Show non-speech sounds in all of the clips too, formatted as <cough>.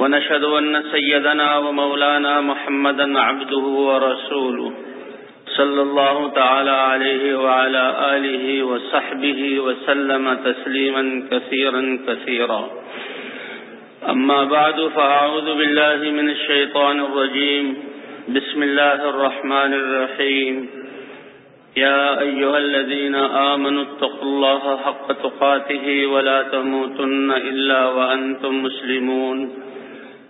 ونشهد أن سيدنا ومولانا محمدا عبده ورسوله صلى الله تعالى عليه وعلى آله وصحبه وسلم تسليما كثيرا كثيرا. أما بعد فأعوذ بالله من الشيطان الرجيم. بسم الله الرحمن الرحيم. يا أيها الذين آمنوا اتقوا الله حق تقاته ولا تموتن إلا وأنتم مسلمون.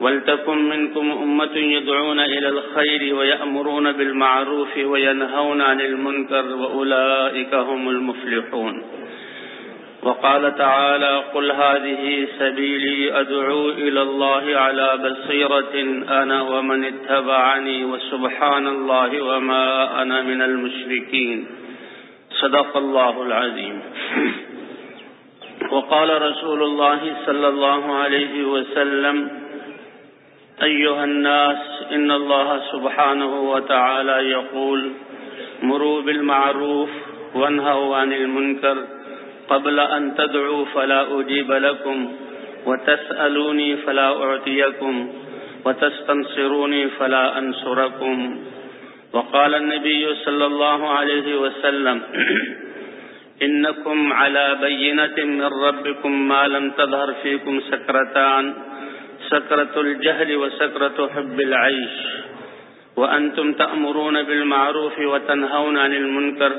ولتكن منكم أمة يدعون إلى الخير ويأمرون بالمعروف وينهون عن المنكر وأولئك هم المفلحون. وقال تعالى قل هذه سبيلي أدعو إلى الله على بصيرة أنا ومن اتبعني وسبحان الله وما أنا من المشركين. صدق الله العظيم. وقال رسول الله صلى الله عليه وسلم أيها الناس إن الله سبحانه وتعالى يقول مروا بالمعروف وانهوا عن المنكر. قبل أن تدعوا فلا أجيب لكم وتسألوني فلا أعطيكم وتستنصروني فلا أنصركم. وقال النبي صلى الله عليه وسلم <clears throat> إنكم على بينة من ربكم ما لم تظهر فيكم سكرتان. سكرة الجهل وسكرة حب العيش. وأنتم تأمرون بالمعروف وتنهون عن المنكر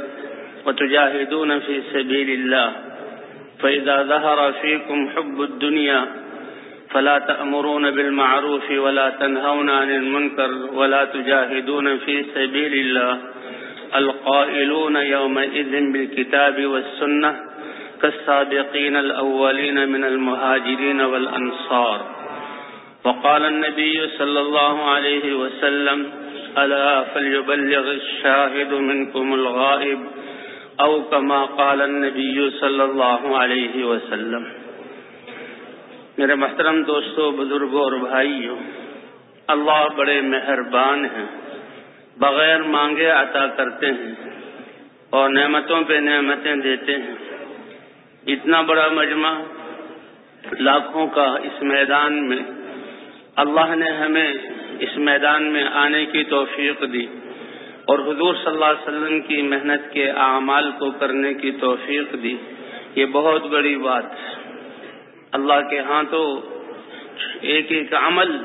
وتجاهدون في سبيل الله. فإذا ظهر فيكم حب الدنيا فلا تأمرون بالمعروف ولا تنهون عن المنكر ولا تجاهدون في سبيل الله. القائلون يومئذ بالكتاب والسنة كالسابقين الأولين من المهاجرين والأنصار. وقال النبي صلى الله عليه وسلم، ألا فليبلغ الشاهد منكم الغائب؟ او کما قال النبی صلی اللہ علیہ وسلم. میرے محترم دوستو بزرگوں اور بھائیوں اللہ بڑے مہربان ہیں، بغیر مانگے عطا کرتے ہیں اور نعمتوں پہ نعمتیں دیتے ہیں۔ اتنا بڑا مجمع لاکھوں کا اس میدان میں اللہ نے ہمیں اس میدان میں آنے کی توفیق دی اور حضور صلی اللہ علیہ وسلم کی محنت کے اعمال کو کرنے کی توفیق دی، یہ بہت بڑی بات۔ اللہ کے ہاں تو ایک ایک عمل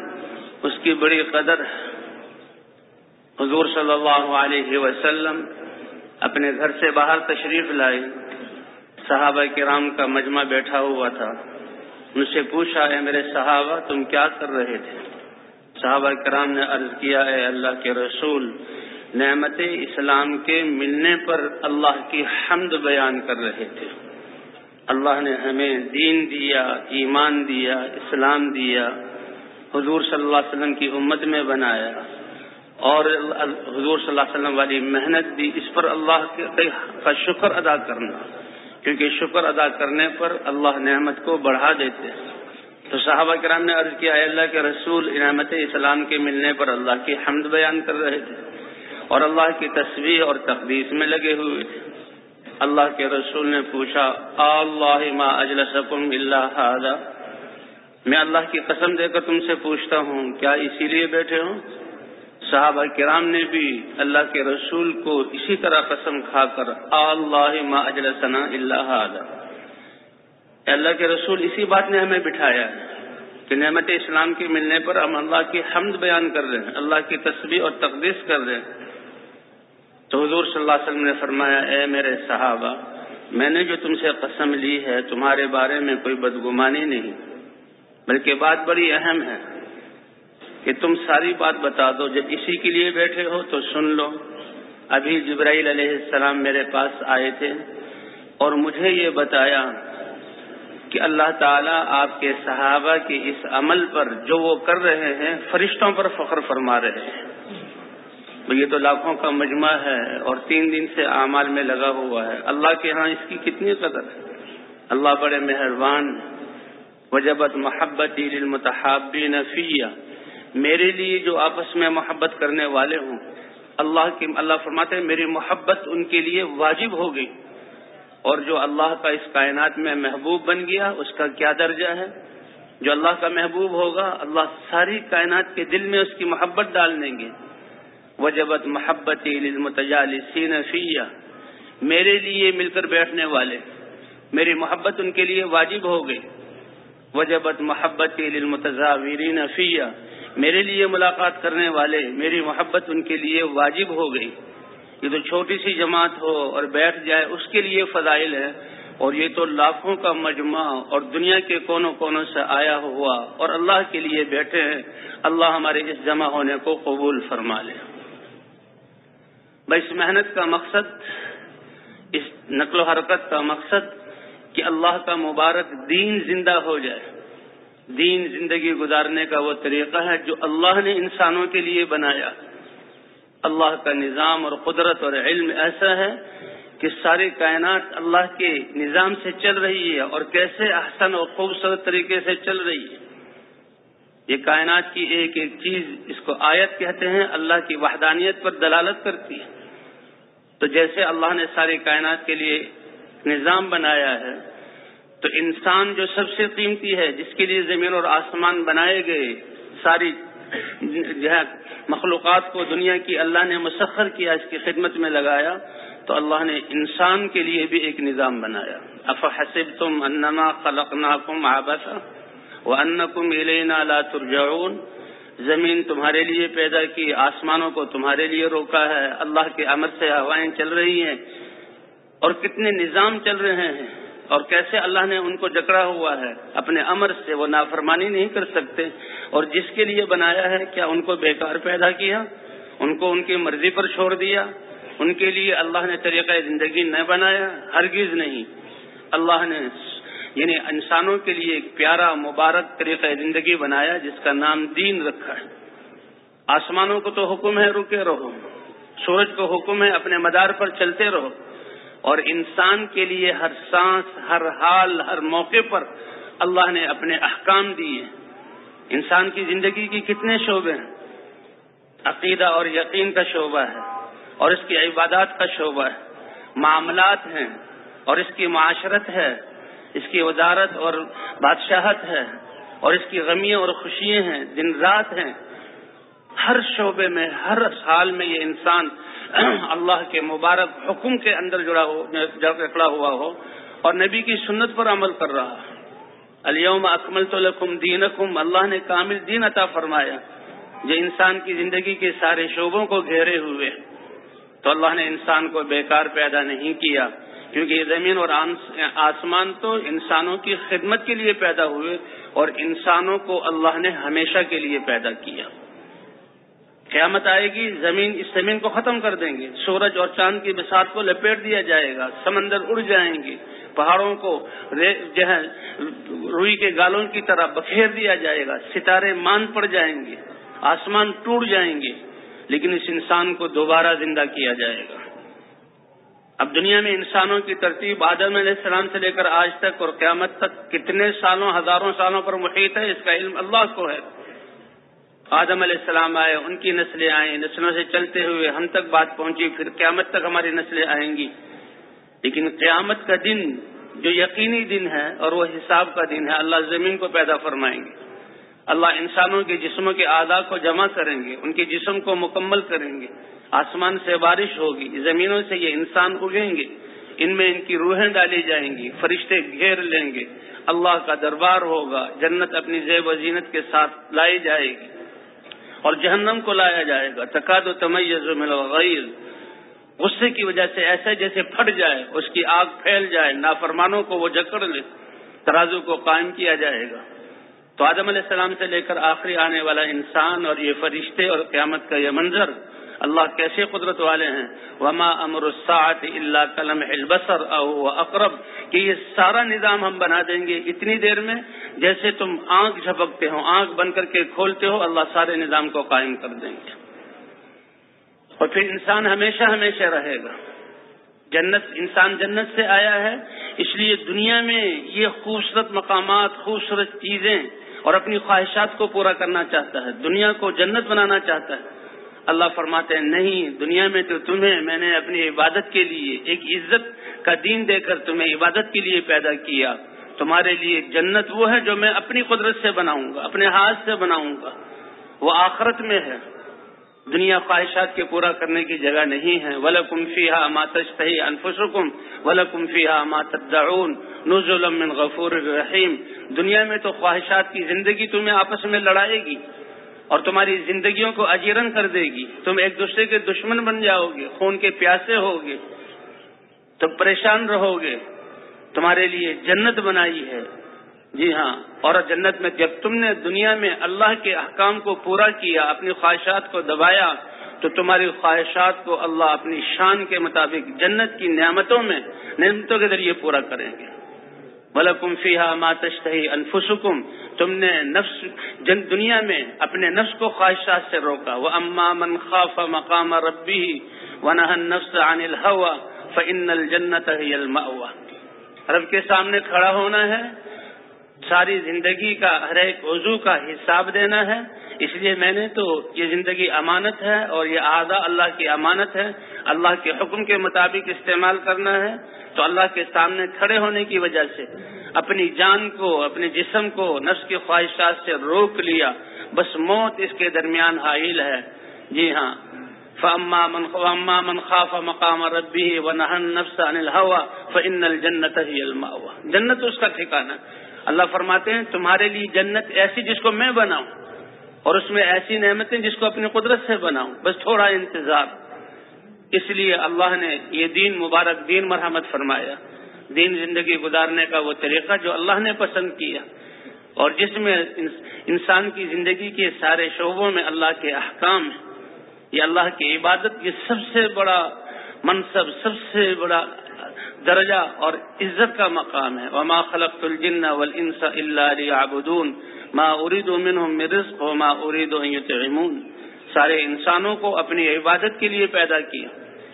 اس کی بڑی قدر۔ حضور صلی اللہ علیہ وسلم اپنے گھر سے باہر تشریف لائے۔ صحابہ کرام کا مجمع بیٹھا ہوا تھا۔ ان سے پوچھا ہے میرے صحابہ، تم کیا کر رہے تھے؟ صحابہ کرام نے عرض کیا ہے اللہ کے رسول، نعمت اسلام کے ملنے پر اللہ کی حمد بیان کر رہے تھے۔ اللہ نے ہمیں دین دیا، ایمان دیا، اسلام دیا، حضور صلی اللہ علیہ وسلم کی امت میں بنایا۔ اور حضور صلی اللہ علیہ وسلم والی محنت دی اس پر اللہ کا شکر ادا کرنا۔ کیونکہ شکر ادا کرنے پر اللہ نعمت کو بڑھا دیتے تو صحابہ کرام نے عرض کیا اللہ کے رسول، نعمت اسلام کے ملنے پر اللہ کی حمد بیان کر رہے تھے اور اللہ کی تصویر اور تقدیس میں لگے ہوئے تھے۔ اللہ کے رسول نے پوچھا اللہ ما اجلسکم اللہ میں اللہ کی قسم دے کر تم سے پوچھتا ہوں، کیا اسی لیے بیٹھے ہوں صحابہ کرام نے بھی اللہ کے رسول کو اسی طرح قسم کھا کر اللہ ما اجلسنا اللہ اللہ کے رسول، اسی بات نے ہمیں بٹھایا ہے کہ نعمت اسلام کے ملنے پر ہم اللہ کی حمد بیان کر رہے ہیں، اللہ کی تصویر اور تقدیس کر رہے ہیں۔ تو حضور صلی اللہ علیہ وسلم نے فرمایا، اے میرے صحابہ، میں نے جو تم سے قسم لی ہے، تمہارے بارے میں کوئی بدگمانی نہیں، بلکہ بات بڑی اہم ہے۔ کہ تم ساری بات بتا دو، جب اسی کے لیے بیٹھے ہو تو سن لو۔ ابھی جبرائیل علیہ السلام میرے پاس آئے تھے اور مجھے یہ بتایا کہ اللہ تعالیٰ آپ کے صحابہ کے اس عمل پر جو وہ کر رہے ہیں، فرشتوں پر فخر فرما رہے ہیں۔ یہ تو لاکھوں کا مجمع ہے اور تین دن سے اعمال میں لگا ہوا ہے۔ اللہ کے ہاں اس کی کتنی قدر ہے۔ اللہ بڑے مہربان۔ وجبت محبت المتحابی نفیہ میرے لیے جو آپس میں محبت کرنے والے ہوں، اللہ کی اللہ فرماتے ہیں، میری محبت ان کے لیے واجب ہو گئی۔ اور جو اللہ کا اس کائنات میں محبوب بن گیا، اس کا کیا درجہ ہے؟ جو اللہ کا محبوب ہوگا، اللہ ساری کائنات کے دل میں اس کی محبت ڈال دیں گے۔ وجبت محبت فیہ۔ میرے لیے مل کر بیٹھنے والے، میری محبت ان کے لیے واجب ہو گئی۔ وجبت محبت للمتزاورین فیہ۔ میرے لیے ملاقات کرنے والے، میری محبت ان کے لیے واجب ہو گئی۔ یہ تو چھوٹی سی جماعت ہو اور بیٹھ جائے، اس کے لیے فضائل ہے۔ اور یہ تو لاکھوں کا مجمع اور دنیا کے کونوں کونوں سے آیا ہوا اور اللہ کے لیے بیٹھے ہیں۔ اللہ ہمارے اس جمع ہونے کو قبول فرما لے۔ بس محنت کا مقصد، اس نقل و حرکت کا مقصد کہ اللہ کا مبارک دین زندہ ہو جائے۔ دین زندگی گزارنے کا وہ طریقہ ہے جو اللہ نے انسانوں کے لیے بنایا۔ اللہ کا نظام اور قدرت اور علم ایسا ہے کہ ساری کائنات اللہ کے نظام سے چل رہی ہے اور کیسے احسن اور خوبصورت طریقے سے چل رہی ہے۔ یہ کائنات کی ایک ایک چیز اس کو آیت کہتے ہیں، اللہ کی وحدانیت پر دلالت کرتی ہے۔ تو جیسے اللہ نے ساری کائنات کے لیے نظام بنایا ہے تو انسان جو سب سے قیمتی ہے، جس کے لیے زمین اور آسمان بنائے گئے، ساری جو ہے مخلوقات کو دنیا کی اللہ نے مسخر کیا، اس کی خدمت میں لگایا، تو اللہ نے انسان کے لیے بھی ایک نظام بنایا۔ اف حسب تم انما خلق کم آبسا وہ ان کم لا ترجعون۔ زمین تمہارے لیے پیدا کی، آسمانوں کو تمہارے لیے روکا ہے۔ اللہ کے امر سے ہوائیں چل رہی ہیں۔ اور کتنے نظام چل رہے ہیں۔ اور کیسے اللہ نے ان کو جکڑا ہوا ہے؟ اپنے امر سے وہ نافرمانی نہیں کر سکتے۔ اور جس کے لیے بنایا ہے، کیا ان کو بیکار پیدا کیا؟ ان کو ان کی مرضی پر چھوڑ دیا؟ ان کے لیے اللہ نے طریقہ زندگی نہ بنایا؟ ہرگز نہیں۔ اللہ نے یعنی انسانوں کے لیے ایک پیارا، مبارک طریقہ زندگی بنایا، جس کا نام دین رکھا ہے۔ آسمانوں کو تو حکم ہے، رکے رہو۔ سورج کو حکم ہے، اپنے مدار پر چلتے رہو۔ اور انسان کے لیے ہر سانس، ہر حال، ہر موقع پر اللہ نے اپنے احکام دیے انسان کی زندگی کی کتنے شعبے ہیں؟ عقیدہ اور یقین کا شعبہ ہے اور اس کی عبادات کا شعبہ ہے۔ معاملات ہیں اور اس کی معاشرت ہے۔ اس کی وزارت اور بادشاہت ہے اور اس کی غمیاں اور خوشیاں ہیں۔ دن رات ہیں۔ ہر شعبے میں، ہر سال میں یہ انسان <clears throat> اللہ کے مبارک حکم کے اندر جڑا ہو جکڑا ہوا ہو اور نبی کی سنت پر عمل کر رہا ہے۔ الیوم اکمل تو لکم دین اللہ نے کامل دین عطا فرمایا، جو انسان کی زندگی کے سارے شعبوں کو گھیرے ہوئے۔ تو اللہ نے انسان کو بیکار پیدا نہیں کیا، کیونکہ یہ زمین اور آسمان تو انسانوں کی خدمت کے لیے پیدا ہوئے اور انسانوں کو اللہ نے ہمیشہ کے لیے پیدا کیا۔ قیامت آئے گی، زمین اس زمین کو ختم کر دیں گے۔ سورج اور چاند کی بساط کو لپیٹ دیا جائے گا، سمندر اڑ جائیں گے۔ پہاڑوں کو جو ہے، روئی کے گالوں کی طرح بکھیر دیا جائے گا۔ ستارے مان پڑ جائیں گے، آسمان ٹوٹ جائیں گے۔ لیکن اس انسان کو دوبارہ زندہ کیا جائے گا۔ اب دنیا میں انسانوں کی ترتیب آدم علیہ السلام سے لے کر آج تک اور قیامت تک کتنے سالوں، ہزاروں سالوں پر محیط ہے، اس کا علم اللہ کو ہے۔ آدم علیہ السلام آئے، ان کی نسلیں آئیں، نسلوں سے چلتے ہوئے ہم تک بات پہنچی، پھر قیامت تک ہماری نسلیں آئیں گی۔ لیکن قیامت کا دن جو یقینی دن ہے اور وہ حساب کا دن ہے، اللہ زمین کو پیدا فرمائیں گے۔ اللہ انسانوں کے جسموں کے اعضاء کو جمع کریں گے، ان کے جسم کو مکمل کریں گے۔ آسمان سے بارش ہوگی، زمینوں سے یہ انسان اگیں گے۔ ان میں ان کی روحیں ڈالی جائیں گی، فرشتے گھیر لیں گے۔ اللہ کا دربار ہوگا، جنت اپنی زیب و زینت کے ساتھ لائی جائے گی۔ اور جہنم کو لایا جائے گا۔ تقاد و تمیز و ملغیر غصے کی وجہ سے ایسے جیسے پھٹ جائے، اس کی آگ پھیل جائے، نافرمانوں کو وہ جکڑ لے، ترازو کو قائم کیا جائے گا۔ تو آدم علیہ السلام سے لے کر آخری آنے والا انسان اور یہ فرشتے اور قیامت کا یہ منظر اللہ کیسے قدرت والے ہیں؟ وما امر الساعت اللہ کلم البصر او اقرب کہ یہ سارا نظام ہم بنا دیں گے اتنی دیر میں جیسے تم آنکھ جھپکتے ہو، آنکھ بند کر کے کھولتے ہو، اللہ سارے نظام کو قائم کر دیں گے۔ اور پھر انسان ہمیشہ ہمیشہ رہے گا۔ جنت، انسان جنت سے آیا ہے، اس لیے دنیا میں یہ خوبصورت مقامات، خوبصورت چیزیں اور اپنی خواہشات کو پورا کرنا چاہتا ہے۔ دنیا کو جنت بنانا چاہتا ہے۔ اللہ فرماتے ہیں، نہیں، دنیا میں تو تمہیں میں نے اپنی عبادت کے لیے ایک عزت کا دین دے کر تمہیں عبادت کے لیے پیدا کیا۔ تمہارے لیے جنت وہ ہے جو میں اپنی قدرت سے بناؤں گا، اپنے ہاتھ سے بناؤں گا۔ وہ آخرت میں ہے۔ دنیا خواہشات کے پورا کرنے کی جگہ نہیں ہے۔ ولا کمفی ہا ماتشتہی انفسکم ولا کمفی ہا ماتدعون نزل من غفور الرحیم دنیا میں تو خواہشات کی زندگی تمہیں آپس میں لڑائے گی۔ اور تمہاری زندگیوں کو اجیرن کر دے گی۔ تم ایک دوسرے کے دشمن بن جاؤ گے، خون کے پیاسے ہوگے تم پریشان رہو گے۔ تمہارے لیے جنت بنائی ہے۔ جی ہاں اور جنت میں جب تم نے دنیا میں اللہ کے احکام کو پورا کیا، اپنی خواہشات کو دبایا، تو تمہاری خواہشات کو اللہ اپنی شان کے مطابق جنت کی نعمتوں میں، نعمتوں کے ذریعے پورا کریں گے۔ بلکم فیحا ماتشتہی انفسکم تم نے نفس، جن دنیا میں اپنے نفس کو خواہشات سے روکا۔ وہ اما من خاف مقام ربی و نفس عن الحوا فن الجنت رب کے سامنے کھڑا ہونا ہے۔ ساری زندگی کا، ہر ایک وضو کا حساب دینا ہے۔ اس لیے میں نے تو یہ زندگی امانت ہے اور یہ اعضا اللہ کی امانت ہے۔ اللہ کے حکم کے مطابق استعمال کرنا ہے۔ تو اللہ کے سامنے کھڑے ہونے کی وجہ سے اپنی جان کو، اپنے جسم کو، نفس کی خواہشات سے روک لیا۔ بس موت اس کے درمیان حائل ہے۔ جی ہاں۔ فاما من فاما من خاف مقام ربه ونهى النفس عن الهوى فان الجنه هي المأوى۔ جنت اس کا ٹھکانہ۔ اللہ فرماتے ہیں، تمہارے لیے جنت ایسی جس کو میں بناؤں۔ اور اس میں ایسی نعمتیں جس کو اپنی قدرت سے بناؤں۔ بس تھوڑا انتظار۔ اس لیے اللہ نے یہ دین مبارک، دین مرحمت فرمایا۔ دین زندگی گزارنے کا وہ طریقہ جو اللہ نے پسند کیا۔ اور جس میں انسان کی زندگی کے سارے شعبوں میں اللہ کے احکام ہیں۔ یہ اللہ کی عبادت یہ سب سے بڑا منصب، سب سے بڑا درجہ اور عزت کا مقام ہے۔ وما خلق الجن والانس الا ليعبدون۔ ما اريد منهم من رزق وما اريد ان يطعمون۔ سارے انسانوں کو اپنی عبادت کے لیے پیدا کیا۔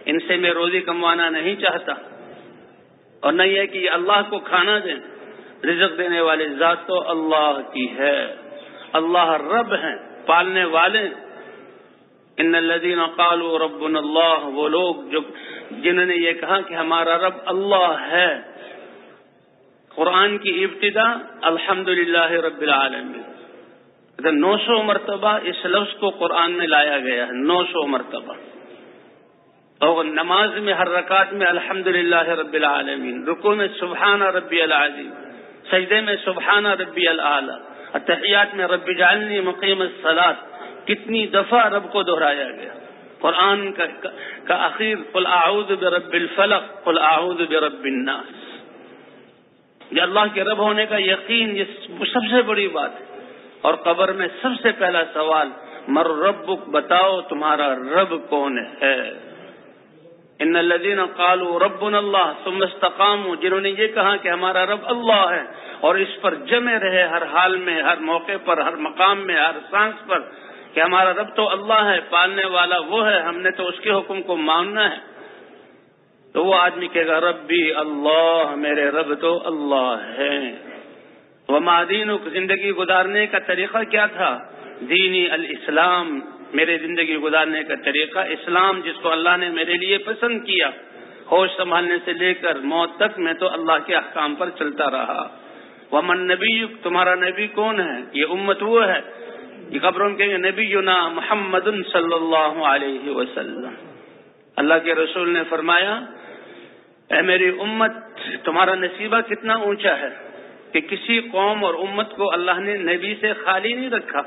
ان سے میں روزی کموانا نہیں چاہتا۔ اور نہ یہ کہ اللہ کو کھانا دیں۔ رزق دینے والے ذات تو اللہ کی ہے۔ اللہ رب ہیں، پالنے والے۔ ان الذين قالوا ربنا اللہ، وہ لوگ جو جنہوں نے یہ کہا کہ ہمارا رب اللہ ہے۔ قرآن کی ابتدا الحمد رب العالمین۔ نو سو مرتبہ اس لفظ کو قرآن میں لایا گیا ہے، نو سو مرتبہ۔ اور نماز میں، ہر رکعت میں الحمد رب العالمین۔ رکو میں سبحانہ ربی العظیم۔ سجدے میں سبحانہ ربی العلی اتحیات میں رب جعلنی مقیم الصلاط کتنی دفعہ رب کو دہرایا گیا۔ قرآن کا اخیر، قل اعوذ برب الفلق، قل اعوذ برب الناس۔ یہ اللہ کے رب ہونے کا یقین یہ سب سے بڑی بات ہے۔ اور قبر میں سب سے پہلا سوال، مر رب بتاؤ تمہارا رب کون ہے؟ ان الذين قالوا ربنا اللہ، ثم استقاموا، جنہوں نے یہ کہا کہ ہمارا رب اللہ ہے، اور اس پر جمے رہے ہر حال میں، ہر موقع پر، ہر مقام میں، ہر سانس پر کہ ہمارا رب تو اللہ ہے، پالنے والا وہ ہے، ہم نے تو اس کے حکم کو ماننا ہے۔ تو وہ آدمی کہے گا رب بھی اللہ میرے رب تو اللہ ہے۔ وہ مادین زندگی گزارنے کا طریقہ کیا تھا؟ دینی الاسلام، میرے زندگی گزارنے کا طریقہ اسلام، جس کو اللہ نے میرے لیے پسند کیا۔ ہوش سنبھالنے سے لے کر موت تک میں تو اللہ کے احکام پر چلتا رہا۔ وہ من نبی تمہارا نبی کون ہے؟ یہ امت وہ ہے۔ یہ خبروں کے نبی محمد صلی اللہ علیہ وسلم۔ اللہ کے رسول نے فرمایا، اے میری امت، تمہارا نصیبہ کتنا اونچا ہے کہ کسی قوم اور امت کو اللہ نے نبی سے خالی نہیں رکھا،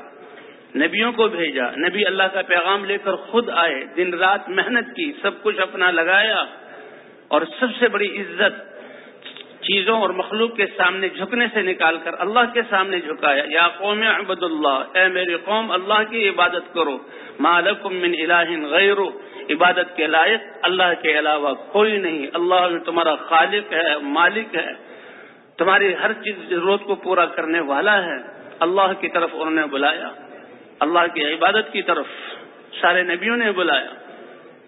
نبیوں کو بھیجا۔ نبی اللہ کا پیغام لے کر خود آئے، دن رات محنت کی، سب کچھ اپنا لگایا اور سب سے بڑی عزت چیزوں اور مخلوق کے سامنے جھکنے سے نکال کر اللہ کے سامنے جھکایا، یا قوم عبد اللہ اے میری قوم، اللہ کی عبادت کرو۔ مالکم من الہ غیر عبادت کے لائق اللہ کے علاوہ کوئی نہیں۔ اللہ تمہارا خالق ہے، مالک ہے، تمہاری ہر چیز ضرورت کو پورا کرنے والا ہے۔ اللہ کی طرف انہوں نے بلایا، اللہ کی عبادت کی طرف سارے نبیوں نے بلایا۔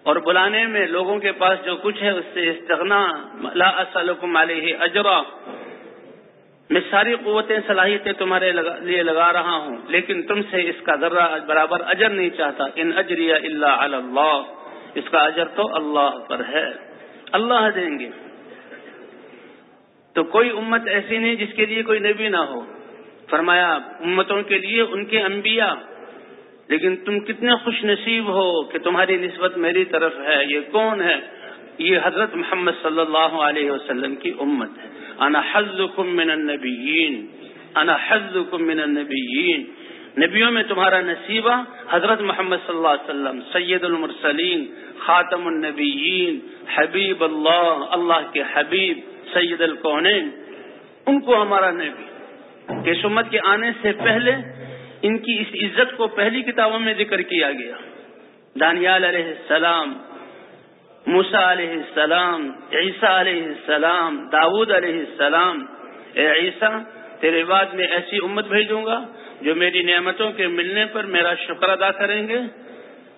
اور بلانے میں لوگوں کے پاس جو کچھ ہے، اس سے استغنا، لا اسلکم علیہ اجرا۔ میں ساری قوتیں، صلاحیتیں تمہارے لیے لگا رہا ہوں، لیکن تم سے اس کا ذرہ برابر اجر نہیں چاہتا۔ ان اجری اللہ اللہ۔ اس کا اجر تو اللہ پر ہے۔ اللہ دیں گے۔ تو کوئی امت ایسی نہیں جس کے لیے کوئی نبی نہ ہو۔ فرمایا، امتوں کے لیے ان کے انبیاء لیکن تم کتنے خوش نصیب ہو کہ تمہاری نسبت میری طرف ہے، یہ کون ہے؟ یہ حضرت محمد صلی اللہ علیہ وسلم کی امت ہے۔ انا حزکم من النبیین، انا حزکم من النبیین۔ نبیوں میں تمہارا نصیبہ حضرت محمد صلی اللہ علیہ وسلم، سید المرسلین، خاتم النبیین، حبیب اللہ اللہ کے حبیب، سید القونین ان کو ہمارا نبی۔ کہ سمت کے آنے سے پہلے ان کی اس عزت کو پہلی کتابوں میں ذکر کیا گیا۔ دانیال علیہ السلام موسا علیہ السلام، عیسیٰ علیہ السلام داود علیہ السلام۔ اے عیسیٰ، تیرے بعد میں ایسی امت بھیجوں گا جو میری نعمتوں کے ملنے پر میرا شکر ادا کریں گے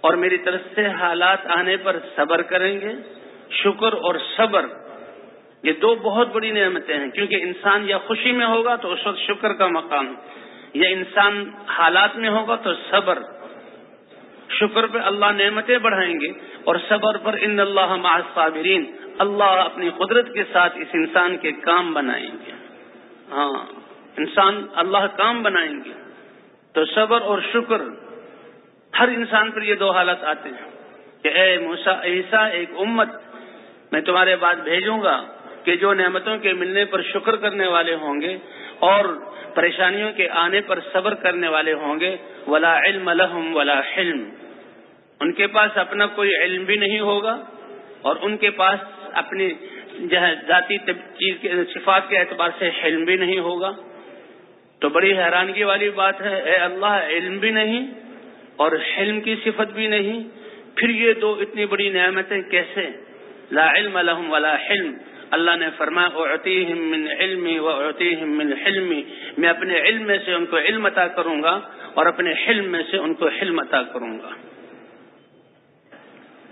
اور میری طرف سے حالات آنے پر صبر کریں گے۔ شکر اور صبر، یہ دو بہت بڑی نعمتیں ہیں۔ کیونکہ انسان یا خوشی میں ہوگا تو اس وقت شکر کا مقام یا انسان حالات میں ہوگا تو صبر، شکر پہ اللہ نعمتیں بڑھائیں گے اور صبر پر ان اللہ صابرین اللہ اپنی قدرت کے ساتھ اس انسان کے کام بنائیں گے۔ ہاں انسان اللہ کام بنائیں گے۔ تو صبر اور شکر، ہر انسان پر یہ دو حالت آتے ہیں کہ اے موسا ایسا ایک امت، میں تمہارے بعد بھیجوں گا کہ جو نعمتوں کے ملنے پر شکر کرنے والے ہوں گے اور پریشانیوں کے آنے پر صبر کرنے والے ہوں گے۔ ولا علم لہم ولا حلم۔ ان کے پاس اپنا کوئی علم بھی نہیں ہوگا اور ان کے پاس اپنی جو ہے ذاتی چیز کے صفات کے اعتبار سے حلم بھی نہیں ہوگا۔ تو بڑی حیرانگی والی بات ہے، اے اللہ، علم بھی نہیں اور حلم کی صفت بھی نہیں۔ پھر یہ دو اتنی بڑی نعمتیں کیسے؟ لا علم لہم ولا حلم۔ اللہ نے فرمایا من علمی و من حلمی. میں اپنے علم میں سے ان کو علم عطا کروں گا اور اپنے حلم میں سے ان کو حلم عطا کروں گا۔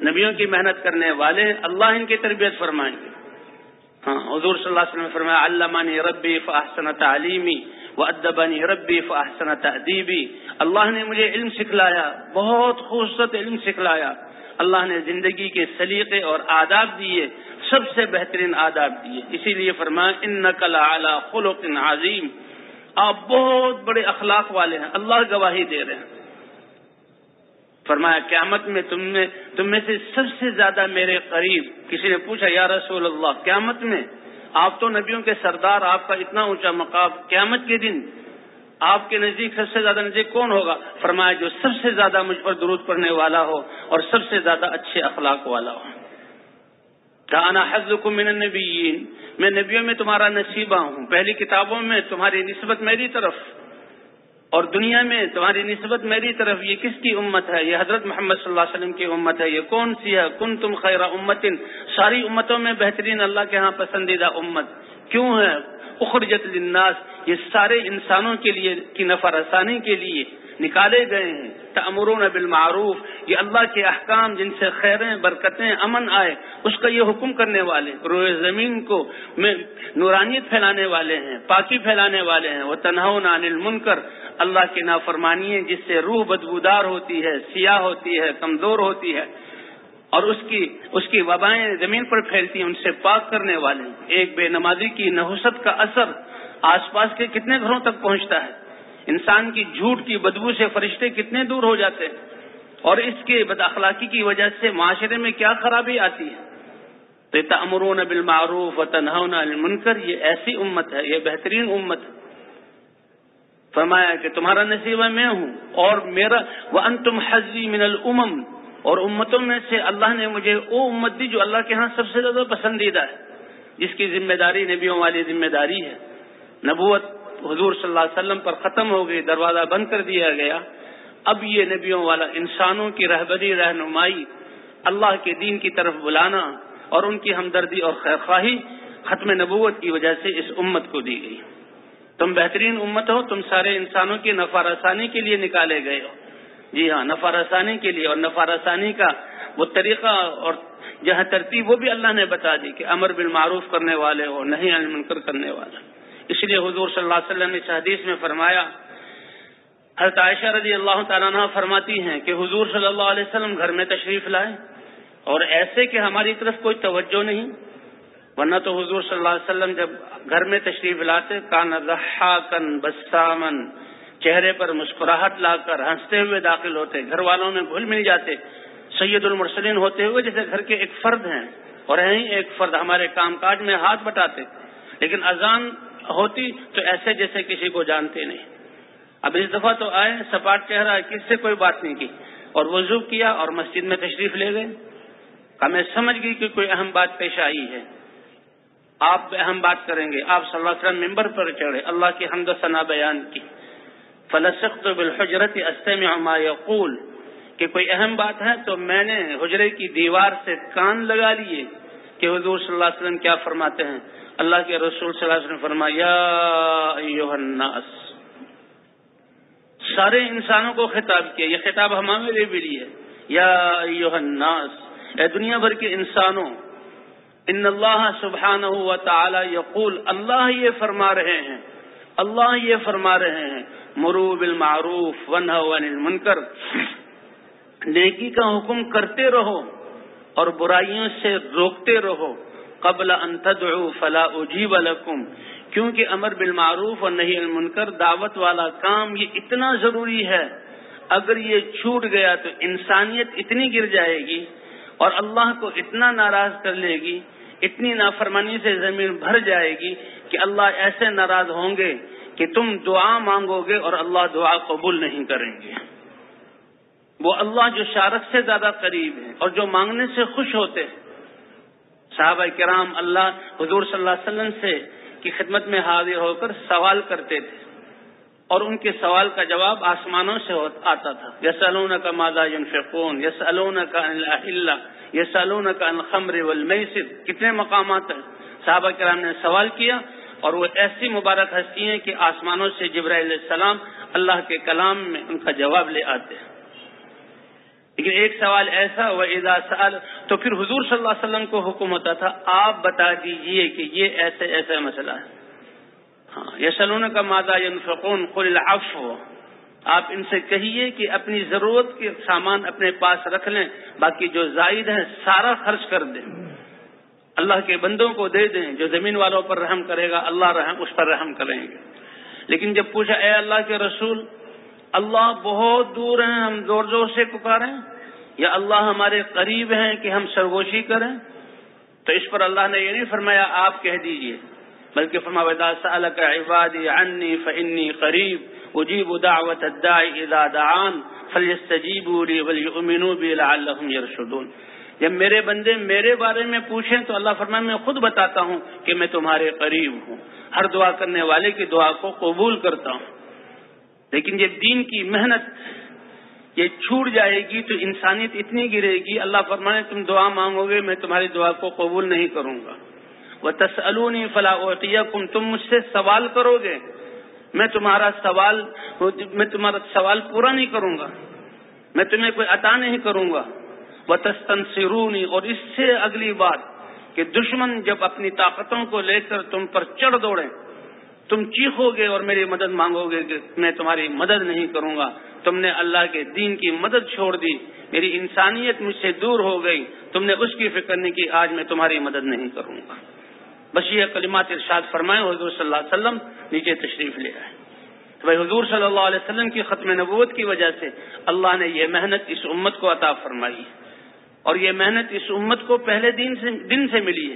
نبیوں کی محنت کرنے والے اللہ ان کی تربیت فرمائیں گے۔ ہاں حضور صلی اللہ علیہ وسلم فرمایا، علمانی ربی فاحسن تعلیمی و ادبانی ربی فاحسن تحدیبی اللہ نے مجھے علم سکھلایا، بہت خوبصورت علم سکھلایا۔ اللہ نے زندگی کے سلیقے اور آداب دیے سب سے بہترین آداب دیے۔ اسی لیے فرمایا ان نقل اعلی خلق عظیم آپ بہت بڑے اخلاق والے ہیں، اللہ گواہی دے رہے ہیں۔ فرمایا، قیامت میں تم میں تم میں سے سب سے زیادہ میرے قریب۔ کسی نے پوچھا، یا رسول اللہ، قیامت میں؟ آپ تو نبیوں کے سردار، آپ کا اتنا اونچا مقام، قیامت کے دن آپ کے نزدیک سب سے زیادہ نزدیک کون ہوگا؟ فرمایا، جو سب سے زیادہ مجھ پر درود پڑھنے والا ہو اور سب سے زیادہ اچھے اخلاق والا ہو۔ دانا حضرکم من النبیین، میں نبیوں میں تمہارا نصیبہ ہوں، پہلی کتابوں میں تمہاری نسبت میری طرف، اور دنیا میں تمہاری نسبت میری طرف، یہ کس کی امت ہے؟ یہ حضرت محمد صلی اللہ علیہ وسلم کی امت ہے، یہ کون سی ہے؟ کن تم خیر امتن، ساری امتوں میں بہترین اللہ کے ہاں پسندیدہ امت کیوں ہے؟ اخرجت للناس، یہ سارے انسانوں کے لیے کی نفر آسانی کے لیے نکالے گئے ہیں۔ تمرون بالمعروف، یہ اللہ کے احکام جن سے خیریں، برکتیں، امن آئے، اس کا یہ حکم کرنے والے روئے زمین کو میں نورانیت پھیلانے والے ہیں، پاکی پھیلانے والے ہیں۔ وہ تنہا عن المنکر اللہ کی نافرمانی جس سے روح بدبودار ہوتی ہے، سیاہ ہوتی ہے، کمزور ہوتی ہے۔ اور اس کی اس کی وبائیں زمین پر پھیلتی ہیں، ان سے پاک کرنے والے ایک بے نمازی کی نحوست کا اثر آس پاس کے کتنے گھروں تک پہنچتا ہے۔ انسان کی جھوٹ کی بدبو سے فرشتے کتنے دور ہو جاتے ہیں۔ اور اس کے بد اخلاقی کی وجہ سے معاشرے میں کیا خرابی آتی ہے؟ تو تمرون بالمعروف و تنہا المنکر، یہ ایسی امت ہے، یہ بہترین امت ہے۔ فرمایا کہ تمہارا نصیبہ میں ہوں اور میرا وہ ان تم حضی من الامم اور امتوں میں سے اللہ نے مجھے وہ امت دی جو اللہ کے ہاں سب سے زیادہ پسندیدہ ہے، جس کی ذمہ داری نبیوں والی ذمہ داری ہے۔ نبوت حضور صلی اللہ علیہ وسلم پر ختم ہو گئی، دروازہ بند کر دیا گیا۔ اب یہ نبیوں والا انسانوں کی رہبری، رہنمائی، اللہ کے دین کی طرف بلانا اور ان کی ہمدردی اور خیر خواہی ختم نبوت کی وجہ سے اس امت کو دی گئی۔ تم بہترین امت ہو، تم سارے انسانوں کی نفع رسانی کے لیے نکالے گئے ہو۔ جی ہاں نفع رسانی کے لیے اور نفع رسانی کا وہ طریقہ اور جہاں ترتیب وہ بھی اللہ نے بتا دی کہ امر بالمعروف کرنے والے ہو نہیں المنکر کرنے والے۔ اس لیے حضور صلی اللہ علیہ وسلم نے حدیث میں فرمایا، حضرت عائشہ رضی اللہ تعالیٰ عنہ فرماتی ہیں کہ حضور صلی اللہ علیہ وسلم گھر میں تشریف لائے اور ایسے کہ ہماری طرف کوئی توجہ نہیں، ورنہ تو حضور صلی اللہ علیہ وسلم جب گھر میں تشریف لاتے، کان رحا کن بسامن چہرے پر مسکراہٹ لا کر ہنستے ہوئے داخل ہوتے، گھر والوں میں گھل مل جاتے، سید المرسلین ہوتے ہوئے جیسے گھر کے ایک فرد ہیں اور یہیں ایک فرد ہمارے کام کاج میں ہاتھ بٹاتے۔ لیکن اذان ہوتی تو ایسے جیسے کسی کو جانتے نہیں۔ اب اس دفعہ تو آئے، سپاٹ چہرہ، کس سے کوئی بات نہیں کی۔ اور وضو کیا اور مسجد میں تشریف لے گئے۔ ہمیں سمجھ گئی کہ کوئی اہم بات پیش آئی ہے۔ آپ اہم بات کریں گے۔ آپ صلی اللہ علیہ وسلم ممبر پر چڑھے۔ اللہ کی حمد و ثنا بیان کی۔ فلسخت بالحجرت استمع یقول کہ کوئی اہم بات ہے تو میں نے حجرے کی دیوار سے کان لگا لیے کہ حضور صلی اللہ علیہ وسلم کیا فرماتے ہیں؟ اللہ کے رسول صلی اللہ علیہ وسلم فرمایا الناس۔ سارے انسانوں کو خطاب کیا، یہ خطاب ہمارے بھی لیے یا الناس، اے دنیا بھر کے انسانوں، ان اللہ سبحان و تعالی یقول، اللہ یہ فرما رہے ہیں۔ اللہ یہ فرما رہے ہیں، مرو بالمعروف ون المنکر۔ نیکی کا حکم کرتے رہو اور برائیوں سے روکتے رہو۔ قبل ان تدعو فلا اجیب لکم، کیونکہ امر بالمعروف اور نہیں المنکر دعوت والا کام یہ اتنا ضروری ہے۔ اگر یہ چھوٹ گیا تو انسانیت اتنی گر جائے گی اور اللہ کو اتنا ناراض کر لے گی، اتنی نافرمانی سے زمین بھر جائے گی کہ اللہ ایسے ناراض ہوں گے کہ تم دعا مانگو گے اور اللہ دعا قبول نہیں کریں گے۔ وہ اللہ جو شارک سے زیادہ قریب ہے اور جو مانگنے سے خوش ہوتے ہیں۔ صحابہ کرام اللہ، حضور صلی اللہ علیہ وسلم سے کی خدمت میں حاضر ہو کر سوال کرتے تھے۔ اور ان کے سوال کا جواب آسمانوں سے آتا تھا۔ یس کا مادہ فون یس کا یہ سالون کا الخمر والمیسر؟ کتنے مقامات ہیں؟ صحابہ کرام نے سوال کیا اور وہ ایسی مبارک ہستی ہیں کہ آسمانوں سے علیہ السلام اللہ کے کلام میں ان کا جواب لے آتے ہیں۔ لیکن ایک سوال ایسا ہوا ادا سال تو پھر حضور صلی اللہ علیہ وسلم کو حکم ہوتا تھا، آپ بتا دیجیے کہ یہ ایسے ایسا مسئلہ ہے۔ ہاں یہ کا مادہ فقون قل ہو آپ ان سے کہیے کہ اپنی ضرورت کے سامان اپنے پاس رکھ لیں، باقی جو زائد ہے سارا خرچ کر دیں۔ اللہ کے بندوں کو دے دیں، جو زمین والوں پر رحم کرے گا، اللہ رحم، اس پر رحم کریں گے۔ لیکن جب پوچھا، اے اللہ کے رسول، اللہ بہت دور ہیں، ہم زور زور سے پکاریں؟ یا اللہ ہمارے قریب ہیں کہ ہم سرگوشی کریں؟ تو اس پر اللہ نے یہ نہیں فرمایا، آپ کہہ دیجیے۔ بلکہ فرما ودا کا عبادی عنی فنی قریب اجیب دعوت الداعی اذا دعان فلیستجیبوا لی ولیؤمنوا بی لعلهم يرشدون۔ جب میرے بندے میرے بارے میں پوچھیں تو اللہ فرمائے میں خود بتاتا ہوں کہ میں تمہارے قریب ہوں۔ ہر دعا کرنے والے کی دعا کو قبول کرتا ہوں۔ لیکن یہ دین کی محنت، یہ چھوٹ جائے گی تو انسانیت اتنی گرے گی، اللہ فرمائے تم دعا مانگو گے، میں تمہاری دعا کو قبول نہیں کروں گا۔ وہ تسلونی فلاح تم مجھ سے سوال کرو گے۔ میں تمہارا سوال، میں تمہارا سوال پورا نہیں کروں گا۔ میں تمہیں کوئی عطا نہیں کروں گا۔ وہ اور اس سے اگلی بات کہ دشمن جب اپنی طاقتوں کو لے کر تم پر چڑھ دوڑے تم چیخو گے اور میری مدد مانگو گے کہ میں تمہاری مدد نہیں کروں گا۔ تم نے اللہ کے دین کی مدد چھوڑ دی، میری انسانیت مجھ سے دور ہو گئی، تم نے اس کی فکر نہیں کی، آج میں تمہاری مدد نہیں کروں گا۔ بس یہ کلمات ارشاد فرمائے، حضور صلی اللہ علیہ وسلم نیچے تشریف لے آئے۔ بھائی حضور صلی اللہ علیہ وسلم کی ختم نبوت کی وجہ سے اللہ نے یہ محنت اس امت کو عطا فرمائی۔ اور یہ محنت اس امت کو پہلے دن سے دن سے ملی ہے۔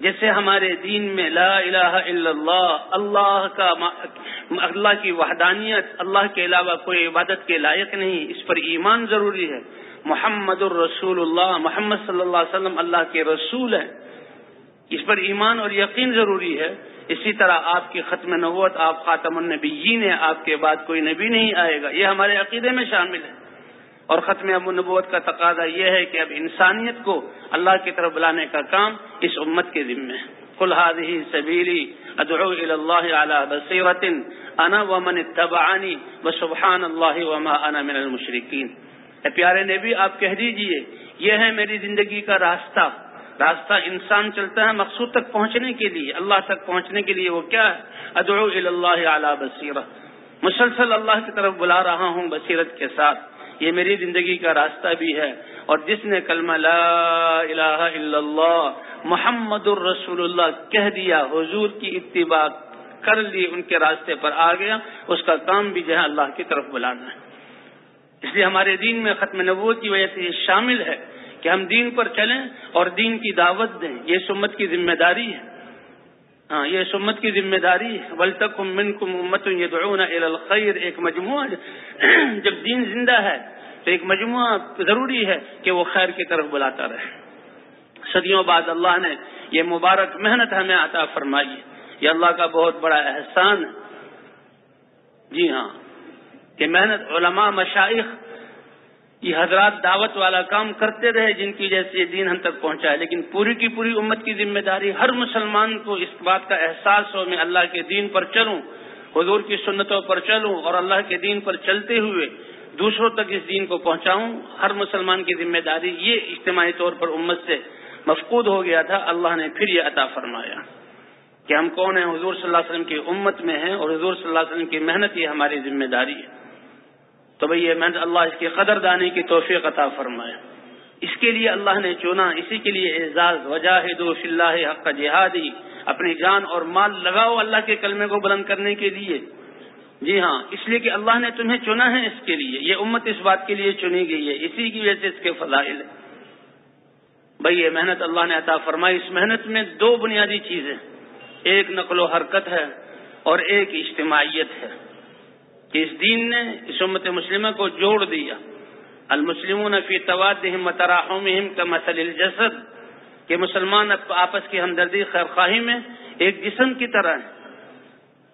جیسے ہمارے دین میں لا الہ الا اللہ اللہ کا اللہ کی وحدانیت، اللہ کے علاوہ کوئی عبادت کے لائق نہیں، اس پر ایمان ضروری ہے۔ محمد الرسول اللہ محمد صلی اللہ علیہ وسلم اللہ کے رسول ہیں۔ اس پر ایمان اور یقین ضروری ہے۔ اسی طرح آپ کی ختم نبوت، آپ خاتم النبیین ہیں، آپ کے بعد کوئی نبی نہیں آئے گا۔ یہ ہمارے عقیدے میں شامل ہے۔ اور ختم ابو نبوت کا تقاضا یہ ہے کہ اب انسانیت کو اللہ کی طرف بلانے کا کام اس امت کے ذمے ہے۔ کلحاد ہی سبیری ادعو اللہ علی بصیرت انا ومن اتبعنی وسبحان اللہ وما انا من المشرکین۔ اے پیارے نبی، آپ کہہ دیجیے، یہ ہے میری زندگی کا راستہ۔ راستہ انسان چلتا ہے مقصود تک پہنچنے کے لیے۔ اللہ تک پہنچنے کے لیے وہ کیا ہے؟ ادعو اللہ اعلی بصیرہ۔ مسلسل اللہ کی طرف بلا رہا ہوں بصیرت کے ساتھ۔ یہ میری زندگی کا راستہ بھی ہے اور جس نے کلمہ لا الہ الا اللہ محمد الرسول اللہ کہہ دیا، حضور کی اتباع کر لی، ان کے راستے پر آ گیا، اس کا کام بھی جو ہے اللہ کی طرف بلانا ہے۔ اس لیے ہمارے دین میں ختم نبوت کی وجہ سے یہ شامل ہے کہ ہم دین پر چلیں اور دین کی دعوت دیں۔ یہ سمت کی ذمہ داری ہے۔ ہاں یہ سمت کی ذمہ داری ہے۔ بل تک من کم الخیر ایک مجموعہ <clears throat> جب دین زندہ ہے، تو ایک مجموعہ ضروری ہے کہ وہ خیر کی طرف بلاتا رہے۔ صدیوں بعد اللہ نے یہ مبارک محنت ہمیں عطا فرمائی یہ اللہ کا بہت بڑا احسان ہے۔ جی ہاں کہ محنت علماء مشائق یہ حضرات دعوت والا کام کرتے رہے جن کی وجہ سے یہ دین ہم تک پہنچا ہے۔ لیکن پوری کی پوری امت کی ذمہ داری ہر مسلمان کو اس بات کا احساس ہو، میں اللہ کے دین پر چلوں، حضور کی سنتوں پر چلوں اور اللہ کے دین پر چلتے ہوئے دوسروں تک اس دین کو پہنچاؤں۔ ہر مسلمان کی ذمہ داری یہ اجتماعی طور پر امت سے مفقود ہو گیا تھا۔ اللہ نے پھر یہ عطا فرمایا کہ ہم کون ہیں؟ حضور صلی اللہ علیہ وسلم کی امت میں ہیں اور حضور صلی اللہ علیہ وسلم کی محنت یہ ہماری ذمہ داری ہے۔ تو بھئی یہ محنت اللہ اس کی قدر دانی کی توفیق عطا فرمائے۔ اس کے لیے اللہ نے چنا، اسی کے لیے اعزاز وجاہد و اللہ حق جہادی، اپنی جان اور مال لگاؤ اللہ کے کلمے کو بلند کرنے کے لیے۔ جی ہاں اس لیے کہ اللہ نے تمہیں چنا ہے اس کے لیے۔ یہ امت اس بات کے لیے چنی گئی ہے، اسی کی وجہ سے اس کے فضائل ہے بھائی یہ محنت اللہ نے عطا فرمائی۔ اس محنت میں دو بنیادی چیزیں۔ ایک نقل و حرکت ہے اور ایک اجتماعیت ہے۔ کہ اس دین نے اس امت مسلمہ کو جوڑ دیا۔ المسلمون فی توادہم و تراحمہم کا مسل الجسد، کہ مسلمان آپس کی ہمدردی خیرخواہی میں ایک جسم کی طرح ہے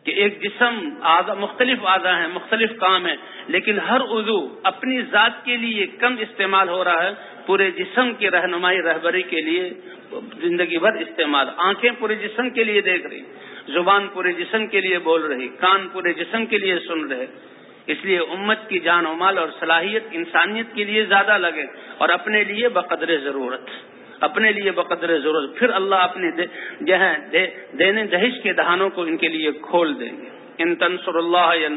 کہ ایک جسم آزا مختلف اعضا ہیں، مختلف کام ہیں، لیکن ہر عضو اپنی ذات کے لیے کم استعمال ہو رہا ہے، پورے جسم کی رہنمائی، رہبری کے لیے زندگی بھر استعمال، آنکھیں پورے جسم کے لیے دیکھ رہی زبان پورے جسم کے لیے بول رہی، کان پورے جسم کے لیے سن رہے۔ اس لیے امت کی جان و مال اور صلاحیت انسانیت کے لیے زیادہ لگے اور اپنے لیے بقدر ضرورت۔ اپنے لیے بقدر ضرورت۔ پھر اللہ اپنے دینے دہش کے دہانوں کو ان کے لیے کھول دیں گے۔ ان تنسر اللہ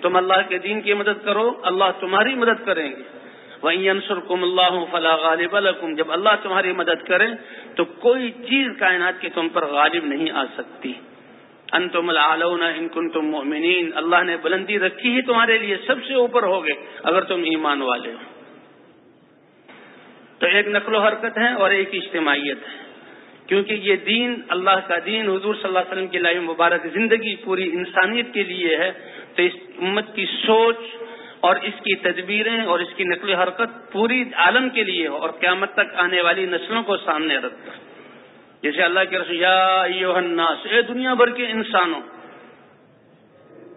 تم اللہ کے دین کی مدد کرو، اللہ تمہاری مدد کریں گے۔ وہیں انسرکم اللہ فلاح غالب الکم جب اللہ تمہاری مدد کرے تو کوئی چیز کائنات کی تم پر غالب نہیں آ سکتی۔ ان تم ان کن تم مومنین اللہ نے بلندی رکھی ہی تمہارے لیے سب سے اوپر ہوگے اگر تم ایمان والے ہو۔ تو ایک نقل و حرکت ہے اور ایک اجتماعیت ہے۔ کیونکہ یہ دین اللہ کا دین، حضور صلی اللہ علیہ وسلم کی لائی مبارک زندگی پوری انسانیت کے لیے ہے۔ تو اس امت کی سوچ اور اس کی تدبیریں اور اس کی نقل حرکت پوری عالم کے لیے ہو اور قیامت تک آنے والی نسلوں کو سامنے رکھ کر۔ جیسے اللہ کے رسول یا الناس، اے دنیا بھر کے انسانوں،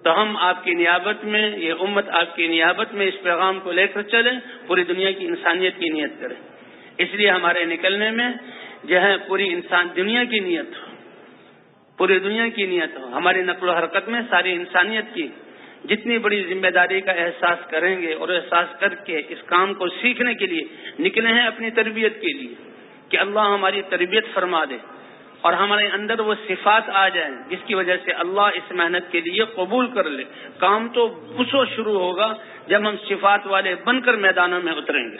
تو ہم آپ کی نیابت میں، یہ امت آپ کی نیابت میں اس پیغام کو لے کر چلیں، پوری دنیا کی انسانیت کی نیت کریں۔ اس لیے ہمارے نکلنے میں جو ہے پوری انسان، دنیا کی نیت ہو، پوری دنیا کی نیت ہو۔ ہماری نقل و حرکت میں ساری انسانیت کی جتنی بڑی ذمہ داری کا احساس کریں گے اور احساس کر کے اس کام کو سیکھنے کے لیے نکلے ہیں اپنی تربیت کے لیے، کہ اللہ ہماری تربیت فرما دے اور ہمارے اندر وہ صفات آ جائیں جس کی وجہ سے اللہ اس محنت کے لیے قبول کر لے۔ کام تو بسو شروع ہوگا جب ہم صفات والے بن کر میدانوں میں اتریں گے۔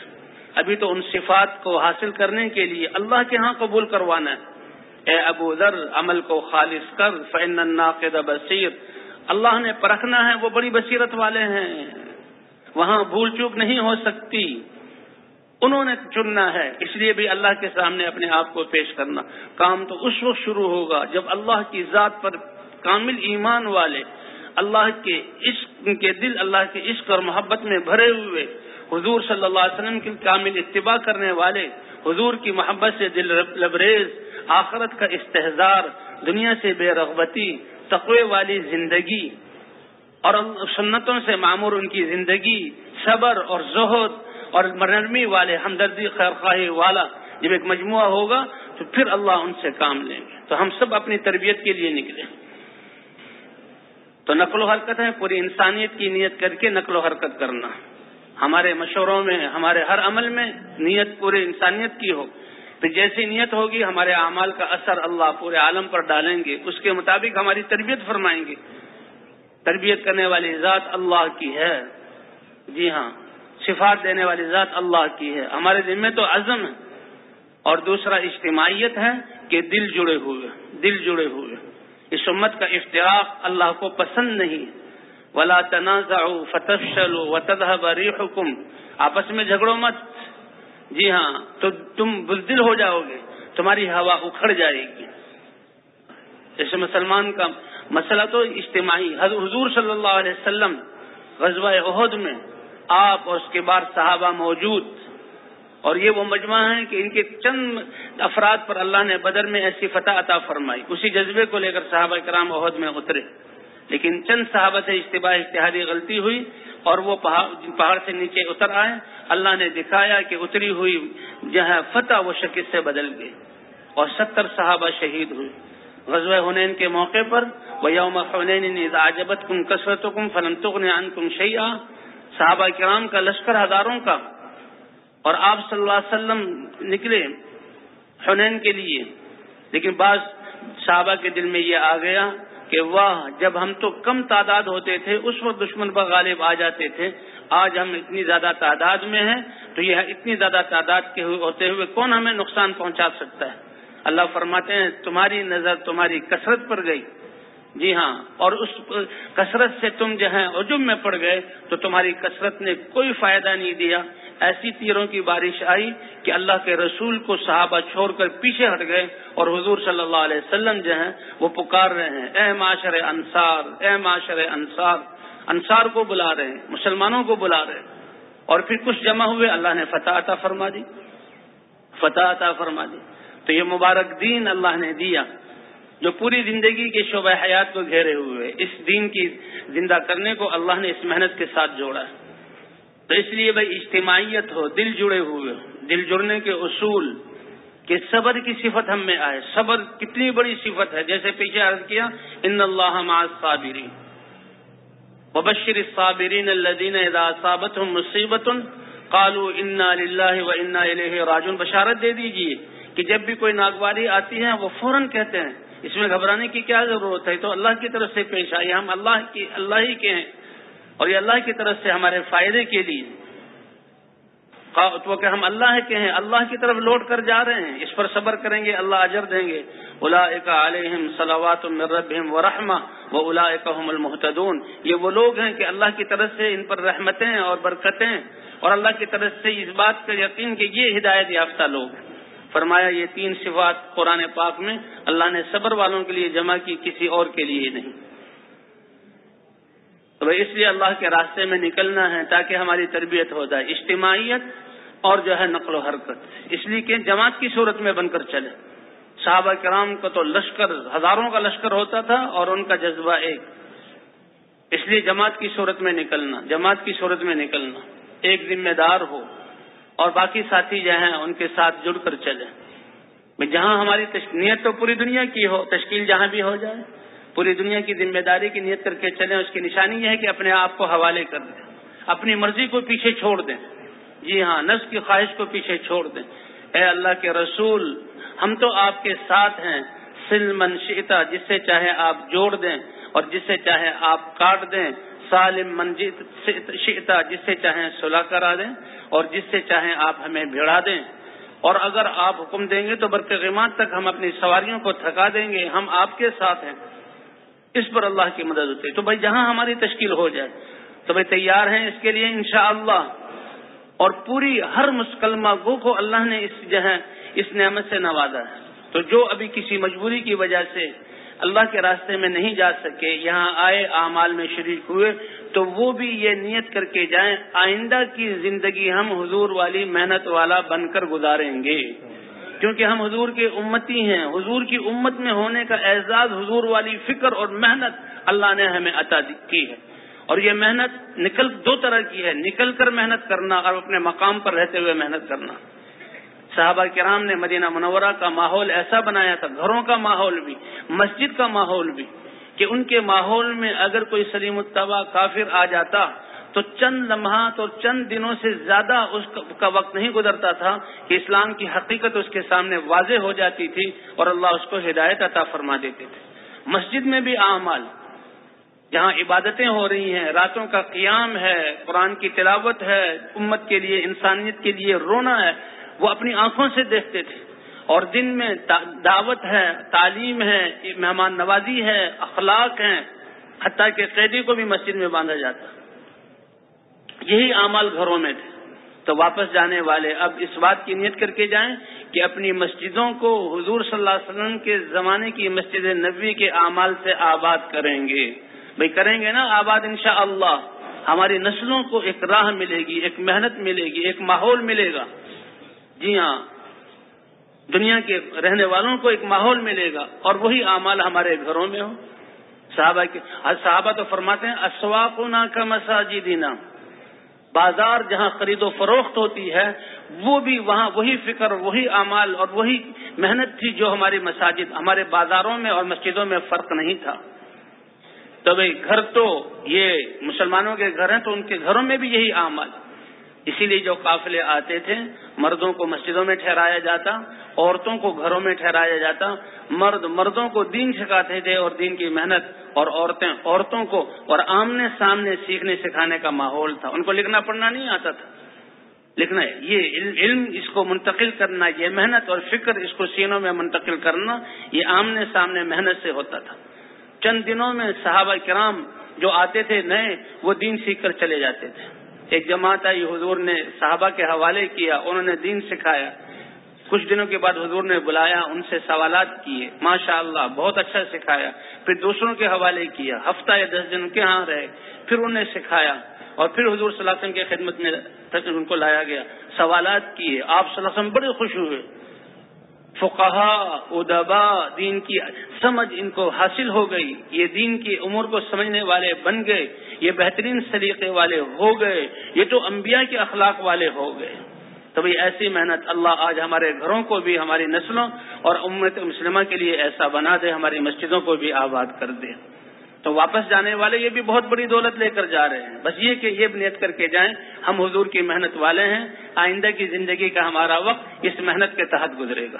ابھی تو ان صفات کو حاصل کرنے کے لیے اللہ کے ہاں قبول کروانا ہے۔ اے ابو ذر، عمل کو خالص کر فین الناقد بصیر اللہ نے پرکھنا ہے، وہ بڑی بصیرت والے ہیں۔ وہاں بھول چوک نہیں ہو سکتی۔ انہوں نے چننا ہے، اس لیے بھی اللہ کے سامنے اپنے آپ کو پیش کرنا۔ کام تو اس وقت شروع ہوگا جب اللہ کی ذات پر کامل ایمان والے اللہ کے عشق کے دل اللہ کے عشق اور محبت میں بھرے ہوئے حضور صلی اللہ علیہ وسلم کی کامل اتباع کرنے والے، حضور کی محبت سے دل لبریز، آخرت کا استحزار دنیا سے بے رغبتی تقوی والی زندگی اور سنتوں سے معمور ان کی زندگی، صبر اور زہد اور مرنمی والے ہمدردی خیر خواہی والا جب ایک مجموعہ ہوگا تو پھر اللہ ان سے کام لیں گے۔ تو ہم سب اپنی تربیت کے لیے نکلیں۔ تو نقل و حرکت ہے، پوری انسانیت کی نیت کر کے نقل و حرکت کرنا۔ ہمارے مشوروں میں، ہمارے ہر عمل میں نیت پورے انسانیت کی ہو۔ تو جیسی نیت ہوگی، ہمارے اعمال کا اثر اللہ پورے عالم پر ڈالیں گے، اس کے مطابق ہماری تربیت فرمائیں گے۔ تربیت کرنے والی ذات اللہ کی ہے۔ جی ہاں صفات دینے والی ذات اللہ کی ہے۔ ہمارے دل میں تو عزم ہے۔ اور دوسرا اجتماعیت ہے کہ دل جڑے ہوئے، دل جڑے ہوئے۔ اس امت کا افطراق اللہ کو پسند نہیں۔ ولا تنازع فتفشل و تدہ حکم آپس میں جھگڑو مت۔ جی ہاں تو تم بزدل ہو جاؤ گے، تمہاری ہوا اکھڑ جائے گی۔ جیسے مسلمان کا مسئلہ تو اجتماعی حضور صلی اللہ علیہ وسلم غزوہ عہد میں آپ اور اس کے بعد صحابہ موجود۔ اور یہ وہ مجمع ہے کہ ان کے چند افراد پر اللہ نے بدر میں ایسی فتح عطا فرمائی۔ اسی جذبے کو لے کر صحابہ کرام عہد میں اترے۔ لیکن چند صحابہ سے اجتباع اشتہادی غلطی ہوئی اور وہ پہاڑ سے نیچے اتر آئے۔ اللہ نے دکھایا کہ اتری ہوئی جہاں فتح وہ شکست سے بدل گئی اور ستر صحابہ شہید ہوئے۔ غزوہ حنین کے موقع پر وہ یوم عجبت کم کثرت کم فلنتغن عن کم شیا صحابہ کرام کا لشکر ہزاروں کا۔ اور آپ صلی اللہ علیہ وسلم نکلے حنین کے لیے۔ لیکن بعض صحابہ کے دل میں یہ آ گیا کہ واہ، جب ہم تو کم تعداد ہوتے تھے، اس وقت دشمن پر غالب آ جاتے تھے۔ آج ہم اتنی زیادہ تعداد میں ہیں، تو یہ اتنی زیادہ تعداد کے ہوتے ہوئے کون ہمیں نقصان پہنچا سکتا ہے؟ اللہ فرماتے ہیں، تمہاری نظر تمہاری کثرت پر گئی۔ جی ہاں اور اس کثرت سے تم جو ہے عجم میں پڑ گئے، تو تمہاری کثرت نے کوئی فائدہ نہیں دیا۔ ایسی تیروں کی بارش آئی کہ اللہ کے رسول کو صحابہ چھوڑ کر پیچھے ہٹ گئے اور حضور صلی اللہ علیہ وسلم جو ہیں وہ پکار رہے ہیں۔ اے معاشر انصار، اے معاشر انصار۔ انصار کو بلا رہے ہیں، مسلمانوں کو بلا رہے ہیں۔ اور پھر کچھ جمع ہوئے، اللہ نے فتح عطا فرما دی۔ فتح عطا فرما دی۔ تو یہ مبارک دین اللہ نے دیا، جو پوری زندگی کے شعبہ حیات کو گھیرے ہوئے، اس دین کی زندہ کرنے کو اللہ نے اس محنت کے ساتھ جوڑا ہے۔ تو اس لیے بھائی اجتماعیت ہو، دل جڑے ہوئے دل جڑنے کے اصول کہ صبر کی صفت ہم میں آئے۔ صبر کتنی بڑی صفت ہے۔ جیسے پیچھے عرض کیا، ان اللہ صابری وبشر الصابرین الذین اذا اصابتهم مصیبت قالوا انا للہ و انا الیہ راجون بشارت دے دیجیے کہ جب بھی کوئی ناگواری آتی ہے، وہ فوراً کہتے ہیں۔ اس میں گھبرانے کی کیا ضرورت ہے؟ تو اللہ کی طرف سے پیش آئی ہم اللہ کی، اللہ ہی کے ہیں۔ اور یہ اللہ کی طرف سے ہمارے فائدے کے لیے۔ تو کہ ہم اللہ کے ہیں، اللہ کی طرف لوٹ کر جا رہے ہیں۔ اس پر صبر کریں گے، اللہ اجر دیں گے۔ الا علیہم صلاوات ربہم و رحمہ و الا المحتدون یہ وہ لوگ ہیں کہ اللہ کی طرف سے ان پر رحمتیں اور برکتیں۔ اور اللہ کی طرف سے اس بات کا یقین کہ یہ ہدایت یافتہ لوگ ہیں۔ فرمایا، یہ تین صفات قرآن پاک میں اللہ نے صبر والوں کے لیے جمع کی، کسی اور کے لیے نہیں۔ تو اس لیے اللہ کے راستے میں نکلنا ہے تاکہ ہماری تربیت ہو جائے، اجتماعیت اور جو ہے نقل و حرکت۔ اس لیے کہ جماعت کی صورت میں بن کر چلے۔ صحابہ کرام کا تو لشکر، ہزاروں کا لشکر ہوتا تھا اور ان کا جذبہ ایک۔ اس لیے جماعت کی صورت میں نکلنا، جماعت کی صورت میں نکلنا ایک ذمہ دار ہو۔ اور باقی ساتھی جو ہیں ان کے ساتھ جڑ کر چلے۔ جہاں ہماری نیت تو پوری دنیا کی ہو، تشکیل جہاں بھی ہو جائے۔ پوری دنیا کی ذمہ داری کی نیت کر کے چلیں، اس کی نشانی یہ ہے کہ اپنے آپ کو حوالے کر دیں۔ اپنی مرضی کو پیچھے چھوڑ دیں۔ جی ہاں نفس کی خواہش کو پیچھے چھوڑ دیں۔ اے اللہ کے رسول، ہم تو آپ کے ساتھ ہیں۔ سل منشیتا جس سے چاہے آپ جوڑ دیں اور جس سے چاہے آپ کاٹ دیں۔ سالم منجیت شیتا جس سے چاہیں صلاح کرا دیں اور جس سے چاہیں آپ ہمیں بھیڑا دیں۔ اور اگر آپ حکم دیں گے تو برقیمات تک ہم اپنی سواریوں کو تھکا دیں گے۔ ہم آپ کے ساتھ ہیں۔ اس پر اللہ کی مدد ہوتی ہے۔ تو بھائی جہاں ہماری تشکیل ہو جائے، تو بھائی تیار ہیں اس کے لیے انشاءاللہ۔ اللہ اور پوری ہر مسلمہ گو کو اللہ نے اس جو ہے، اس نعمت سے نوازا ہے۔ تو جو ابھی کسی مجبوری کی وجہ سے اللہ کے راستے میں نہیں جا سکے، یہاں آئے اعمال میں شریک ہوئے، تو وہ بھی یہ نیت کر کے جائیں، آئندہ کی زندگی ہم حضور والی محنت والا بن کر گزاریں گے۔ کیونکہ ہم حضور کے امتی ہیں۔ حضور کی امت میں ہونے کا اعزاز حضور والی فکر اور محنت اللہ نے ہمیں عطا کی ہے۔ اور یہ محنت نکل دو طرح کی ہے۔ نکل کر محنت کرنا اور اپنے مقام پر رہتے ہوئے محنت کرنا۔ صحابہ کرام نے مدینہ منورہ کا ماحول ایسا بنایا تھا، گھروں کا ماحول بھی، مسجد کا ماحول بھی، کہ ان کے ماحول میں اگر کوئی سلیم الطبا کافر آ جاتا تو چند لمحات اور چند دنوں سے زیادہ اس کا وقت نہیں گزرتا تھا کہ اسلام کی حقیقت اس کے سامنے واضح ہو جاتی تھی اور اللہ اس کو ہدایت عطا فرما دیتے تھے۔ مسجد میں بھی اعمال جہاں عبادتیں ہو رہی ہیں، راتوں کا قیام ہے، قرآن کی تلاوت ہے، امت کے لیے، انسانیت کے لیے رونا ہے، وہ اپنی آنکھوں سے دیکھتے تھے۔ اور دن میں دعوت ہے، تعلیم ہے، مہمان نوازی ہے، اخلاق ہے حتیٰ کہ قیدی کو بھی مسجد میں باندھا جاتا۔ یہی اعمال گھروں میں تھے۔ تو واپس جانے والے اب اس بات کی نیت کر کے جائیں کہ اپنی مسجدوں کو حضور صلی اللہ علیہ وسلم کے زمانے کی مسجد نبوی کے اعمال سے آباد کریں گے۔ بھائی کریں گے نا آباد انشاءاللہ۔ اللہ ہماری نسلوں کو ایک راہ ملے گی، ایک محنت ملے گی، ایک ماحول ملے گا۔ جی ہاں دنیا کے رہنے والوں کو ایک ماحول ملے گا۔ اور وہی اعمال ہمارے گھروں میں ہو صحابہ کے صحابہ تو فرماتے ہیں اسواق کا مساجدینا بازار جہاں خرید و فروخت ہوتی ہے، وہ بھی وہاں وہی فکر، وہی اعمال اور وہی محنت تھی جو ہماری مساجد، ہمارے بازاروں میں اور مسجدوں میں فرق نہیں تھا۔ تو بھائی گھر تو یہ مسلمانوں کے گھر ہیں تو ان کے گھروں میں بھی یہی اعمال۔ اسی لیے جو قافلے آتے تھے مردوں کو مسجدوں میں ٹھہرایا جاتا، عورتوں کو گھروں میں ٹھہرایا جاتا۔ مرد مردوں کو دین سکھاتے تھے اور دین کی محنت اور عورتیں عورتوں کو اور آمنے سامنے سیکھنے سکھانے کا ماحول تھا۔ ان کو لکھنا پڑھنا نہیں آتا تھا۔ لکھنا یہ علم اس کو منتقل کرنا، یہ محنت اور فکر اس کو سینوں میں منتقل کرنا، یہ آمنے سامنے محنت سے ہوتا تھا۔ چند دنوں میں صحابہ کرام جو آتے تھے نئے، وہ دین سیکھ کر چلے جاتے تھے۔ ایک جماعت آئی، حضور نے صحابہ کے حوالے کیا، انہوں نے دین سکھایا۔ کچھ دنوں کے بعد حضور نے بلایا، ان سے سوالات کیے۔ ماشاء اللہ بہت اچھا سکھایا۔ پھر دوسروں کے حوالے کیا۔ ہفتہ یا دس دن کے ہاں رہے۔ پھر انہیں سکھایا۔ اور پھر حضور صلی اللہ علیہ وسلم کی خدمت میں ان کو لایا گیا۔ سوالات کیے۔ آپ صلی اللہ علیہ وسلم بڑے خوش ہوئے۔ فقہا، ادبا، دین کی سمجھ ان کو حاصل ہو گئی۔ یہ دین کی عمر کو سمجھنے والے بن گئے۔ یہ بہترین سلیقے والے ہو گئے، یہ تو انبیاء کے اخلاق والے ہو گئے۔ تو بھائی ایسی محنت اللہ آج ہمارے گھروں کو بھی، ہماری نسلوں اور امت مسلمہ کے لیے ایسا بنا دے، ہماری مسجدوں کو بھی آباد کر دے۔ تو واپس جانے والے یہ بھی بہت بڑی دولت لے کر جا رہے ہیں۔ بس یہ کہ یہ نیت کر کے جائیں، ہم حضور کی محنت والے ہیں۔ آئندہ کی زندگی کا ہمارا وقت اس محنت کے تحت گزرے گا۔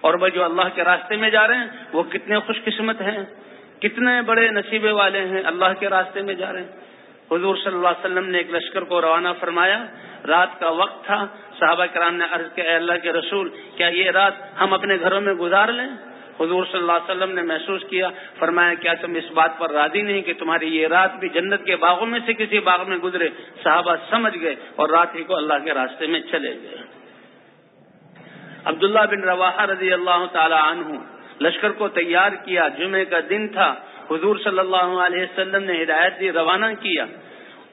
اور وہ جو اللہ کے راستے میں جا رہے ہیں، وہ کتنے خوش قسمت ہیں۔ کتنے بڑے نصیبے والے ہیں، اللہ کے راستے میں جا رہے ہیں۔ حضور صلی اللہ علیہ وسلم نے ایک لشکر کو روانہ فرمایا۔ رات کا وقت تھا۔ صحابہ کرام نے عرض کے اللہ کے رسول، کیا یہ رات ہم اپنے گھروں میں گزار لیں؟ حضور صلی اللہ علیہ وسلم نے محسوس کیا، فرمایا، کیا تم اس بات پر راضی نہیں کہ تمہاری یہ رات بھی جنت کے باغوں میں سے کسی باغ میں گزرے؟ صحابہ سمجھ گئے اور رات ہی کو اللہ کے راستے میں چلے گئے۔ عبداللہ بن روا رضی اللہ تعالی عنہ لشکر کو تیار کیا جمعے کا دن تھا۔ حضور صلی اللہ علیہ وسلم نے ہدایت دی، روانہ کیا۔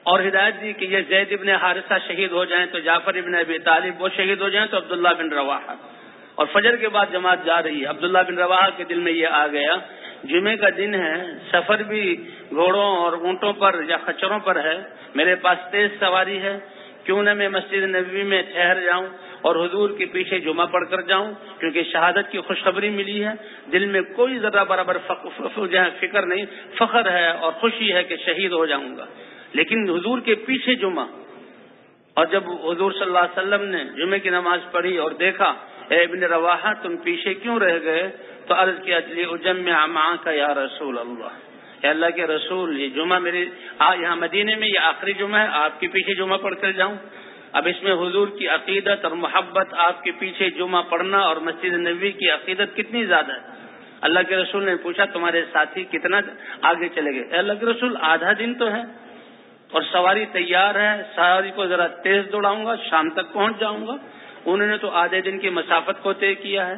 اور ہدایت دی کہ یہ زید ابن حارثہ شہید ہو جائیں تو جعفر ابن ابی طالب وہ شہید ہو جائیں تو عبداللہ بن روا اور فجر کے بعد جماعت جا رہی ہے۔ عبداللہ بن روا کے دل میں یہ آ گیا جمعے کا دن ہے، سفر بھی گھوڑوں اور اونٹوں پر یا خچروں پر ہے۔ میرے پاس تیز سواری ہے، کیوں نہ میں مسجد نبوی میں ٹھہر جاؤں؟ اور حضور کے پیچھے جمعہ پڑھ کر جاؤں، کیونکہ شہادت کی خوشخبری ملی ہے۔ دل میں کوئی ذرا برابر فکر نہیں، فخر ہے اور خوشی ہے کہ شہید ہو جاؤں گا۔ لیکن حضور کے پیچھے جمعہ، اور جب حضور صلی اللہ علیہ وسلم نے جمعے کی نماز پڑھی اور دیکھا، اے ابن روا تم پیچھے کیوں رہ گئے؟ تو عرض کیا اجم میں کا یا رسول اللہ۔ اے اللہ کے رسول، یہ جمعہ میرے یہاں مدینے میں یہ آخری جمعہ ہے، آپ کے پیچھے جمعہ پڑھ کر جاؤں۔ اب اس میں حضور کی عقیدت اور محبت آپ کے پیچھے جمعہ پڑھنا اور مسجد نبی کی عقیدت کتنی زیادہ ہے؟ اللہ کے رسول نے پوچھا، تمہارے ساتھی کتنا آگے چلے گئے؟ اللہ کے رسول، آدھا دن تو ہے اور سواری تیار ہے، سواری کو ذرا تیز دوڑاؤں گا، شام تک پہنچ جاؤں گا۔ انہوں نے تو آدھے دن کی مسافت کو طے کیا ہے۔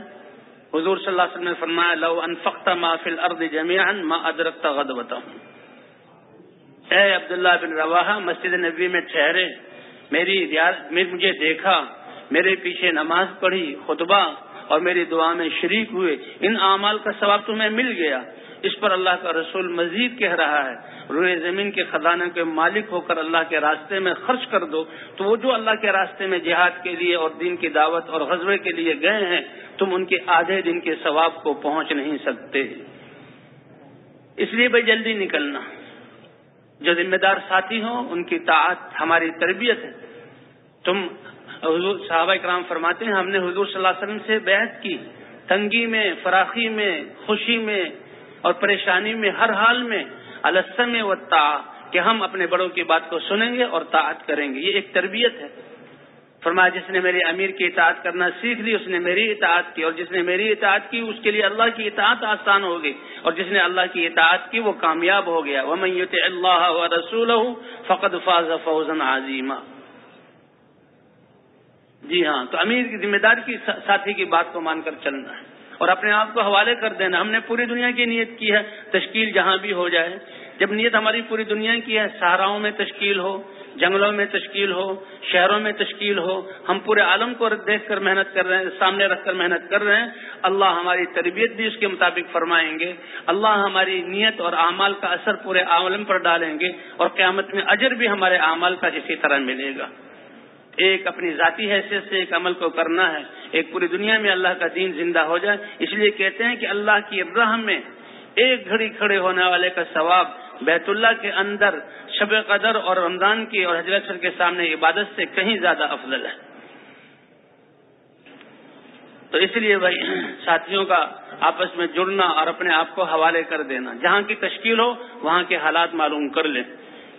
حضور صلی اللہ علیہ وسلم نے فرمایا، لو انفقت ما فی الارض جميعا ما ادرکت غدوتهم اے عبداللہ بن رواحہ، مسجد نبی میں ٹھہرے۔ میری مجھے دیکھا، میرے پیچھے نماز پڑھی، خطبہ، اور میری دعا میں شریک ہوئے۔ ان اعمال کا ثواب تمہیں مل گیا۔ اس پر اللہ کا رسول مزید کہہ رہا ہے، روئے زمین کے خزانے کے مالک ہو کر اللہ کے راستے میں خرچ کر دو۔ تو وہ جو اللہ کے راستے میں جہاد کے لیے اور دین کی دعوت اور غزبے کے لیے گئے ہیں، تم ان کے آدھے دن کے ثواب کو پہنچ نہیں سکتے۔ اس لیے بھائی جلدی نکلنا۔ جو ذمہ دار ساتھی ہوں، ان کی طاعت ہماری تربیت ہے۔ تم حضور صحابہ کرام فرماتے ہیں، ہم نے حضور صلی اللہ علیہ وسلم سے بحث کی۔ تنگی میں، فراخی میں، خوشی میں اور پریشانی میں، ہر حال میں السم و تا کہ ہم اپنے بڑوں کی بات کو سنیں گے اور طاعت کریں گے۔ یہ ایک تربیت ہے۔ فرمایا جس نے میری امیر کی اطاعت کرنا سیکھ لی، اس نے میری اطاعت کی اور جس نے میری اطاعت کی، اس کے لیے اللہ کی اطاعت آسان ہو گئی اور جس نے اللہ کی اطاعت کی، وہ کامیاب ہو گیا۔ وہ میت اللہ و رسول فقد فاض فوزن عظیمہ جی ہاں تو امیر کی ذمہ دار کی ساتھی کی بات کو مان کر چلنا ہے اور اپنے آپ کو حوالے کر دینا۔ ہم نے پوری دنیا کی نیت کی ہے تشکیل جہاں بھی ہو جائے۔ جب نیت ہماری پوری دنیا کی ہے سہاراؤں میں تشکیل ہو جنگلوں میں تشکیل ہو، شہروں میں تشکیل ہو، ہم پورے عالم کو دیکھ کر محنت کر رہے ہیں، سامنے رکھ کر محنت کر رہے ہیں۔ اللہ ہماری تربیت بھی اس کے مطابق فرمائیں گے۔ اللہ ہماری نیت اور اعمال کا اثر پورے عالم پر ڈالیں گے اور قیامت میں اجر بھی ہمارے اعمال کا اسی طرح ملے گا۔ ایک اپنی ذاتی حیثیت سے ایک عمل کو کرنا ہے۔ ایک پوری دنیا میں اللہ کا دین زندہ ہو جائے۔ اس لیے کہتے ہیں کہ اللہ کی راہ میں ایک گھڑی کھڑے ہونے والے کا ثواب بیت اللہ کے اندر شب قدر اور رمضان کی اور حضرت کے سامنے عبادت سے کہیں زیادہ افضل ہے۔ تو اس لیے بھائی، ساتھیوں کا آپس میں جڑنا اور اپنے آپ کو حوالے کر دینا۔ جہاں کی تشکیل ہو، وہاں کے حالات معلوم کر لیں۔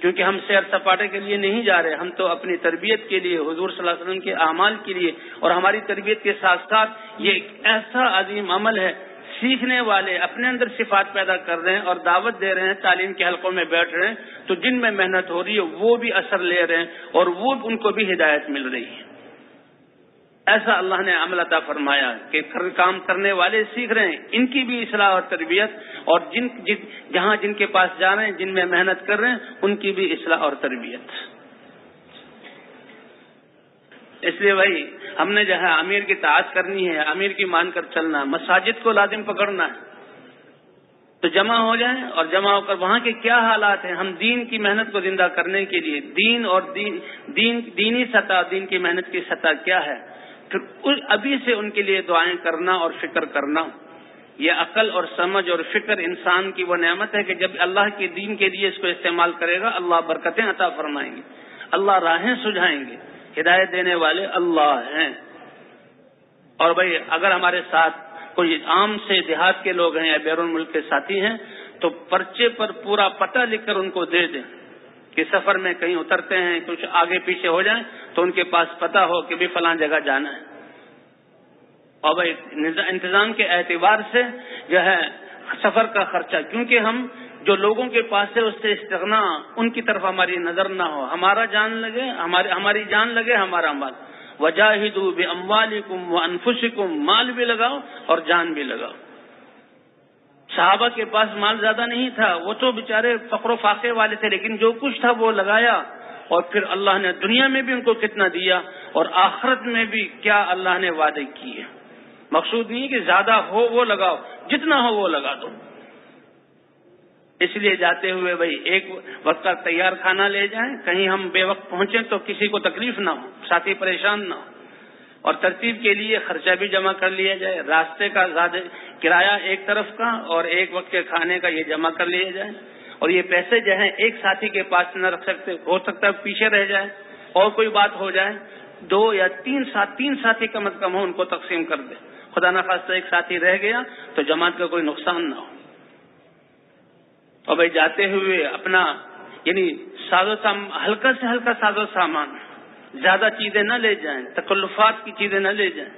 کیونکہ ہم سیر سپاٹے کے لیے نہیں جا رہے، ہم تو اپنی تربیت کے لیے، حضور صلی اللہ علیہ وسلم کے اعمال کے لیے اور ہماری تربیت کے ساتھ ساتھ یہ ایک ایسا عظیم عمل ہے سیکھنے والے اپنے اندر صفات پیدا کر رہے ہیں اور دعوت دے رہے ہیں، تعلیم کے حلقوں میں بیٹھ رہے ہیں، تو جن میں محنت ہو رہی ہے، وہ بھی اثر لے رہے ہیں اور وہ ان کو بھی ہدایت مل رہی ہے۔ ایسا اللہ نے عمل عطا فرمایا کہ کام کرنے والے سیکھ رہے ہیں، ان کی بھی اصلاح اور تربیت اور جن، جہاں جن کے پاس جا رہے ہیں، جن میں محنت کر رہے ہیں، ان کی بھی اصلاح اور تربیت۔ اس لیے بھائی، ہم نے جو ہے امیر کی تعداد کرنی ہے، امیر کی مان کر چلنا مساجد کو لازم پکڑنا ہے۔ تو جمع ہو جائیں اور جمع ہو کر وہاں کے کیا حالات ہیں؟ ہم دین کی محنت کو زندہ کرنے کے لیے دین اور دین دین، دینی سطح، دین کی محنت کی سطح کیا ہے؟ پھر ابھی سے ان کے لیے دعائیں کرنا اور فکر کرنا۔ یہ عقل اور سمجھ اور فکر انسان کی وہ نعمت ہے کہ جب اللہ کے دین کے لیے اس کو استعمال کرے گا، اللہ برکتیں عطا فرمائیں گے۔ اللہ راہیں سجھائیں گے۔ ہدایت دینے والے اللہ ہیں۔ اور بھائی، اگر ہمارے ساتھ کوئی عام سے دیہات کے لوگ ہیں یا بیرون ملک کے ساتھی ہیں، تو پرچے پر پورا پتہ لکھ کر ان کو دے دیں کہ سفر میں کہیں اترتے ہیں، کچھ آگے پیچھے ہو جائیں تو ان کے پاس پتا ہو کہ بھی فلاں جگہ جانا ہے۔ اور بھائی، انتظام کے اعتبار سے جو ہے سفر کا خرچہ، کیونکہ ہم جو لوگوں کے پاس ہے، اس سے استغنا، ان کی طرف ہماری نظر نہ ہو۔ ہمارا جان لگے، ہماری جان لگے، ہمارا مال۔ وجاہد بے اموالی کم و مال بھی لگاؤ اور جان بھی لگاؤ۔ صحابہ کے پاس مال زیادہ نہیں تھا، وہ تو بےچارے فقر و فاقے والے تھے، لیکن جو کچھ تھا وہ لگایا۔ اور پھر اللہ نے دنیا میں بھی ان کو کتنا دیا اور آخرت میں بھی کیا اللہ نے وعدے کیے۔ مقصود نہیں کہ زیادہ ہو وہ لگاؤ، جتنا ہو وہ لگا دو۔ اس لیے جاتے ہوئے بھائی ایک وقت کا تیار کھانا لے جائیں، کہیں ہم بے وقت پہنچے تو کسی کو تکلیف نہ ہو، ساتھی پریشان نہ ہو۔ اور ترتیب کے لیے خرچہ بھی جمع کر لیا جائے، راستے کا زیادہ کرایہ ایک طرف کا اور ایک وقت کے کھانے کا یہ جمع کر لیا جائے۔ اور یہ پیسے جو ہیں، ایک ساتھی کے پاس نہ رکھ سکتے، ہو سکتا ہے پیچھے رہ جائے، اور کوئی بات ہو جائے، دو یا تین ساتھ تین ساتھی کم از کم ہو، ان کو تقسیم کر دے۔ خدا نخواستہ ایک ساتھی رہ گیا تو جماعت کا کوئی نقصان نہ ہو۔ اور بھائی جاتے ہوئے اپنا یعنی ساز و سام، ہلکا سے ہلکا ساز و سامان، زیادہ چیزیں نہ لے جائیں، تکلفات کی چیزیں نہ لے جائیں،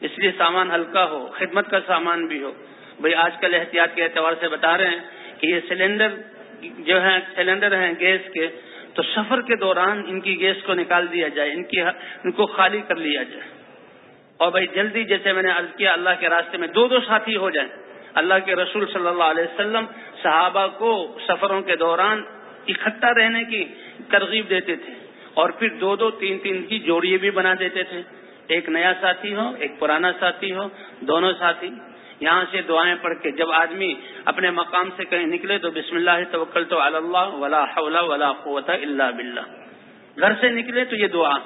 اس لیے سامان ہلکا ہو، خدمت کا سامان بھی ہو۔ بھائی آج کل احتیاط کے اعتبار سے بتا رہے ہیں کہ یہ سلنڈر جو ہے سلنڈر ہیں گیس کے، تو سفر کے دوران ان کی گیس کو نکال دیا جائے، ان کی، ان کو خالی کر لیا جائے۔ اور بھائی جلدی، جیسے میں نے عرض کیا، اللہ کے راستے میں دو دو ساتھی ہو جائیں۔ اللہ کے رسول صلی اللہ علیہ وسلم صحابہ کو سفروں کے دوران اکٹھا رہنے کی ترغیب دیتے تھے اور پھر دو دو تین تین کی جوڑیے بھی بنا دیتے تھے۔ ایک نیا ساتھی ہو، ایک پرانا ساتھی ہو، دونوں ساتھی۔ یہاں سے دعائیں پڑھ کے جب آدمی اپنے مقام سے کہیں نکلے تو بسم اللہ توکل تو اللہ ولا حول ولا قوت اللہ بلّہ گھر سے نکلے تو یہ دعا۔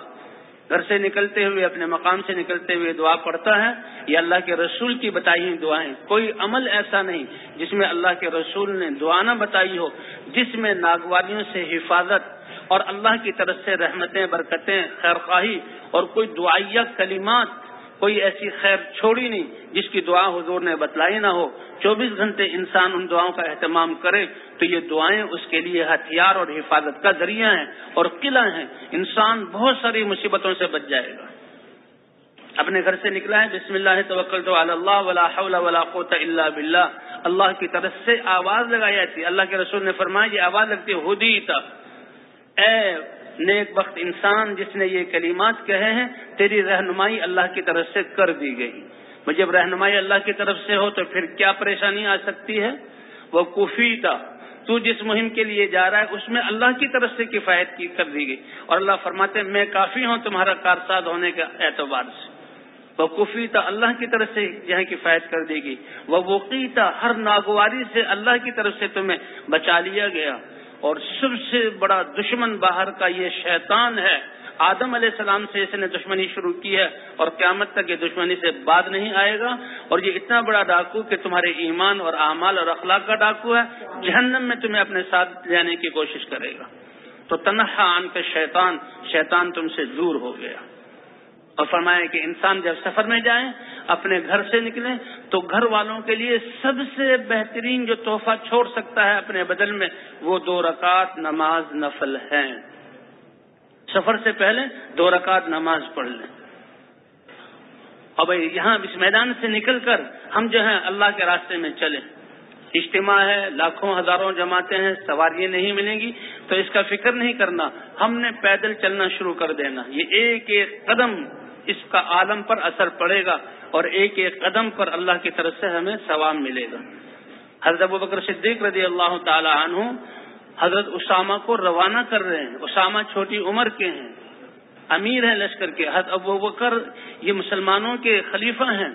گھر سے نکلتے ہوئے، اپنے مقام سے نکلتے ہوئے دعا پڑھتا ہے۔ یہ اللہ کے رسول کی بتائی ہوئی دعائیں کوئی عمل ایسا نہیں جس میں اللہ کے رسول نے دعا نہ بتائی ہو، جس میں ناگواریوں سے حفاظت اور اللہ کی طرف سے رحمتیں، برکتیں، خیر خواہی اور کوئی دعائیہ کلمات کوئی ایسی خیر چھوڑی نہیں جس کی دعا حضور نے بتلائی نہ ہو۔ چوبیس گھنٹے انسان ان دعاؤں کا اہتمام کرے تو یہ دعائیں اس کے لیے ہتھیار اور حفاظت کا ذریعہ ہیں اور قلعہ ہیں۔ انسان بہت ساری مصیبتوں سے بچ جائے گا۔ اپنے گھر سے نکلا ہے، بسم اللہ توکل تو اللہ، ولا حول ولا قوت اللہ بلّہ اللہ کی طرف سے آواز لگائی جاتی اللہ کے رسول نے فرمایا، یہ آواز لگتی ہے ہدی اے نیک وقت انسان جس نے یہ کلمات کہے ہیں، تیری رہنمائی اللہ کی طرف سے کر دی گئی۔ جب رہنمائی اللہ کی طرف سے ہو تو پھر کیا پریشانی آ سکتی ہے؟ وہ کفیتا تو جس مہم کے لیے جا رہا ہے، اس میں اللہ کی طرف سے کفایت کی کر دی گئی۔ اور اللہ فرماتے میں کافی ہوں تمہارا کارساز ہونے کے اعتبار سے۔ وہ کفیتا اللہ کی طرف سے یہاں کفایت کر دی گئی۔ وہ وقی تھا ہر ناگواری سے اللہ کی طرف سے تمہیں بچا لیا گیا۔ اور سب سے بڑا دشمن باہر کا یہ شیطان ہے۔ آدم علیہ السلام سے اس نے دشمنی شروع کی ہے اور قیامت تک یہ دشمنی سے بعد نہیں آئے گا۔ اور یہ اتنا بڑا ڈاکو کہ تمہارے ایمان اور اعمال اور اخلاق کا ڈاکو ہے۔ جہنم میں تمہیں اپنے ساتھ لینے کی کوشش کرے گا۔ تو تنہا آن کے شیطان شیطان تم سے دور ہو گیا۔ اور فرمایا کہ انسان جب سفر میں جائیں اپنے گھر سے نکلیں تو گھر والوں کے لیے سب سے بہترین جو تحفہ چھوڑ سکتا ہے اپنے بدل میں وہ دو رکعت نماز نفل ہے سفر سے پہلے دو رکعت نماز پڑھ لیں۔ اور بھائی یہاں اس میدان سے نکل کر ہم جو ہیں اللہ کے راستے میں چلیں۔ اجتماع ہے، لاکھوں ہزاروں جماعتیں ہیں، سواریاں نہیں ملیں گی۔ تو اس کا فکر نہیں کرنا، ہم نے پیدل چلنا شروع کر دینا۔ یہ ایک ایک قدم اس کا عالم پر اثر پڑے گا اور ایک ایک قدم پر اللہ کی طرف سے ہمیں ثواب ملے گا۔ حضرت ابو بکر صدیق رضی اللہ تعالی عنہ حضرت اسامہ کو روانہ کر رہے ہیں۔ اسامہ چھوٹی عمر کے ہیں، امیر ہیں لشکر کے۔ حضرت ابو بکر یہ مسلمانوں کے خلیفہ ہیں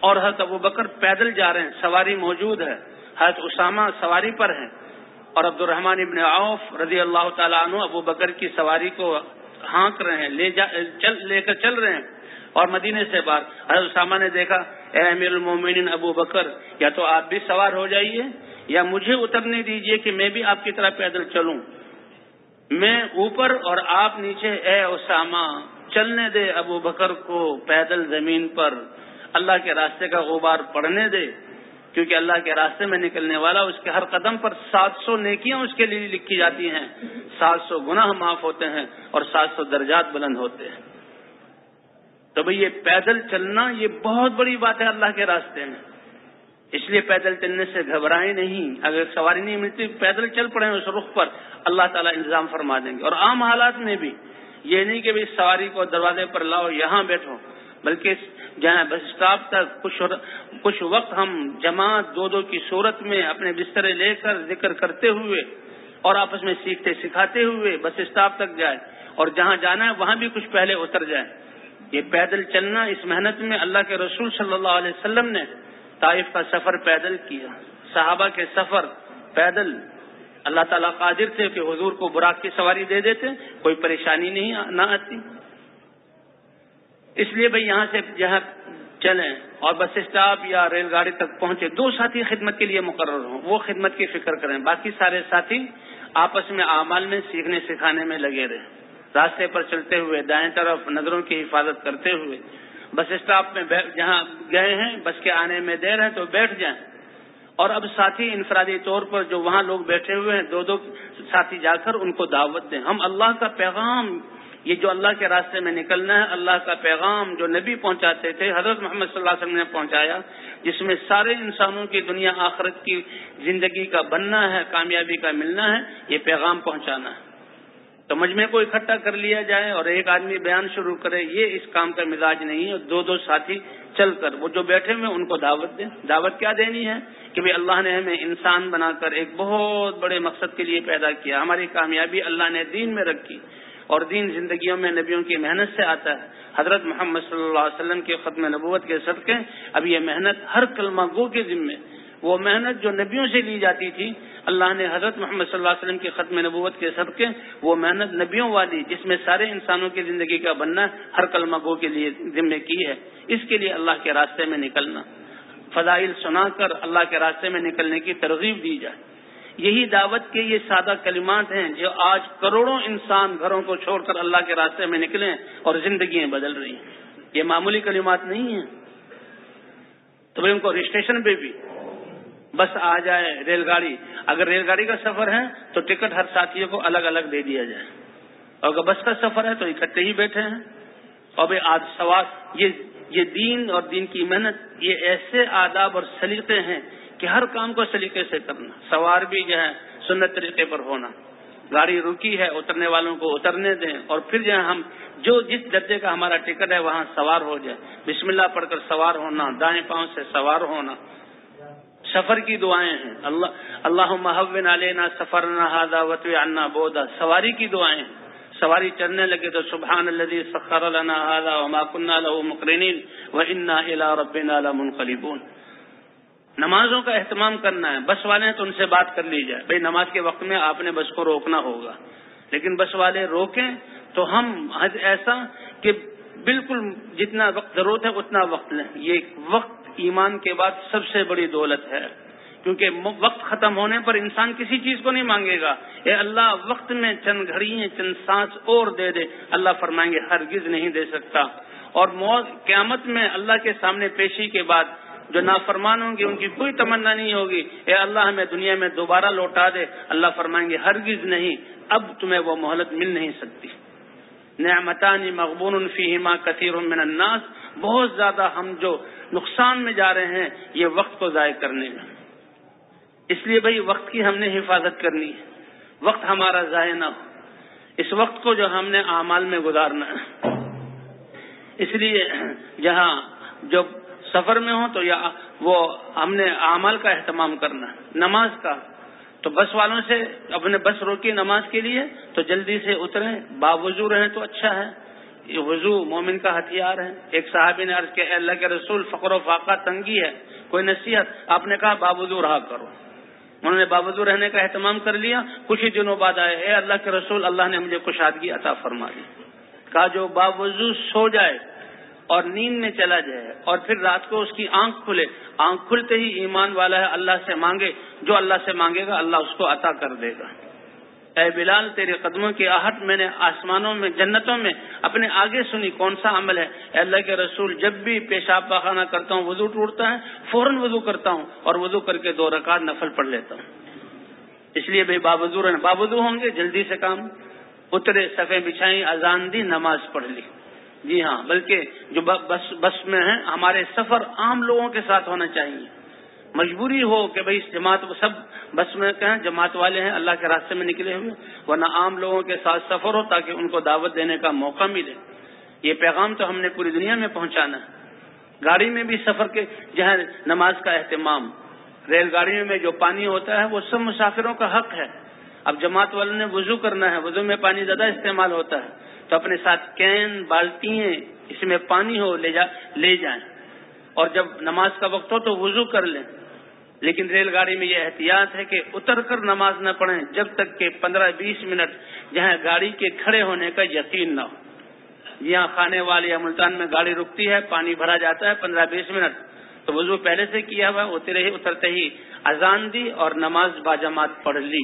اور حضرت ابو بکر پیدل جا رہے ہیں، سواری موجود ہے۔ حضرت اسامہ سواری پر ہیں اور عبد الرحمان ابن عوف رضی اللہ تعالیٰ عنہ ابو بکر کی سواری کو ہانک رہے ہیں، لے جا، چل، لے کر چل رہے ہیں۔ اور مدینے سے باہر۔ حضرت اسامہ نے دیکھا، اے امیر المومنین ابو بکر، یا تو آپ بھی سوار ہو جائیے، یا مجھے اترنے دیجیے کہ میں بھی آپ کی طرح پیدل چلوں۔ میں اوپر اور آپ نیچے، اے اسامہ، چلنے دے ابو بکر کو پیدل زمین پر۔ اللہ کے راستے کا غبار پڑھنے دے۔ کیونکہ اللہ کے راستے میں نکلنے والا اس کے ہر قدم پر سات سو نیکیاں اس کے لیے لکھی جاتی ہیں۔ سات سو گناہ معاف ہوتے ہیں اور سات سو درجات بلند ہوتے ہیں۔ تو بھئی یہ پیدل چلنا یہ بہت بڑی بات ہے اللہ کے راستے میں۔ اس لیے پیدل چلنے سے گھبرائیں نہیں۔ اگر سواری نہیں ملتی، پیدل چل پڑے اس رخ پر۔ اللہ تعالیٰ انتظام فرما دیں گے۔ اور عام حالات میں بھی یہ نہیں کہ سواری کو دروازے پر لاؤ، یہاں بیٹھو۔ بلکہ جہاں بس اسٹاپ تک کچھ کچھ وقت ہم جماعت دو دو کی صورت میں اپنے بسترے لے کر ذکر کرتے ہوئے اور آپس میں سیکھتے سکھاتے ہوئے بس اسٹاپ تک جائے اور جہاں جانا ہے وہاں بھی کچھ پہلے اتر جائے یہ پیدل چلنا اس محنت میں اللہ کے رسول صلی اللہ علیہ وسلم نے طائف کا سفر پیدل کیا۔ صحابہ کے سفر پیدل۔ اللہ تعالیٰ قادر تھے کہ حضور کو براق کی سواری دے دیتے، کوئی پریشانی نہیں نہ آتی۔ اس لیے بھائی یہاں سے جہاں چلیں اور بس اسٹاپ یا ریل گاڑی تک پہنچے، دو ساتھی خدمت کے لیے مقرر ہوں، وہ خدمت کی فکر کریں۔ باقی سارے ساتھی آپس میں اعمال میں، سیکھنے، سکھانے میں لگے رہے راستے پر چلتے ہوئے، دائیں طرف نظروں کی حفاظت کرتے ہوئے۔ بس اسٹاپ میں جہاں گئے ہیں، بس کے آنے میں دیر ہے تو بیٹھ جائیں۔ اور اب ساتھی انفرادی طور پر جو وہاں لوگ بیٹھے ہوئے ہیں، دو دو ساتھی جا کر ان کو دعوت دیں۔ ہم اللہ کا پیغام یہ جو اللہ کے راستے میں نکلنا ہے، اللہ کا پیغام جو نبی پہنچاتے تھے، حضرت محمد صلی اللہ علیہ وسلم نے پہنچایا، جس میں سارے انسانوں کی دنیا آخرت کی زندگی کا بننا ہے، کامیابی کا ملنا ہے، یہ پیغام پہنچانا ہے۔ تو مجمع کو اکٹھا کر لیا جائے اور ایک آدمی بیان شروع کرے، یہ اس کام کا مزاج نہیں ہے دو دو ساتھی چل کر، وہ جو بیٹھے ہوئے ان کو دعوت دیں۔ دعوت کیا دینی ہے؟ کہ بھائی اللہ نے ہمیں انسان بنا کر ایک بہت بڑے مقصد کے لیے پیدا کیا، ہماری کامیابی اللہ نے دین میں رکھی۔ اور دین زندگیوں میں نبیوں کی محنت سے آتا ہے۔ حضرت محمد صلی اللہ علیہ وسلم کے ختم نبوت کے صدقے، اب یہ محنت ہر کلمہ گو کے ذمے۔ وہ محنت جو نبیوں سے لی جاتی تھی، اللہ نے حضرت محمد صلی اللہ علیہ وسلم کی ختم نبوت کے صدقے، وہ محنت نبیوں والی، جس میں سارے انسانوں کی زندگی کا بننا ہر کلمہ گو کے لیے ذمے کی ہے۔ اس کے لیے اللہ کے راستے میں نکلنا۔ فضائل سنا کر اللہ کے راستے میں نکلنے کی ترغیب دی جائے۔ یہی دعوت کے یہ سادہ کلمات ہیں جو آج کروڑوں انسان گھروں کو چھوڑ کر اللہ کے راستے میں نکلے اور زندگیاں بدل رہی ہیں۔ یہ معمولی کلمات نہیں ہیں۔ تو ان کو رجسٹریشن پہ بھی بس آ جائے ریل گاڑی۔ اگر ریل گاڑی کا سفر ہے تو ٹکٹ ہر ساتھیوں کو الگ الگ دے دیا جائے۔ اور اگر بس کا سفر ہے تو اکٹھے ہی بیٹھے ہیں۔ اور آج سوال، یہ یہ دین اور دین کی محنت، یہ ایسے آداب اور سلیقے ہیں کہ ہر کام کو سلیقے سے کرنا، سوار بھی جو ہے سنت طریقے پر ہونا۔ گاڑی رکی ہے، اترنے والوں کو اترنے دیں اور پھر جو ہے ہم جو جس درجے کا ہمارا ٹکٹ ہے وہاں سوار ہو جائے۔ بسم اللہ پڑھ کر سوار ہونا، دائیں پاؤں سے سوار ہونا۔ سفر کی دعائیں ہیں۔ اللہ اللہ محبن علینا سفر نہ بودا سواری کی دعائیں سواری چلنے لگے تو سبحان الذي سخر لنا هذا وما كنا له مقرنين وانا الى ربنا لمنقلبون۔ نمازوں کا اہتمام کرنا ہے، بس والے ہیں تو ان سے بات کر لی جائے۔ بھائی نماز کے وقت میں آپ نے بس کو روکنا ہوگا۔ لیکن بس والے روکیں تو ہم حج ایسا کہ بالکل جتنا وقت ضرورت ہے اتنا وقت لیں۔ یہ وقت ایمان کے بعد سب سے بڑی دولت ہے۔ کیونکہ وقت ختم ہونے پر انسان کسی چیز کو نہیں مانگے گا۔ اے اللہ، وقت میں چند گھڑی چند سانس اور دے دے۔ اللہ فرمائیں گے، ہرگز نہیں دے سکتا۔ اور قیامت میں اللہ کے سامنے پیشی کے بعد جو نافرمان ہوں گے، ان کی کوئی تمنا نہیں ہوگی۔ اے اللہ، ہمیں دنیا میں دوبارہ لوٹا دے۔ اللہ فرمائیں گے، ہرگز نہیں۔ اب تمہیں وہ مہلت مل نہیں سکتی۔ نعمتانی مقبول فیما کثیر من الناس۔ بہت زیادہ ہم جو نقصان میں جا رہے ہیں، یہ وقت کو ضائع کرنے میں۔ اس لیے بھائی، وقت کی ہم نے حفاظت کرنی ہے۔ وقت ہمارا ضائع نہ ہو۔ اس وقت کو جو ہم نے اعمال میں گزارنا ہے۔ اس لیے جہاں جو سفر میں ہو تو یا وہ ہم نے اعمال کا اہتمام کرنا نماز کا۔ تو بس والوں سے اپنے بس روکی نماز کے لیے، تو جلدی سے اتریں، باوضو رہیں تو اچھا ہے۔ یہ وضو مومن کا ہتھیار ہے۔ ایک صحابی نے عرض کیا اللہ کے رسول، فقر و فاقہ تنگی ہے، کوئی نصیحت؟ آپ نے کہا، باوضو رہا کرو۔ انہوں نے باوضو رہنے کا اہتمام کر لیا۔ کچھ ہی دنوں بعد آئے، اے اللہ کے رسول، اللہ نے مجھے کشادگی عطا فرما دی کہا، جو باوضو سو جائے اور نیند میں چلا جائے اور پھر رات کو اس کی آنکھ کھلے۔ آنکھ کھلتے ہی ایمان والا ہے، اللہ سے مانگے۔ جو اللہ سے مانگے گا، اللہ اس کو عطا کر دے گا۔ اے بلال، تیرے قدموں کی آہٹ میں نے آسمانوں میں، جنتوں میں اپنے آگے سنی۔ کون سا عمل ہے؟ اے اللہ کے رسول، جب بھی پیشاب پاخانہ کرتا ہوں، وضو ٹوٹتا ہے، فوراً وضو کرتا ہوں اور وضو کر کے دو رکعت نفل پڑھ لیتا ہوں۔ اس لیے بھائی بابزور بابدو ہوں گے، جلدی سے کام۔ اترے صفے بچھائی اذان دی نماز پڑھ لی۔ جی ہاں بلکہ جو بس بس میں ہیں، ہمارے سفر عام لوگوں کے ساتھ ہونا چاہیے۔ مجبوری ہو کہ بھائی جماعت، سب بس میں کہیں، جماعت والے ہیں، اللہ کے راستے میں نکلے ہوئے ورنہ عام لوگوں کے ساتھ سفر ہو تاکہ ان کو دعوت دینے کا موقع ملے۔ یہ پیغام تو ہم نے پوری دنیا میں پہنچانا ہے۔ گاڑی میں بھی سفر کے جہاں نماز کا اہتمام، ریل گاڑیوں میں جو پانی ہوتا ہے، وہ سب مسافروں کا حق ہے۔ اب جماعت والوں نے وضو کرنا ہے، وضو میں پانی زیادہ استعمال ہوتا ہے۔ تو اپنے ساتھ کین بالٹی اس میں پانی ہو، لے جا، لے جائیں۔ اور جب نماز کا وقت ہو تو وضو کر لیں۔ لیکن ریل گاڑی میں یہ احتیاط ہے کہ اتر کر نماز نہ پڑھیں، جب تک کہ پندرہ بیس منٹ جہاں گاڑی کے کھڑے ہونے کا یقین نہ ہو۔ یہاں کھانے والے یا ملتان میں گاڑی رکتی ہے، پانی بھرا جاتا ہے پندرہ بیس منٹ۔ تو وضو پہلے سے کیا ہوا اترے ہی اترتے ہی اذان دی اور نماز باجماعت پڑھ لی۔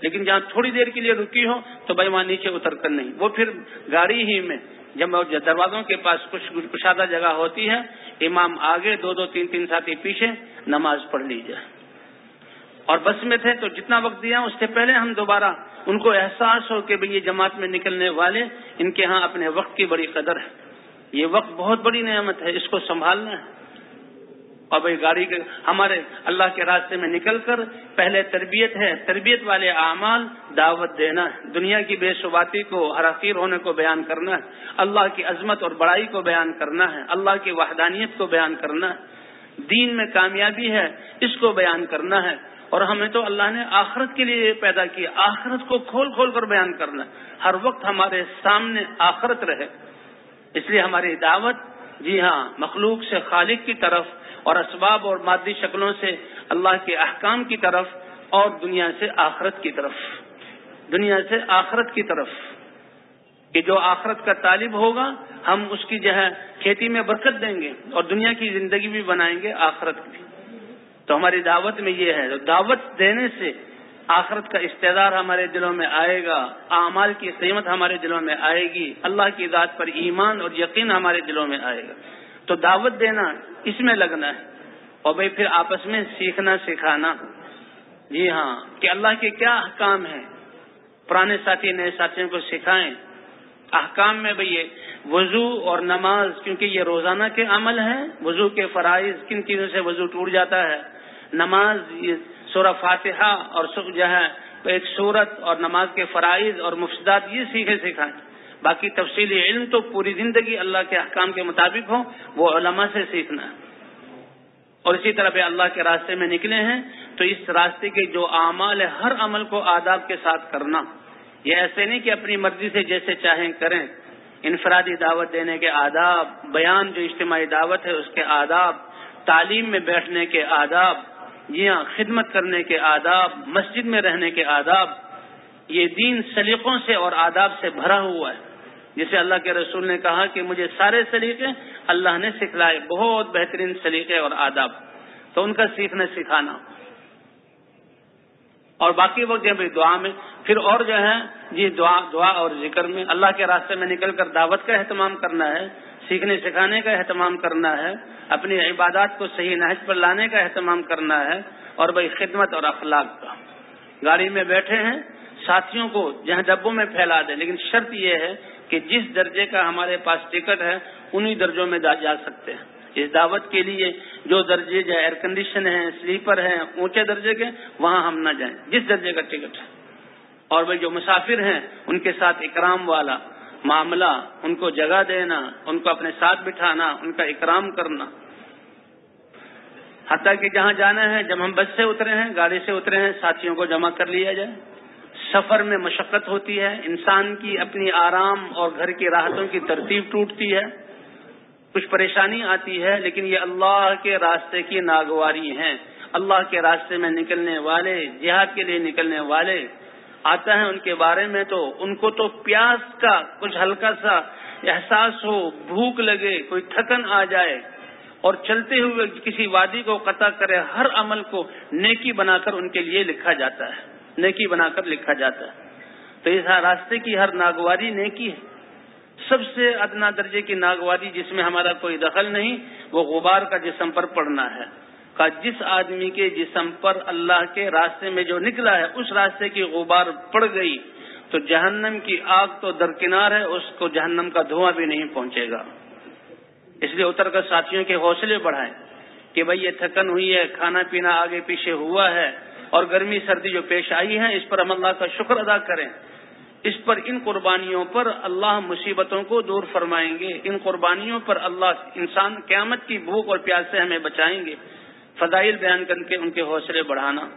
لیکن جہاں تھوڑی دیر کے لیے رکی ہو تو بھائی وہاں نیچے اتر کر نہیں۔ وہ پھر گاڑی ہی میں جب دروازوں کے پاس کچھ کشادہ جگہ ہوتی ہے، امام آگے دو دو، تین تین ساتھی پیچھے نماز پڑھ لی جائے اور بس میں تھے تو جتنا وقت دیا، اس سے پہلے ہم دوبارہ ان کو احساس ہو کہ یہ جماعت میں نکلنے والے ان کے ہاں اپنے وقت کی بڑی قدر ہے۔ یہ وقت بہت بڑی نعمت ہے، اس کو سنبھالنا ہے۔ اور بھائی گاڑی کے ہمارے اللہ کے راستے میں نکل کر پہلے تربیت ہے، تربیت والے اعمال دعوت دینا ہے۔ دنیا کی بے شباتی کو حراقیر ہونے کو بیان کرنا ہے۔ اللہ کی عظمت اور بڑائی کو بیان کرنا ہے۔ اللہ کی وحدانیت کو بیان کرنا ہے۔ دین میں کامیابی ہے، اس کو بیان کرنا ہے۔ اور ہمیں تو اللہ نے آخرت کے لیے پیدا کیا۔ آخرت کو کھول کھول کر بیان کرنا ہر وقت ہمارے سامنے آخرت رہے۔ اس لیے ہماری دعوت جی ہاں مخلوق سے خالق کی طرف اور اسباب اور مادی شکلوں سے اللہ کے احکام کی طرف اور دنیا سے آخرت کی طرف۔ دنیا سے آخرت کی طرف۔ کہ جو آخرت کا طالب ہوگا، ہم اس کی جو ہے کھیتی میں برکت دیں گے اور دنیا کی زندگی بھی بنائیں گے آخرت بھی تو ہماری دعوت میں یہ ہے دعوت دینے سے آخرت کا استعدار ہمارے دلوں میں آئے گا، اعمال کی قیمت ہمارے دلوں میں آئے گی، اللہ کی ذات پر ایمان اور یقین ہمارے دلوں میں آئے گا۔ تو دعوت دینا، اس میں لگنا ہے۔ اور بھائی پھر آپس میں سیکھنا، سکھانا۔ جی ہاں کہ اللہ کے کیا احکام ہیں؟ پرانے ساتھی، نئے ساتھیوں کو سکھائیں۔ احکام میں بھائی وضو اور نماز، کیونکہ یہ روزانہ کے عمل ہیں، وضو کے فرائض، کن چیزوں سے وضو ٹوٹ جاتا ہے؟ نماز سورہ فاتحہ اور جو ہے، ایک صورت اور نماز کے فرائض اور مفسدات، یہ سیکھے سکھائیں۔ باقی تفصیلی علم تو پوری زندگی اللہ کے احکام کے مطابق ہو، وہ علماء سے سیکھنا اور اسی طرح پہ اللہ کے راستے میں نکلے ہیں، تو اس راستے کے جو اعمال ہے ہر عمل کو آداب کے ساتھ کرنا۔ یہ ایسے نہیں کہ اپنی مرضی سے جیسے چاہیں کریں۔ انفرادی دعوت دینے کے آداب، بیان جو اجتماعی دعوت ہے، اس کے آداب، تعلیم میں بیٹھنے کے آداب جی ہاں خدمت کرنے کے آداب، مسجد میں رہنے کے آداب، یہ دین سلیقوں سے اور آداب سے بھرا ہوا ہے۔ جسے اللہ کے رسول نے کہا کہ مجھے سارے سلیقے اللہ نے سکھلائے، بہت بہترین سلیقے اور آداب۔ تو ان کا سیکھنا سکھانا۔ اور باقی وقت جب دعا میں، پھر اور جو ہے جی دعا دعا اور ذکر میں اللہ کے راستے میں نکل کر دعوت کا اہتمام کرنا ہے، سیکھنے، سکھانے کا اہتمام کرنا ہے، اپنی عبادات کو صحیح نہج پر لانے کا اہتمام کرنا ہے، اور بھائی خدمت اور اخلاق کا۔ گاڑی میں بیٹھے ہیں، ساتھیوں کو جہاں ڈبوں میں پھیلا دیں، لیکن شرط یہ ہے کہ جس درجے کا ہمارے پاس ٹکٹ ہے، انہی درجوں میں جا سکتے ہیں۔ اس دعوت کے لیے جو درجے جو ایئر کنڈیشن ہیں سلیپر ہیں، اونچے درجے کے، وہاں ہم نہ جائیں۔ جس درجے کا ٹکٹ ہے۔ اور وہ جو مسافر ہیں، ان کے ساتھ اکرام والا معاملہ، ان کو جگہ دینا، ان کو اپنے ساتھ بٹھانا، ان کا اکرام کرنا۔ حتیٰ کہ جہاں جانا ہے، جب ہم بس سے اترے ہیں، گاڑی سے اترے ہیں، ساتھیوں کو جمع کر لیا جائے۔ سفر میں مشقت ہوتی ہے، انسان کی اپنی آرام اور گھر کی راحتوں کی ترتیب ٹوٹتی ہے۔ کچھ پریشانی آتی ہے، لیکن یہ اللہ کے راستے کی ناگواری ہیں۔ اللہ کے راستے میں نکلنے والے، جہاد کے لیے نکلنے والے آتا ہے ان کے بارے میں تو ان کو تو پیاس کا کچھ ہلکا سا احساس ہو، بھوک لگے، کوئی تھکن آ جائے۔ اور چلتے ہوئے کسی وادی کو قطع کرے، ہر عمل کو نیکی بنا کر ان کے لیے لکھا جاتا ہے۔ نیکی بنا کر لکھا جاتا ہے۔ تو اس راستے کی ہر ناگواری نیکی ہے۔ سب سے ادنا درجے کی ناگواری جس میں ہمارا کوئی دخل نہیں، وہ غبار کا جسم پر پڑنا ہے۔ کا جس آدمی کے جسم پر اللہ کے راستے میں جو نکلا ہے، اس راستے کی غبار پڑ گئی، تو جہنم کی آگ تو درکنار ہے، اس کو جہنم کا دھواں بھی نہیں پہنچے گا۔ اس لیے اتر کر ساتھیوں کے حوصلے بڑھائیں کہ بھائی یہ تھکن ہوئی ہے، کھانا پینا آگے پیچھے ہوا ہے اور گرمی سردی جو پیش آئی ہے اس پر ہم اللہ کا شکر ادا کریں۔ اس پر ان قربانیوں پر اللہ مصیبتوں کو دور فرمائیں گے۔ ان قربانیوں پر اللہ انسان قیامت کی بھوک اور پیاس سے ہمیں بچائیں گے۔ فضائل بیان کر کے ان کے حوصلے بڑھانا۔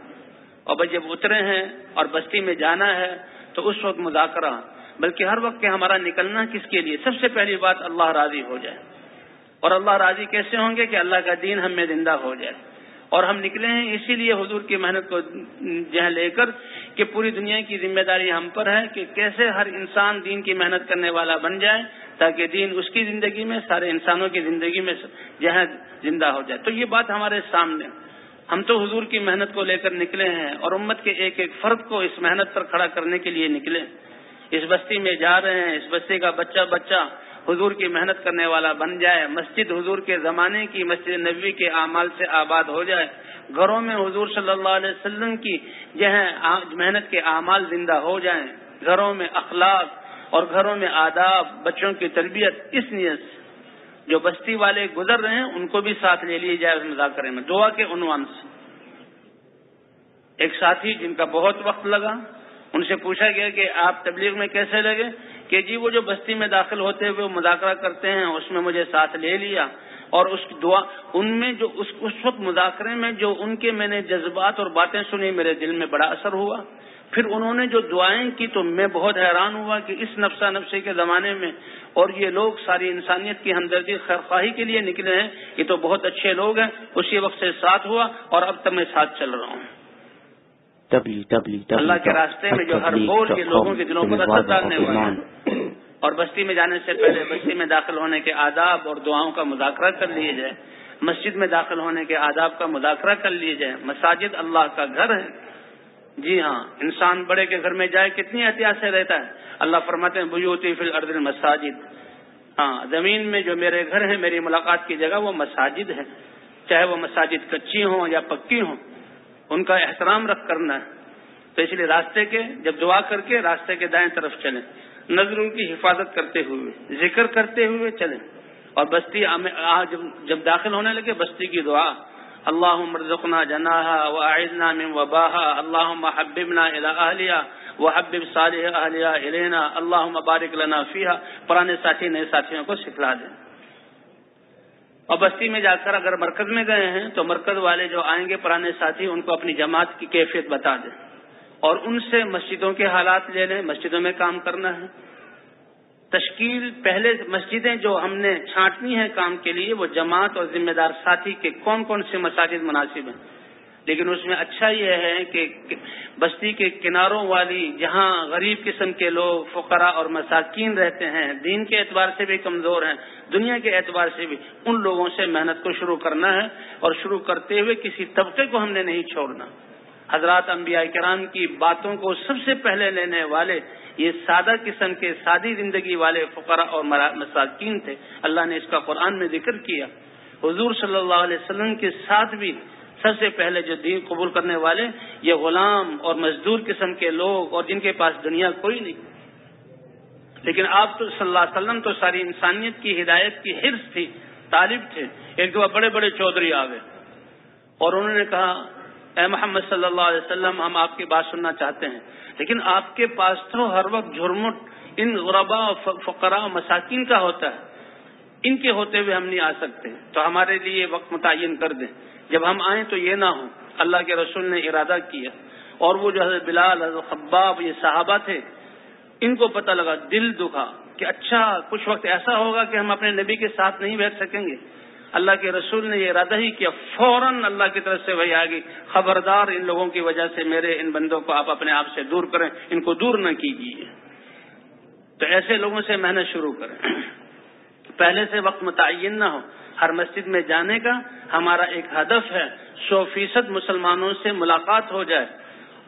اور بھائی، جب اترے ہیں اور بستی میں جانا ہے، تو اس وقت مذاکرہ، بلکہ ہر وقت ہمارا نکلنا کس کے لیے؟ سب سے پہلی بات اللہ راضی ہو جائے۔ اور اللہ راضی کیسے ہوں گے کہ اللہ کا دین ہم میں زندہ ہو جائے۔ اور ہم نکلے ہیں، اسی لیے حضور کی محنت کو جہاں لے کر کہ پوری دنیا کی ذمہ داری ہم پر ہے کہ کیسے ہر انسان دین کی محنت کرنے والا بن جائے تاکہ دین اس کی زندگی میں، سارے انسانوں کی زندگی میں جہاں زندہ ہو جائے۔ تو یہ بات ہمارے سامنے۔ ہم تو حضور کی محنت کو لے کر نکلے ہیں اور امت کے ایک ایک فرد کو اس محنت پر کھڑا کرنے کے لیے نکلے۔ اس بستی میں جا رہے ہیں، اس بستی کا بچہ بچہ حضور کی محنت کرنے والا بن جائے، مسجد حضور کے زمانے کی، مسجد نبوی کے اعمال سے آباد ہو جائے۔ گھروں میں حضور صلی اللہ علیہ وسلم کی جو ہے محنت کے اعمال زندہ ہو جائیں۔ گھروں میں اخلاق اور گھروں میں آداب، بچوں کی تربیت، اس نیت سے جو بستی والے گزر رہے ہیں، ان کو بھی ساتھ لے لیے جائے مذاکرے میں۔ دعا کے عنوان سے۔ ایک ساتھی جن کا بہت وقت لگا، ان سے پوچھا گیا کہ آپ تبلیغ میں کیسے لگے؟ کہ جی وہ جو بستی میں داخل ہوتے ہوئے وہ مذاکرہ کرتے ہیں، اس میں مجھے ساتھ لے لیا۔ اور اس دعا، ان میں جو اس اس وقت مذاکرے میں جو ان کے میں نے جذبات اور باتیں سنی، میرے دل میں بڑا اثر ہوا۔ پھر انہوں نے جو دعائیں کی تو میں بہت حیران ہوا کہ اس نفسہ نفسے کے زمانے میں اور یہ لوگ ساری انسانیت کی ہمدردی خیرخواہی کے لیے نکلے ہیں، یہ تو بہت اچھے لوگ ہیں، اسی وقت سے ساتھ ہوا اور اب تک میں ساتھ چل رہا ہوں۔ اللہ کے راستے میں جو ہر بول کے لوگوں کے دلوں پر اثر ڈالنے والا اور بستی میں جانے سے پہلے بستی میں داخل ہونے کے آداب اور دعاؤں کا مذاکرہ کر لیے جائے مسجد میں داخل ہونے کے آداب کا مذاکرہ کر لیے جائے مساجد اللہ کا گھر ہے۔ جی ہاں انسان بڑے کے گھر میں جائے کتنی احتیاط سے رہتا ہے۔ اللہ فرماتے ہیں بجوتی فی الارض مساجد ہاں زمین میں جو میرے گھر ہے میری ملاقات کی جگہ وہ مساجد ہے چاہے وہ مساجد کچی ہوں یا پکی ہوں۔ ان کا احترام رکھ کرنا ہے۔ تو اس لیے راستے کے، جب دعا کر کے راستے کے دائیں طرف چلیں۔ نظروں کی حفاظت کرتے ہوئے، ذکر کرتے ہوئے چلیں۔ اور بستی جب داخل ہونے لگے، بستی کی دعا۔ اللہ مرزقنا جناحا و آئزنا من وباہا اللہ محببنا الى اہلیہ وہ حبب صالح اہلیہ الینا۔ اللہ مبارک لنا فیحا پرانے ساتھی نئے ساتھیوں کو سکھلا دیں۔ اور بستی میں جا کر اگر مرکز میں گئے ہیں تو مرکز والے جو آئیں گے پرانے ساتھی، ان کو اپنی جماعت کی کیفیت بتا دیں۔ اور ان سے مسجدوں کے حالات لے لیں، مسجدوں میں کام کرنا ہے۔ تشکیل، پہلے مسجدیں جو ہم نے چھانٹنی ہیں کام کے لیے، وہ جماعت اور ذمہ دار ساتھی کے کون کون سے مساجد مناسب ہیں؟ لیکن اس میں اچھا یہ ہے کہ بستی کے کناروں والی جہاں غریب قسم کے لوگ فقرا اور مساکین رہتے ہیں، دین کے اعتبار سے بھی کمزور ہیں، دنیا کے اعتبار سے بھی، ان لوگوں سے محنت کو شروع کرنا ہے اور شروع کرتے ہوئے کسی طبقے کو ہم نے نہیں چھوڑنا۔ حضرات انبیاء کرام کی باتوں کو سب سے پہلے لینے والے یہ سادہ قسم کے سادی زندگی والے فقرا اور مساکین تھے۔ اللہ نے اس کا قرآن میں ذکر کیا۔ حضور صلی اللہ علیہ وسلم کے ساتھ بھی سب سے پہلے جو دین قبول کرنے والے، یہ غلام اور مزدور قسم کے لوگ اور جن کے پاس دنیا کوئی نہیں۔ لیکن آپ تو صلی اللہ علیہ وسلم تو ساری انسانیت کی ہدایت کی حرص تھی، طالب تھے۔ ایک دو بڑے بڑے چودھری آ گئے۔ اور انہوں نے کہا، اے محمد صلی اللہ علیہ وسلم، ہم آپ کی بات سننا چاہتے ہیں۔ لیکن آپ کے پاس تو ہر وقت جھرمٹ ان غربا فقرا مساکین کا ہوتا ہے۔ ان کے ہوتے ہوئے ہم نہیں آ سکتے۔ تو ہمارے لیے وقت متعین کر دیں۔ جب ہم آئیں تو یہ نہ ہو۔ اللہ کے رسول نے ارادہ کیا۔ اور وہ جو حضرت بلال، حضرت خباب، یہ صحابہ تھے، ان کو پتہ لگا، دل دکھا کہ اچھا کچھ وقت ایسا ہوگا کہ ہم اپنے نبی کے ساتھ نہیں بیٹھ سکیں گے۔ اللہ کے رسول نے یہ ارادہ ہی کیا، فوراً اللہ کی طرف سے وہی آ گئی۔ خبردار ان لوگوں کی وجہ سے میرے ان بندوں کو آپ اپنے آپ سے دور کریں۔ ان کو دور نہ کیجیے تو ایسے لوگوں سے محنت شروع کریں۔ پہلے سے وقت متعین نہ ہو۔ ہر مسجد میں جانے کا ہمارا ایک ہدف ہے۔ سو فیصد مسلمانوں سے ملاقات ہو جائے۔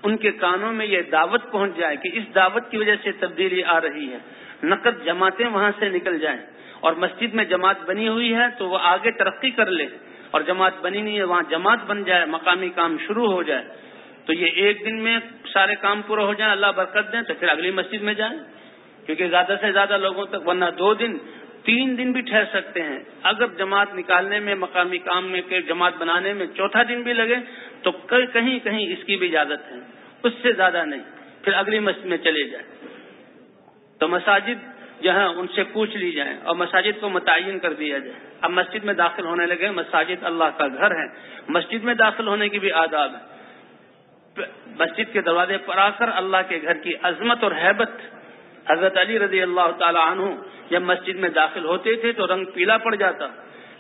ان کے کانوں میں یہ دعوت پہنچ جائے کہ اس دعوت کی وجہ سے تبدیلی آ رہی ہے۔ نقد جماعتیں وہاں سے نکل جائیں۔ اور مسجد میں جماعت بنی ہوئی ہے تو وہ آگے ترقی کر لے۔ اور جماعت بنی نہیں ہے، وہاں جماعت بن جائے، مقامی کام شروع ہو جائے۔ تو یہ ایک دن میں سارے کام پورا ہو جائیں، اللہ برکت دیں تو پھر اگلی مسجد میں جائیں۔ کیونکہ زیادہ سے زیادہ لوگوں تک، ورنہ دو دن تین دن بھی ٹھہر سکتے ہیں۔ اگر جماعت نکالنے میں، مقامی کام میں جماعت بنانے میں چوتھا دن بھی لگے، تو کہیں کہیں اس کی بھی اجازت ہے۔ اس سے زیادہ نہیں۔ پھر اگلی مسجد میں چلے جائیں۔ تو مساجد جہاں ان سے پوچھ لی جائے اور مساجد کو متعین کر دیا جائے۔ اب مسجد میں داخل ہونے لگے، مساجد اللہ کا گھر ہے۔ مسجد میں داخل ہونے کی بھی آداب ہے۔ مسجد کے دروازے پر آ کر اللہ کے گھر کی عظمت اور حیبت حضرت علی رضی اللہ تعالی عنہ جب مسجد میں داخل ہوتے تھے تو رنگ پیلا پڑ جاتا۔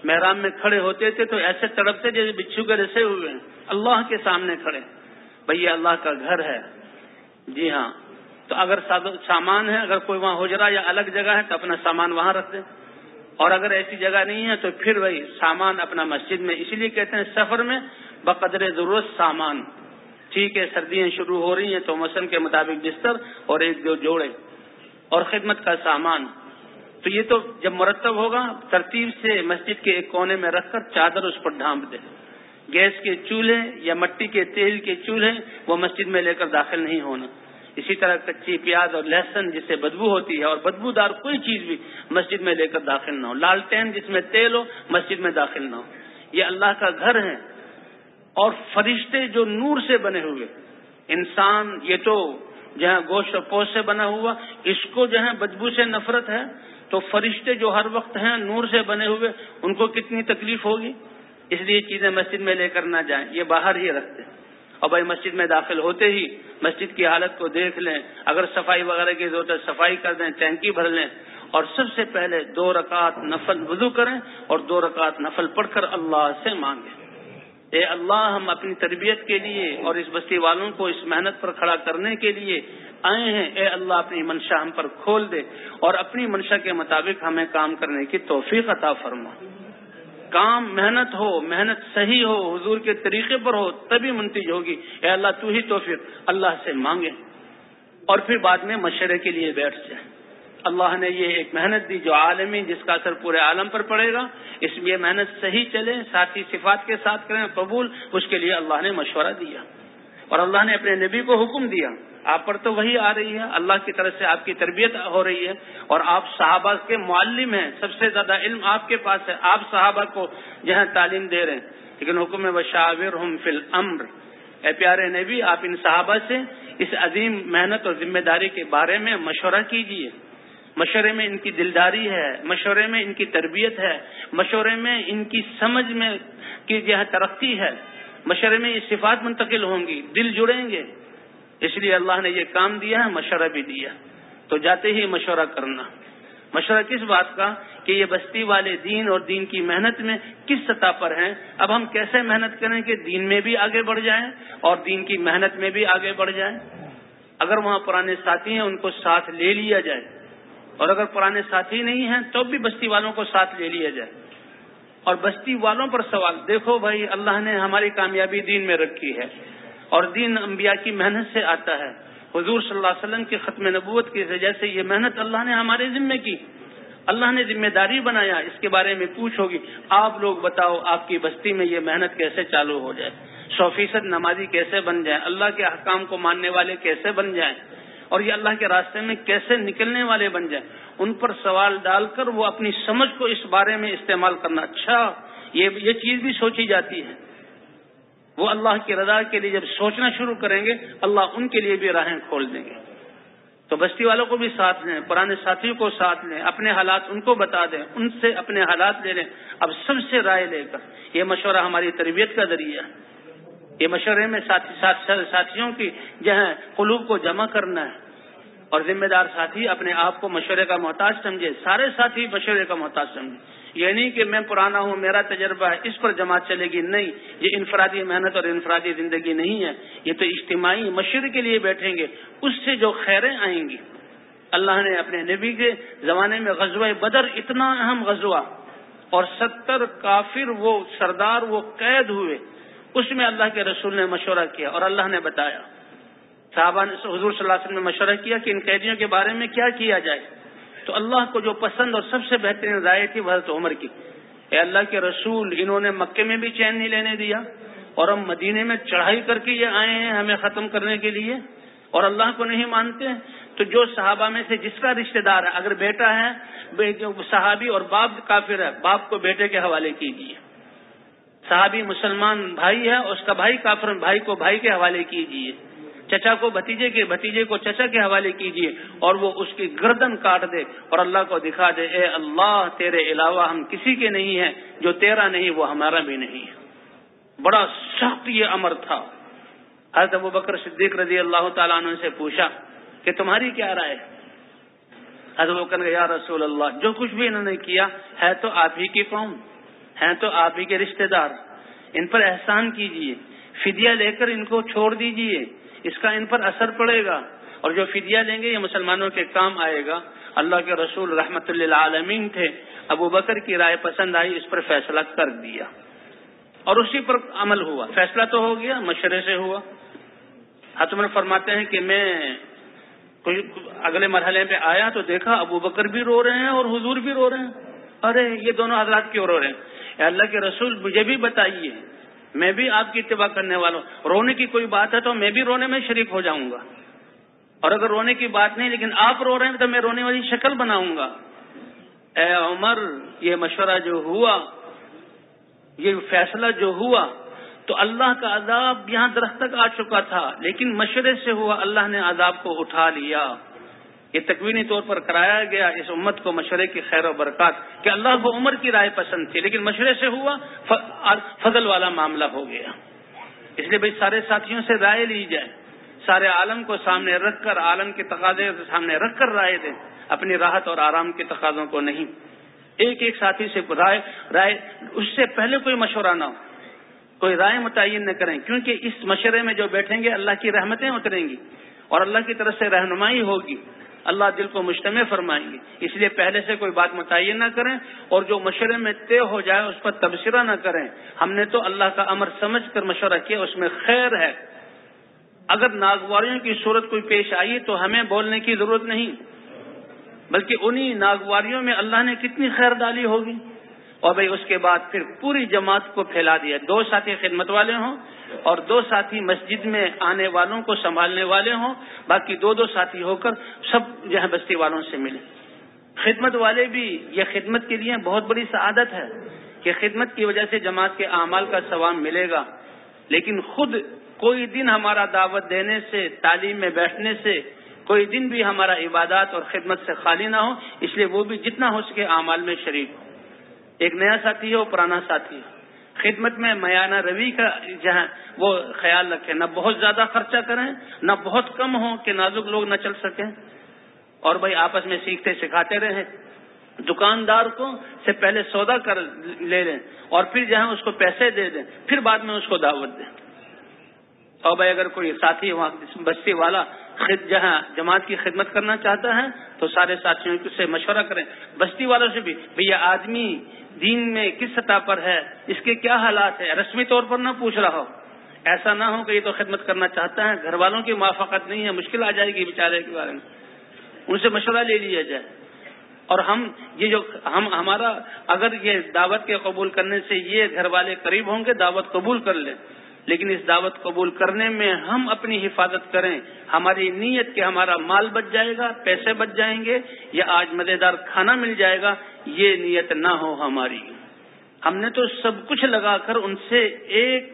محرام میں کھڑے ہوتے تھے تو ایسے تڑپتے جیسے بچھو کے رسے ہوئے ہیں۔ اللہ کے سامنے کھڑے۔ بھائی اللہ کا گھر ہے۔ جی ہاں۔ تو اگر سامان ہے اگر کوئی وہاں ہجرا یا الگ جگہ ہے تو اپنا سامان وہاں رکھ دیں اور اگر ایسی جگہ نہیں ہے تو پھر وہی سامان اپنا مسجد میں۔ اسی لیے کہتے ہیں سفر میں بقدر ضرورت سامان۔ ٹھیک ہے، سردیاں شروع ہو رہی ہیں تو موسم کے مطابق بستر اور ایک دو جوڑے۔ اور خدمت کا سامان۔ تو یہ تو جب مرتب ہوگا، ترتیب سے مسجد کے ایک کونے میں رکھ کر چادر اس پر ڈھانپ دے۔ گیس کے چولہے یا مٹی کے تیل کے چولہے وہ مسجد میں لے کر داخل نہیں ہونا۔ اسی طرح کچی پیاز اور لہسن جس سے بدبو ہوتی ہے اور بدبو دار کوئی چیز بھی مسجد میں لے کر داخل نہ ہو۔ لالٹین جس میں تیل ہو، مسجد میں داخل نہ ہو۔ یہ اللہ کا گھر ہے۔ اور فرشتے جو نور سے بنے ہوئے، انسان یہ تو جہاں گوشت و پوش سے بنا ہوا، اس کو جو ہے بدبو سے نفرت ہے، تو فرشتے جو ہر وقت ہیں نور سے بنے ہوئے، ان کو کتنی تکلیف ہوگی؟ اس لیے چیزیں مسجد میں لے کر نہ جائیں، یہ باہر ہی رکھتے اور بھائی مسجد میں داخل ہوتے ہی مسجد کی حالت کو دیکھ لیں، اگر صفائی وغیرہ کی ضرورت ہے صفائی کر دیں، ٹینکی بھر لیں۔ اور سب سے پہلے دو رکعت نفل وضو کریں اور دو رکعت نفل پڑھ کر اللہ سے مانگیں۔ اے اللہ، ہم اپنی تربیت کے لیے اور اس بستی والوں کو اس محنت پر کھڑا کرنے کے لیے آئے ہیں۔ اے اللہ، اپنی منشا ہم پر کھول دے اور اپنی منشا کے مطابق ہمیں کام کرنے کی توفیق عطا فرما۔ کام محنت ہو، محنت صحیح ہو، حضور کے طریقے پر ہو، تبھی منتج ہوگی۔ اے اللہ، تو ہی توفیق اللہ سے مانگے۔ اور پھر بعد میں مشورے کے لیے بیٹھ جائیں اللہ نے یہ ایک محنت دی جو عالمی جس کا اثر پورے عالم پر پڑے گا۔ اس لیے محنت صحیح چلے، ساتھی صفات کے ساتھ کریں، قبول، اس کے لیے اللہ نے مشورہ دیا۔ اور اللہ نے اپنے نبی کو حکم دیا۔ آپ پر تو وہی آ رہی ہے، اللہ کی طرف سے آپ کی تربیت ہو رہی ہے۔ اور آپ صحابہ کے معلم ہیں، سب سے زیادہ علم آپ کے پاس ہے۔ آپ صحابہ کو جہاں تعلیم دے رہے ہیں۔ لیکن حکم بشاور ہم فل امر اے پیارے نبی، آپ ان صحابہ سے اس عظیم محنت اور ذمہ داری کے بارے میں مشورہ کیجیے مشورے میں ان کی دلداری ہے، مشورے میں ان کی تربیت ہے، مشورے میں ان کی سمجھ میں کی جو ہے ترقی ہے، مشورے میں یہ صفات منتقل ہوں گی، دل جڑیں گے۔ اس لیے اللہ نے یہ کام دیا ہے، مشورہ بھی دیا۔ تو جاتے ہی مشورہ کرنا۔ مشورہ کس بات کا؟ کہ یہ بستی والے دین اور دین کی محنت میں کس سطح پر ہیں؟ اب ہم کیسے محنت کریں کہ دین میں بھی آگے بڑھ جائیں اور دین کی محنت میں بھی آگے بڑھ جائیں؟ اگر وہاں پرانے ساتھی ہیں، ان کو ساتھ لے لیا جائے۔ اور اگر پرانے ساتھی نہیں ہیں تو بھی بستی والوں کو ساتھ لے لیا جائے۔ اور بستی والوں پر سوال، دیکھو بھائی، اللہ نے ہماری کامیابی دین میں رکھی ہے اور دین انبیاء کی محنت سے آتا ہے۔ حضور صلی اللہ علیہ وسلم کی ختم نبوت کی وجہ سے یہ محنت اللہ نے ہمارے ذمے کی۔ اللہ نے ذمہ داری بنایا، اس کے بارے میں پوچھو گی، آپ لوگ بتاؤ آپ کی بستی میں یہ محنت کیسے چالو ہو جائے؟ سو فیصد نمازی کیسے بن جائے؟ اللہ کے حکام کو ماننے والے کیسے بن جائیں؟ اور یہ اللہ کے راستے میں کیسے نکلنے والے بن جائیں؟ ان پر سوال ڈال کر وہ اپنی سمجھ کو اس بارے میں استعمال کرنا۔ اچھا یہ یہ چیز بھی سوچی جاتی ہے۔ وہ اللہ کی رضا کے لیے جب سوچنا شروع کریں گے، اللہ ان کے لیے بھی راہیں کھول دیں گے۔ تو بستی والوں کو بھی ساتھ لیں، پرانے ساتھیوں کو ساتھ لیں، اپنے حالات ان کو بتا دیں، ان سے اپنے حالات لے لیں۔ اب سب سے رائے لے کر، یہ مشورہ ہماری تربیت کا ذریعہ ہے۔ یہ مشورے میں ساتھیوں کی جو ہے قلوب کو جمع کرنا ہے۔ اور ذمہ دار ساتھی اپنے آپ کو مشورے کا محتاج سمجھے، سارے ساتھی مشورے کا محتاج سمجھے۔ یہ نہیں کہ میں پرانا ہوں، میرا تجربہ ہے، اس پر جماعت چلے گی۔ نہیں، یہ انفرادی محنت اور انفرادی زندگی نہیں ہے۔ یہ تو اجتماعی مشورے کے لیے بیٹھیں گے۔ اس سے جو خیریں آئیں گی۔ اللہ نے اپنے نبی کے زمانے میں غزوہ بدر اتنا اہم غزوہ اور ستر کافر وہ سردار، وہ قید ہوئے۔ اس میں اللہ کے رسول نے مشورہ کیا اور اللہ نے بتایا۔ صحابہ نے حضور صلی اللہ علیہ وسلم نے مشورہ کیا کہ ان قیدیوں کے بارے میں کیا کیا جائے۔ تو اللہ کو جو پسند اور سب سے بہترین رائے تھی حضرت عمر کی۔ اے اللہ کے رسول، انہوں نے مکے میں بھی چین نہیں لینے دیا اور ہم مدینے میں چڑھائی کر کے یہ آئے ہیں ہمیں ختم کرنے کے لیے اور اللہ کو نہیں مانتے۔ تو جو صحابہ میں سے جس کا رشتہ دار ہے، اگر بیٹا ہے صحابی اور باپ کافر ہے، باپ کو بیٹے کے حوالے کیجیے۔ صحابی مسلمان بھائی ہے اس کا بھائی کافر بھائی کو بھائی کے حوالے کیجیے چچا کو بھتیجے کے بھتیجے کو چچا کے حوالے کیجیے اور وہ اس کی گردن کاٹ دے اور اللہ کو دکھا دے، اے اللہ، تیرے علاوہ ہم کسی کے نہیں ہیں، جو تیرا نہیں، وہ ہمارا بھی نہیں ہے۔ بڑا سخت یہ امر تھا۔ حضرت ابو بکر صدیق رضی اللہ تعالیٰ عنہ سے پوچھا کہ تمہاری کیا رائے؟ حضرت بکر یا رسول اللہ، جو کچھ بھی انہوں نے کیا ہے تو آپ ہی کی قوم۔ ہے تو آپ ہی کے رشتہ دار۔ ان پر احسان کیجیے فدیہ لے کر ان کو چھوڑ دیجیے اس کا ان پر اثر پڑے گا۔ اور جو فدیہ لیں گے، یہ مسلمانوں کے کام آئے گا۔ اللہ کے رسول رحمت اللہ عالمین تھے۔ ابو بکر کی رائے پسند آئی، اس پر فیصلہ کر دیا۔ اور اسی پر عمل ہوا۔ فیصلہ تو ہو گیا، مشورے سے ہوا۔ حتمر فرماتے ہیں کہ میں اگلے مرحلے پہ آیا تو دیکھا ابو بکر بھی رو رہے ہیں اور حضور بھی رو رہے ہیں۔ ارے، یہ دونوں حضرات کیوں رو رہے ہیں؟ اللہ کے رسول مجھے بھی بتائیے، میں بھی آپ کی اتباع کرنے والا ہوں۔ رونے کی کوئی بات ہے تو میں بھی رونے میں شریک ہو جاؤں گا۔ اور اگر رونے کی بات نہیں، لیکن آپ رو رہے ہیں تو میں رونے والی شکل بناؤں گا۔ اے عمر، یہ مشورہ جو ہوا، یہ فیصلہ جو ہوا، تو اللہ کا عذاب یہاں درخت تک آ چکا تھا، لیکن مشورے سے ہوا اللہ نے عذاب کو اٹھا لیا۔ یہ تکوینی طور پر کرایا گیا اس امت کو مشورے کی خیر و برکات کہ اللہ کو عمر کی رائے پسند تھی، لیکن مشورے سے ہوا فضل والا معاملہ ہو گیا۔ اس لیے بھائی سارے ساتھیوں سے رائے لی جائے، سارے عالم کو سامنے رکھ کر، عالم کے تقاضے سامنے رکھ کر رائے دیں اپنی راحت اور آرام کے تقاضوں کو نہیں۔ ایک ایک ساتھی سے رائے رائے، اس سے پہلے کوئی مشورہ نہ ہو۔ کوئی رائے متعین نہ کریں، کیونکہ اس مشورے میں جو بیٹھیں گے، اللہ کی رحمتیں اتریں گی اور اللہ کی طرف سے رہنمائی ہوگی۔ اللہ دل کو مجتمع فرمائیں گے۔ اس لیے پہلے سے کوئی بات متعین نہ کریں اور جو مشورے میں طے ہو جائے اس پر تبصرہ نہ کریں۔ ہم نے تو اللہ کا امر سمجھ کر مشورہ کیا، اس میں خیر ہے۔ اگر ناگواریوں کی صورت کوئی پیش آئی تو ہمیں بولنے کی ضرورت نہیں، بلکہ انہی ناگواریوں میں اللہ نے کتنی خیر ڈالی ہوگی۔ اور بھائی، اس کے بعد پھر پوری جماعت کو پھیلا دیا۔ دو ساتھی خدمت والے ہوں۔ اور دو ساتھی مسجد میں آنے والوں کو سنبھالنے والے ہوں، باقی دو دو ساتھی ہو کر سب جو ہے بستی والوں سے ملے خدمت والے بھی یہ خدمت کے لیے بہت بڑی سعادت ہے کہ خدمت کی وجہ سے جماعت کے اعمال کا ثواب ملے گا۔ لیکن خود کوئی دن ہمارا دعوت دینے سے، تعلیم میں بیٹھنے سے، کوئی دن بھی ہمارا عبادات اور خدمت سے خالی نہ ہو، اس لیے وہ بھی جتنا ہو سکے اعمال میں شریک ہو۔ ایک نیا ساتھی ہو پرانا ساتھی ہو خدمت میں میانہ روی کا جہاں وہ خیال رکھیں۔ نہ بہت زیادہ خرچہ کریں، نہ بہت کم ہو کہ نازک لوگ نہ چل سکیں۔ اور بھائی، آپس میں سیکھتے سکھاتے رہیں۔ دکاندار کو سے پہلے سودا کر لے لیں اور پھر جہاں اس کو پیسے دے دیں۔ پھر بعد میں اس کو دعوت دیں۔ اور بھائی، اگر کوئی ساتھی وہاں، بستی والا جہاں جماعت کی خدمت کرنا چاہتا ہے، تو سارے ساتھیوں سے مشورہ کریں۔ بستی والوں سے بھی بھیا آدمی دین میں کس سطح پر ہے؟ اس کے کیا حالات ہیں؟ رسمی طور پر نہ پوچھ رہا ہو۔ ایسا نہ ہو کہ یہ تو خدمت کرنا چاہتا ہے۔ گھر والوں کی موافقت نہیں ہے، مشکل آ جائے گی بیچارے کے بارے میں۔ ان سے مشورہ لے لیا جائے۔ اور ہم یہ جو ہم ہمارا اگر یہ دعوت کے قبول کرنے سے یہ گھر والے قریب ہوں گے، دعوت قبول کر لیں۔ لیکن اس دعوت قبول کرنے میں ہم اپنی حفاظت کریں، ہماری نیت کہ ہمارا مال بچ جائے گا، پیسے بچ جائیں گے یا آج مزیدار کھانا مل جائے گا، یہ نیت نہ ہو ہماری۔ ہم نے تو سب کچھ لگا کر ان سے ایک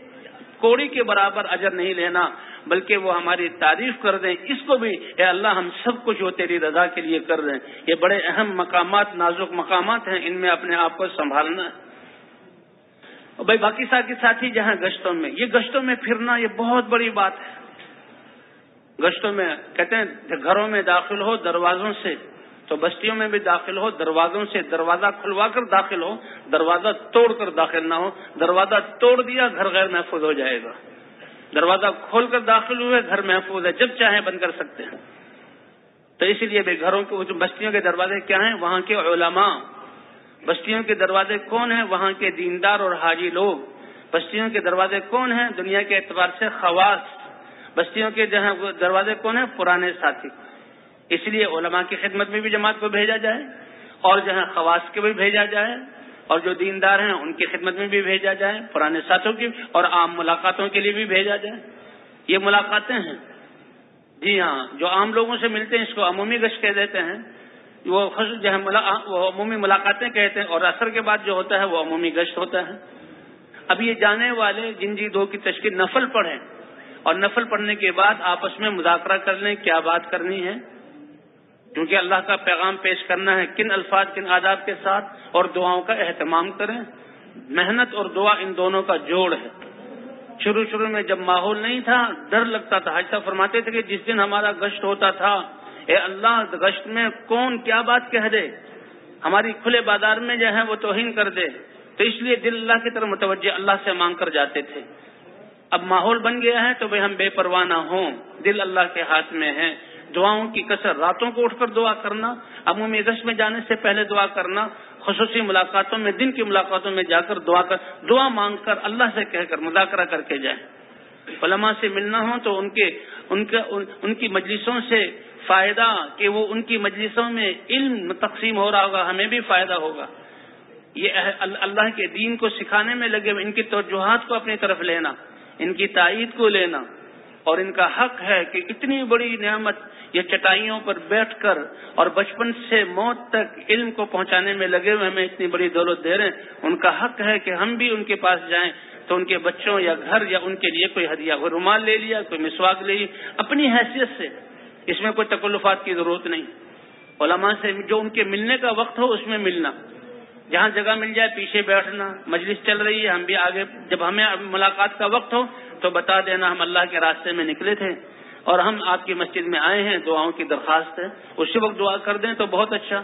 کوڑی کے برابر اجر نہیں لینا، بلکہ وہ ہماری تعریف کر دیں۔ اس کو بھی اے اللہ ہم سب کچھ وہ تیری رضا کے لیے کر دیں۔ یہ بڑے اہم مقامات، نازک مقامات ہیں، ان میں اپنے آپ کو سنبھالنا ہے بھائی باقی ساتھ ساتھی جہاں گشتوں میں، یہ گشتوں میں پھرنا یہ بہت بڑی بات ہے۔ گشتوں میں کہتے ہیں گھروں میں داخل ہو دروازوں سے، تو بستیوں میں بھی داخل ہو، دروازوں سے دروازہ کھلوا کر داخل ہو، دروازہ توڑ کر داخل نہ ہو، دروازہ توڑ دیا، گھر غیر محفوظ ہو جائے گا۔ دروازہ کھول کر داخل ہوئے، گھر محفوظ ہے، جب چاہیں بند کر سکتے ہیں۔ تو اسی لیے بھی گھروں کے، بستیوں کے دروازے کیا ہیں؟ وہاں کے علماء۔ بستیوں کے دروازے کون ہیں؟ وہاں کے دیندار اور حاجی لوگ۔ بستیوں کے دروازے کون ہیں؟ دنیا کے اعتبار سے خواص۔ بستیوں کے جہاں دروازے کون ہیں؟ پرانے ساتھی۔ اس لیے علماء کی خدمت میں بھی جماعت کو بھیجا جائے اور جہاں خواص کے بھی بھیجا جائے اور جو دیندار ہیں، ان کی خدمت میں بھی بھیجا جائے، پرانے ساتھوں کی اور عام ملاقاتوں کے لیے بھی بھیجا جائے۔ یہ ملاقاتیں ہیں۔ جی ہاں جو عام لوگوں سے ملتے ہیں، اس کو عمومی گشت کہہ دیتے ہیں۔ وہ جو ہے وہ عمومی ملاقاتیں کہتے ہیں اور اثر کے بعد جو ہوتا ہے وہ عمومی گشت ہوتا ہے۔ اب یہ جانے والے جن جی دو کی تشکیل نفل پڑھیں اور نفل پڑھنے کے بعد آپس میں مذاکرہ کر لیں، کیا بات کرنی ہے؟ کیونکہ اللہ کا پیغام پیش کرنا ہے کن الفاظ، کن آداب کے ساتھ اور دعاؤں کا اہتمام کریں۔ محنت اور دعا ان دونوں کا جوڑ ہے۔ شروع شروع میں جب ماحول نہیں تھا، ڈر لگتا تھا حاجہ فرماتے تھے کہ جس دن ہمارا گشت ہوتا تھا اے اللہ، گشت میں کون کیا بات کہہ دے؟ ہماری کھلے بازار میں جو ہے وہ توہین کر دے۔ تو اس لیے دل اللہ کی طرف متوجہ، اللہ سے مانگ کر جاتے تھے۔ اب ماحول بن گیا ہے تو بھائی ہم بے پرواہ نہ ہوں۔ دل اللہ کے ہاتھ میں ہے۔ دعاؤں کی کثر راتوں کو اٹھ کر دعا کرنا، عمومی گشت میں جانے سے پہلے دعا کرنا، خصوصی ملاقاتوں میں، دن کی ملاقاتوں میں جا کر دعا کر، دعا مانگ کر، اللہ سے کہہ کر، مذاکرہ کر کے جائیں۔ علماء سے ملنا ہو تو ان کے ان کے، ان کی مجلسوں سے فائدہ کہ وہ ان کی مجلسوں میں علم تقسیم ہو رہا ہوگا، ہمیں بھی فائدہ ہوگا۔ یہ اللہ کے دین کو سکھانے میں لگے ان کی توجہات کو اپنی طرف لینا، ان کی تائید کو لینا۔ اور ان کا حق ہے کہ اتنی بڑی نعمت یہ چٹائیوں پر بیٹھ کر اور بچپن سے موت تک علم کو پہنچانے میں لگے ہوئے، ہمیں اتنی بڑی دولت دے رہے ہیں۔ ان کا حق ہے کہ ہم بھی ان کے پاس جائیں۔ تو ان کے بچوں یا گھر یا ان کے لیے کوئی ہدیہ، کوئی رومال لے لیا، کوئی مسواک لے لیا اپنی حیثیت سے۔ اس میں کوئی تکلفات کی ضرورت نہیں۔ علماء سے جو ان کے ملنے کا وقت ہو اس میں ملنا۔ جہاں جگہ مل جائے پیچھے بیٹھنا، مجلس چل رہی ہے، ہم بھی آگے جب ہمیں ملاقات کا وقت ہو تو بتا دینا ہم اللہ کے راستے میں نکلے تھے۔ اور ہم آپ کی مسجد میں آئے ہیں، دعاؤں کی درخواست ہے۔ اسی وقت دعا کر دیں تو بہت اچھا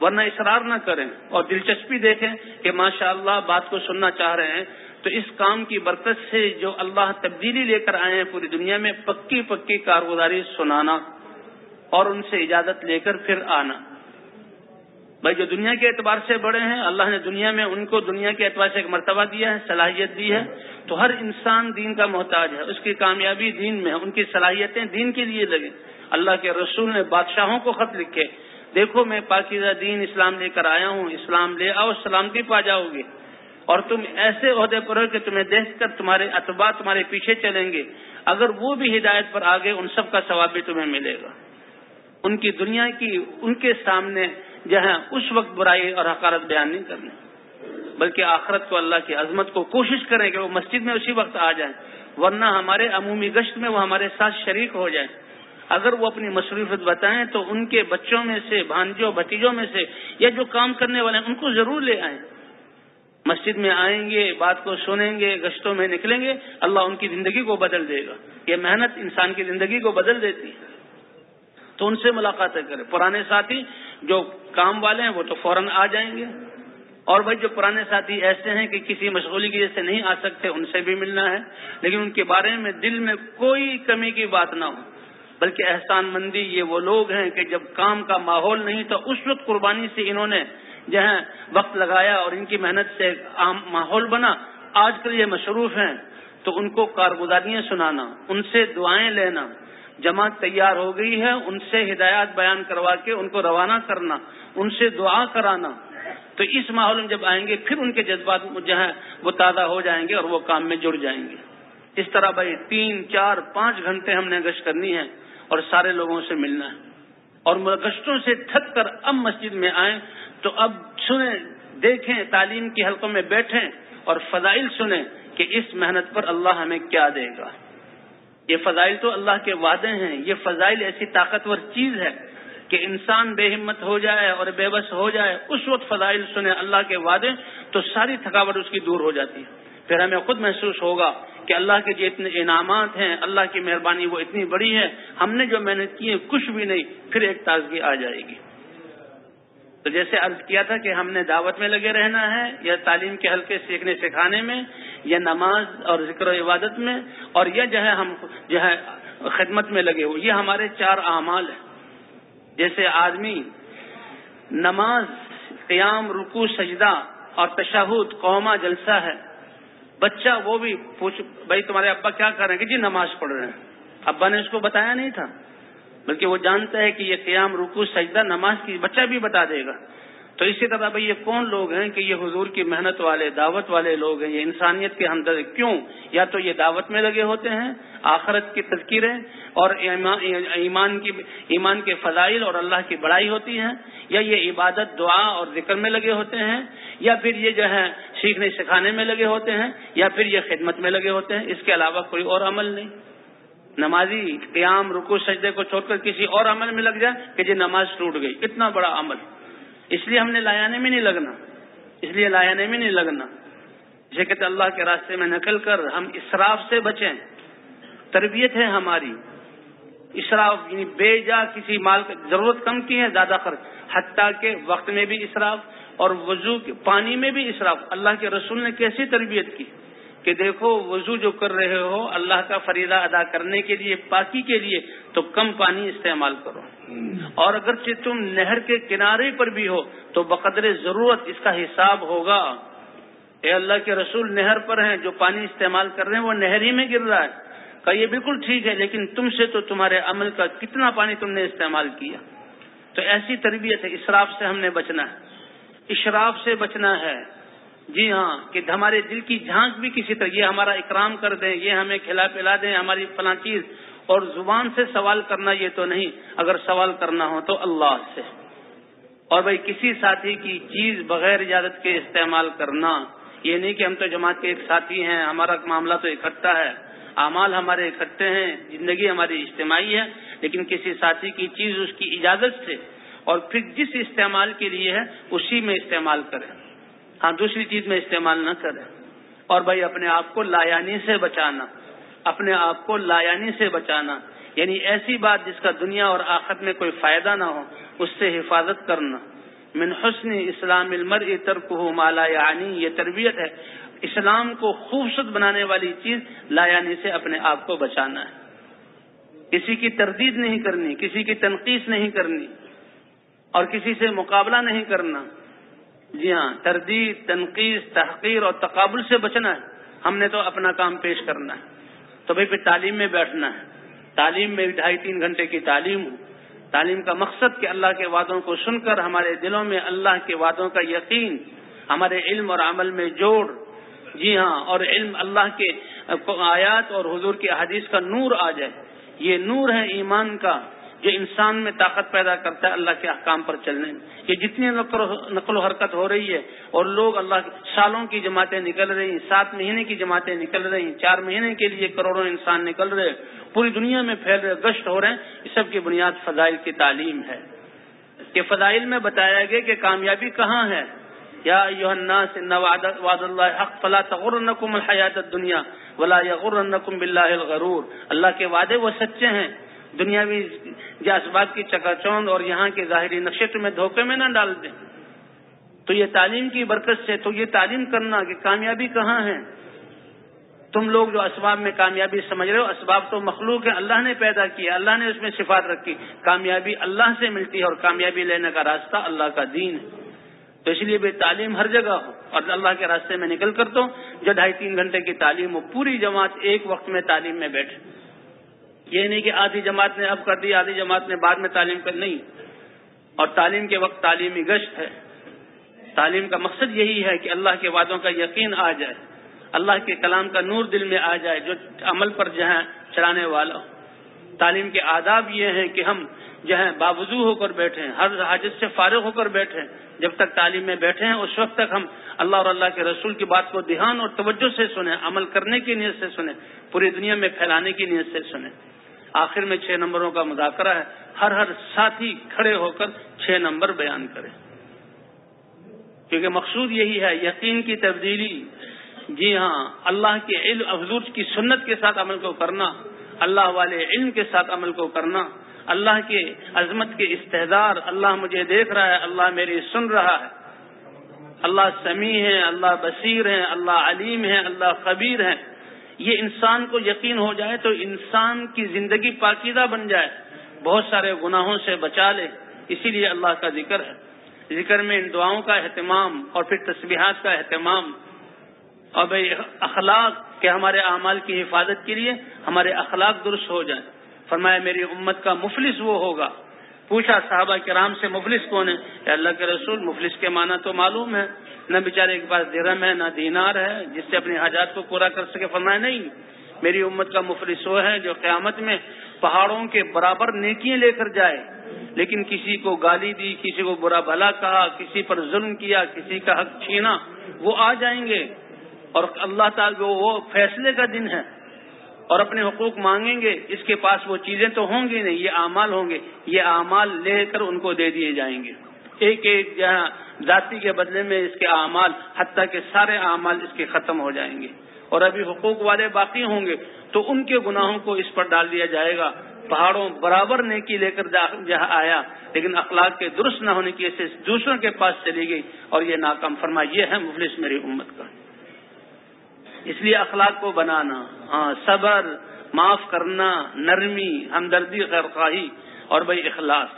ورنہ اصرار نہ کریں۔ اور دلچسپی دیکھیں کہ ماشاء اللہ بات کو سننا چاہ رہے ہیں۔ تو اس کام کی برکت سے جو اللہ تبدیلی لے کر آئے ہیں پوری دنیا میں، پکی پکی کارگزاری سنانا اور ان سے اجازت لے کر پھر آنا۔ بھائی، جو دنیا کے اعتبار سے بڑے ہیں، اللہ نے دنیا میں ان کو دنیا کے اعتبار سے ایک مرتبہ دیا ہے، صلاحیت دی ہے۔ تو ہر انسان دین کا محتاج ہے، اس کی کامیابی دین میں ہے، ان کی صلاحیتیں دین کے لیے لگے اللہ کے رسول نے بادشاہوں کو خط لکھے، دیکھو میں پاکیزہ دین اسلام لے کر آیا ہوں، اسلام لے آؤ، سلامتی پا جاؤ گے۔ اور تم ایسے عہدے پر ہو کہ تمہیں دیکھ کر تمہارے اتباع تمہارے پیچھے چلیں گے۔ اگر وہ بھی ہدایت پر آگے، ان سب کا ثواب بھی تمہیں ملے گا۔ ان کی دنیا کی، ان کے سامنے جہاں اس وقت برائی اور حقارت بیان نہیں کرنی۔ بلکہ آخرت کو اللہ کی عظمت کو کوشش کریں کہ وہ مسجد میں اسی وقت آ جائیں، ورنہ ہمارے عمومی گشت میں وہ ہمارے ساتھ شریک ہو جائیں۔ اگر وہ اپنی مصروفیت بتائیں تو ان کے بچوں میں سے، بھانجوں، بھتیجوں میں سے یا جو کام کرنے والے ہیں، ان کو ضرور لے آئیں۔ مسجد میں آئیں گے، بات کو سنیں گے، گشتوں میں نکلیں گے، اللہ ان کی زندگی کو بدل دے گا۔ یہ محنت انسان کی زندگی کو بدل دیتی ہے۔ تو ان سے ملاقاتیں کریں۔ پرانے ساتھی جو کام والے ہیں، وہ تو فوراً آ جائیں گے۔ اور بھائی، جو پرانے ساتھی ایسے ہیں کہ کسی مشغولی کی وجہ سے نہیں آ سکتے، ان سے بھی ملنا ہے۔ لیکن ان کے بارے میں دل میں کوئی کمی کی بات نہ ہو۔ بلکہ احسان مندی، یہ وہ لوگ ہیں کہ جب کام کا ماحول نہیں تو اس وقت قربانی سے انہوں نے جہاں وقت لگایا اور ان کی محنت سے عام ماحول بنا، آج کل یہ مصروف ہیں۔ تو ان کو کارگزاریاں سنانا، ان سے دعائیں لینا۔ جماعت تیار ہو گئی ہے، ان سے ہدایات بیان کروا کے ان کو روانہ کرنا، ان سے دعا کرانا۔ تو اس ماحول میں جب آئیں گے، پھر ان کے جذبات جو ہیں وہ تازہ ہو جائیں گے اور وہ کام میں جڑ جائیں گے۔ اس طرح بھائی، تین، چار، پانچ گھنٹے ہم نے گشت کرنی ہے اور سارے لوگوں سے ملنا ہے۔ اور گشتوں سے تھک کر اب مسجد میں آئیں تو اب سنیں، دیکھیں، تعلیم کی حلقوں میں بیٹھیں اور فضائل سنیں کہ اس محنت پر اللہ ہمیں کیا دے گا۔ یہ فضائل تو اللہ کے وعدے ہیں، یہ فضائل ایسی طاقتور چیز ہے کہ انسان بے ہمت ہو جائے اور بے بس ہو جائے، اس وقت فضائل سنے اللہ کے وعدے تو ساری تھکاوٹ اس کی دور ہو جاتی ہے۔ پھر ہمیں خود محسوس ہوگا کہ اللہ کے جو اتنے انعامات ہیں، اللہ کی مہربانی وہ اتنی بڑی ہے، ہم نے جو محنت کی ہے، کچھ بھی نہیں، پھر ایک تازگی آ جائے گی۔ تو جیسے عرض کیا تھا کہ ہم نے دعوت میں لگے رہنا ہے یا تعلیم کے حلقے سیکھنے سکھانے میں یا نماز اور ذکر و عبادت میں اور یہ جو ہے ہم جو ہے خدمت میں لگے ہوئے، یہ ہمارے چار اعمال ہیں۔ جیسے آدمی نماز، قیام رکو سجدہ اور تشہد قوما جلسہ ہے۔ بچہ وہ بھی پوچھ، بھائی تمہارے ابا کیا کر رہے ہیں؟ کہ جی نماز پڑھ رہے ہیں۔ ابا نے اس کو بتایا نہیں تھا۔ بلکہ وہ جانتا ہے کہ یہ قیام رکو سجدہ، نماز کی بچہ بھی بتا دے گا۔ تو اسی طرح بھائی یہ کون لوگ ہیں کہ یہ حضور کی محنت والے، دعوت والے لوگ ہیں؟ یہ انسانیت کے ہمدرد کیوں؟ یا تو یہ دعوت میں لگے ہوتے ہیں؟ آخرت کی تذکیریں اور ایمان کی، ایمان کے فضائل اور اللہ کی بڑائی ہوتی ہے یا یہ عبادت، دعا اور ذکر میں لگے ہوتے ہیں؟ یا پھر یہ جو ہے سیکھنے، سکھانے میں لگے ہوتے ہیں؟ یا پھر یہ خدمت میں لگے ہوتے ہیں؟ اس کے علاوہ کوئی اور عمل نہیں۔ نمازی قیام رکو سجدے کو چھوڑ کر کسی اور عمل میں لگ جائے کہ جی نماز ٹوٹ گئی۔ اتنا بڑا عمل۔ اس لیے ہم نے لانے میں نہیں لگنا۔ اس لیے لانے میں نہیں لگنا۔ جسے کہتے اللہ کے راستے میں نکل کر ہم اسراف سے بچیں۔ تربیت ہے ہماری۔ اسراف یعنی بے جا کسی مال کی ضرورت کم کی ہے، زیادہ خرچ۔ حتیٰ کے وقت میں بھی اسراف اور وضو پانی میں بھی اسراف۔ اللہ کے رسول نے کیسی تربیت کی؟ کہ دیکھو وضو جو کر رہے ہو اللہ کا فریضہ ادا کرنے کے لیے، پاکی کے لیے، تو کم پانی استعمال کرو۔ اور اگر تم نہر کے کنارے پر بھی ہو، تو بقدر ضرورت اس کا حساب ہوگا۔ اے اللہ کے رسول، نہر پر ہیں، جو پانی استعمال کر رہے ہیں، وہ نہر ہی میں گر رہا ہے۔ کہ یہ بالکل ٹھیک ہے، لیکن تم سے تو تمہارے عمل کا کتنا پانی تم نے استعمال کیا۔ تو ایسی تربیت ہے اسراف سے ہم نے بچنا ہے۔ اشراف سے بچنا ہے۔ جی ہاں کہ ہمارے دل کی جھانک بھی کسی طرح، یہ ہمارا اکرام کر دیں، یہ ہمیں کھلا پلا دیں، ہماری فلاں چیز۔ اور زبان سے سوال کرنا یہ تو نہیں، اگر سوال کرنا ہو تو اللہ سے۔ اور بھائی، کسی ساتھی کی چیز بغیر اجازت کے استعمال کرنا، یہ نہیں کہ ہم تو جماعت کے ایک ساتھی ہیں، ہمارا معاملہ تو اکٹھا ہے۔ اعمال ہمارے اکٹھے ہیں، زندگی ہماری اجتماعی ہے، لیکن کسی ساتھی کی چیز اس کی اجازت سے، اور پھر جس استعمال کے لیے ہے، اسی میں استعمال کریں۔ ہاں دوسری چیز میں استعمال نہ کریں۔ اور بھائی، اپنے آپ کو لایانی سے بچانا۔ اپنے آپ کو لایانی سے بچانا۔ یعنی ایسی بات جس کا دنیا اور آخر میں کوئی فائدہ نہ ہو، اس سے حفاظت کرنا۔ من حسن اسلام المر ترک ہو مالا یعنی یہ تربیت ہے۔ اسلام کو خوبصورت بنانے والی چیز لایانی سے اپنے آپ کو بچانا ہے۔ کسی کی تردید نہیں کرنی، کسی کی تنقید نہیں کرنی اور کسی سے مقابلہ نہیں کرنا۔ جی ہاں تردید، تنقید، تحقیر اور تقابل سے بچنا ہے۔ ہم نے تو اپنا کام پیش کرنا ہے۔ تو بھائی، پھر تعلیم میں بیٹھنا ہے۔ تعلیم میں ڈھائی تین گھنٹے کی تعلیم ہو تعلیم کا مقصد کہ اللہ کے وعدوں کو سن کر ہمارے دلوں میں اللہ کے وعدوں کا یقین، ہمارے علم اور عمل میں جوڑ۔ جی ہاں اور علم اللہ کے آیات اور حضور کی حدیث کا نور آ جائے۔ یہ نور ہے ایمان کا۔ جو انسان میں طاقت پیدا کرتا ہے اللہ کے احکام پر چلنے میں۔ یہ جتنی نقل و حرکت ہو رہی ہے اور لوگ اللہ سالوں کی جماعتیں نکل رہی ہیں، سات مہینے کی جماعتیں نکل رہی ہیں، چار مہینے کے لیے کروڑوں انسان نکل رہے پوری دنیا میں پھیل رہے، گشت ہو رہے ہیں۔ اس سب کی بنیاد فضائل کی تعلیم ہے۔ کہ فضائل میں بتایا گیا کہ کامیابی کہاں ہے؟ یا واد اللہ حق فلا تغرنکم الحیات الدنیا ولا یغرنکم باللہ الغرور۔ اللہ کے وعدے وہ سچے ہیں۔ دنیاوی اسباب کی چکا چوند اور یہاں کے ظاہری نقشے میں دھوکے میں نہ ڈال دیں۔ تو یہ تعلیم کی برکت سے تو یہ تعلیم کرنا کہ کامیابی کہاں ہے؟ تم لوگ جو اسباب میں کامیابی سمجھ رہے ہو، اسباب تو مخلوق ہے، اللہ نے پیدا کیا، اللہ نے اس میں صفات رکھی۔ کامیابی اللہ سے ملتی ہے اور کامیابی لینے کا راستہ اللہ کا دین ہے۔ تو اس لیے بھی تعلیم ہر جگہ ہو۔ اور اللہ کے راستے میں نکل کر تو جو ڈھائی تین گھنٹے کی تعلیم ہو، پوری جماعت ایک وقت میں تعلیم میں بیٹھے۔ یہ نہیں کہ آدھی جماعت نے اب کر دی، آدھی جماعت نے بعد میں تعلیم کر نہیں۔ اور تعلیم کے وقت تعلیمی گشت ہے۔ تعلیم کا مقصد یہی ہے کہ اللہ کے وعدوں کا یقین آ جائے۔ اللہ کے کلام کا نور دل میں آ جائے، جو عمل پر جو ہے، چلانے والا تعلیم کے آداب یہ ہیں کہ ہم جو ہے، باوضو ہو کر بیٹھے ہر حاجت سے فارغ ہو کر بیٹھے جب تک تعلیم میں بیٹھے ہیں، اس وقت تک ہم اللہ اور اللہ کے رسول کی بات کو دھیان اور توجہ سے سنیں، عمل کرنے کی نیت سے سنیں، پوری دنیا میں پھیلانے کی نیت سے سنیں۔ آخر میں چھ نمبروں کا مذاکرہ ہے۔ ہر ہر ساتھی کھڑے ہو کر چھ نمبر بیان کرے کیونکہ مقصود یہی ہے، یقین کی تبدیلی۔ جی ہاں اللہ کے علم حضور کی سنت کے ساتھ عمل کو کرنا، اللہ والے علم کے ساتھ عمل کو کرنا، اللہ کے عظمت کے استحدار۔ اللہ مجھے دیکھ رہا ہے، اللہ میری سن رہا ہے۔ اللہ سمیع ہے، اللہ بصیر ہے، اللہ علیم ہے، اللہ خبیر ہے۔ یہ انسان کو یقین ہو جائے تو انسان کی زندگی پاکیزہ بن جائے۔ بہت سارے گناہوں سے بچا لے۔ اسی لیے اللہ کا ذکر ہے۔ ذکر میں ان دعاؤں کا اہتمام اور پھر تسبیحات کا اہتمام۔ اور بھائی، اخلاق کے ہمارے اعمال کی حفاظت کے لیے ہمارے اخلاق درست ہو جائیں۔ فرمایا، میری امت کا مفلس وہ ہوگا۔ پوچھا صحابہ کرام سے مفلس کون ہے؟ اللہ کے رسول مفلس کے معنی تو معلوم ہے، نہ بیچارے کے پاس درم ہے، نہ دینار ہے، جس سے اپنی حاجات کو پورا کر سکے۔ فرمایا، نہیں، میری امت کا مفلس وہ ہے جو قیامت میں پہاڑوں کے برابر نیکیاں لے کر جائے۔ لیکن کسی کو گالی دی، کسی کو برا بھلا کہا، کسی پر ظلم کیا، کسی کا حق چھینا، وہ آ جائیں گے۔ اور اللہ تعالی وہ فیصلے کا دن ہے۔ اور اپنے حقوق مانگیں گے، اس کے پاس وہ چیزیں تو ہوں گی نہیں، یہ اعمال ہوں گے، یہ اعمال لے کر ان کو دے دیے جائیں گے۔ ایک ایک جہاں ذاتی کے بدلے میں اس کے اعمال، حتیٰ کے سارے اعمال اس کے ختم ہو جائیں گے۔ اور ابھی حقوق والے باقی ہوں گے، تو ان کے گناہوں کو اس پر ڈال دیا جائے گا۔ پہاڑوں برابر نیکی لے کر جہاں آیا، لیکن اخلاق کے درست نہ ہونے کی ایسے دوسروں کے پاس چلی گئی۔ اور یہ ناکام فرما، یہ ہے مفلس میری امت کا۔ اس لیے اخلاق کو بنانا ہاں صبر، معاف کرنا، نرمی، ہمدردی خواہی اور بھائی اخلاص۔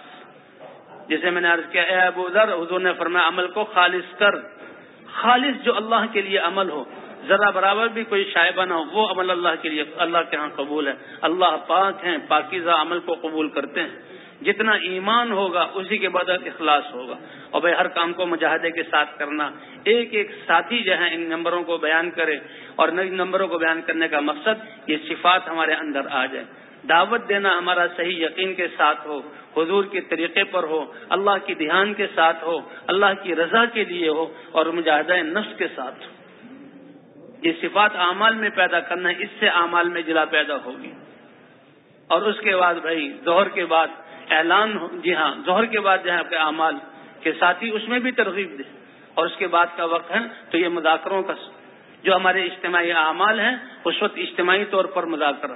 جسے میں نے عرض کیا، اے ابو ذر، حضور نے فرمایا، عمل کو خالص کر۔ خالص جو اللہ کے لیے عمل ہو ذرا برابر بھی کوئی شائبہ نہ ہو، وہ عمل اللہ کے لیے، اللہ کے ہاں قبول ہے۔ اللہ پاک ہیں، پاکیزہ عمل کو قبول کرتے ہیں۔ جتنا ایمان ہوگا اسی کے بعد اخلاص ہوگا۔ اور بھائی، ہر کام کو مجاہدے کے ساتھ کرنا، ایک ایک ساتھی جو ہے ان نمبروں کو بیان کرے اور نئی نمبروں کو بیان کرنے کا مقصد یہ صفات ہمارے اندر آ جائے۔ دعوت دینا ہمارا صحیح یقین کے ساتھ ہو، حضور کے طریقے پر ہو، اللہ کی دھیان کے ساتھ ہو، اللہ کی رضا کے لیے ہو اور مجاہدہ نفس کے ساتھ ہو۔ یہ صفات اعمال میں پیدا کرنا ہے اس سے اعمال میں جلا پیدا ہوگی۔ اور اس کے بعد بھائی، ظہر کے بعد اعلان جی ہاں ظہر کے بعد جو ہے اعمال کے ساتھی اس میں بھی ترغیب دے۔ اور اس کے بعد کا وقت ہے، تو یہ مذاکروں کا جو ہمارے اجتماعی اعمال ہیں، اس وقت اجتماعی طور پر مذاکرہ۔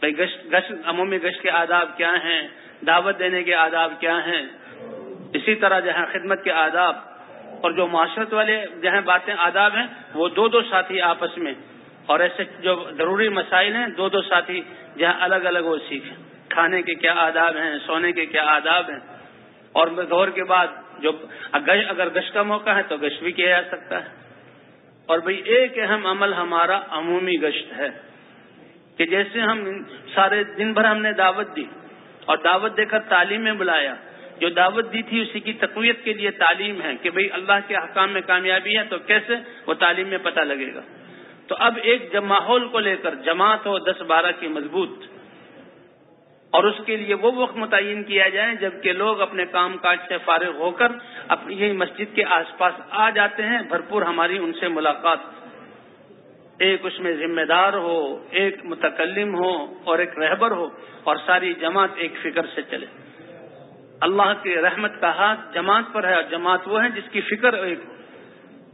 بھائی گشت گشت عمومی گشت کے آداب کیا ہیں؟ دعوت دینے کے آداب کیا ہیں؟ اسی طرح جو ہے خدمت کے آداب۔ اور جو معاشرت والے جہاں باتیں آداب ہیں، وہ دو دو ساتھی آپس میں۔ اور ایسے جو ضروری مسائل ہیں، دو دو ساتھی جہاں الگ الگ وہ سیکھیں۔ کھانے کے کیا آداب ہیں، سونے کے کیا آداب ہیں؟ اور دور کے بعد جو اگر گشت کا موقع ہے تو گشت بھی کیا جا سکتا ہے۔ اور بھئی ایک اہم عمل ہمارا عمومی گشت ہے کہ جیسے ہم سارے دن بھر ہم نے دعوت دی اور دعوت دے کر تعلیم میں بلایا۔ جو دعوت دی تھی اسی کی تقویت کے لیے تعلیم ہے کہ بھئی اللہ کے حکام میں کامیابی ہے تو کیسے وہ تعلیم میں پتہ لگے گا۔ تو اب ایک جب ماحول کو لے کر جماعت ہو، دس بارہ کی مضبوط۔ اور اس کے لیے وہ وقت متعین کیا جائے جبکہ لوگ اپنے کام کاج سے فارغ ہو کر اپنی یہی مسجد کے آس پاس آ جاتے ہیں۔ بھرپور ہماری ان سے ملاقات۔ ایک اس میں ذمہ دار ہو، ایک متکلم ہو اور ایک رہبر ہو اور ساری جماعت ایک فکر سے چلے۔ اللہ کی رحمت کا ہاتھ جماعت پر ہے اور جماعت وہ ہے جس کی فکر ایک ہو۔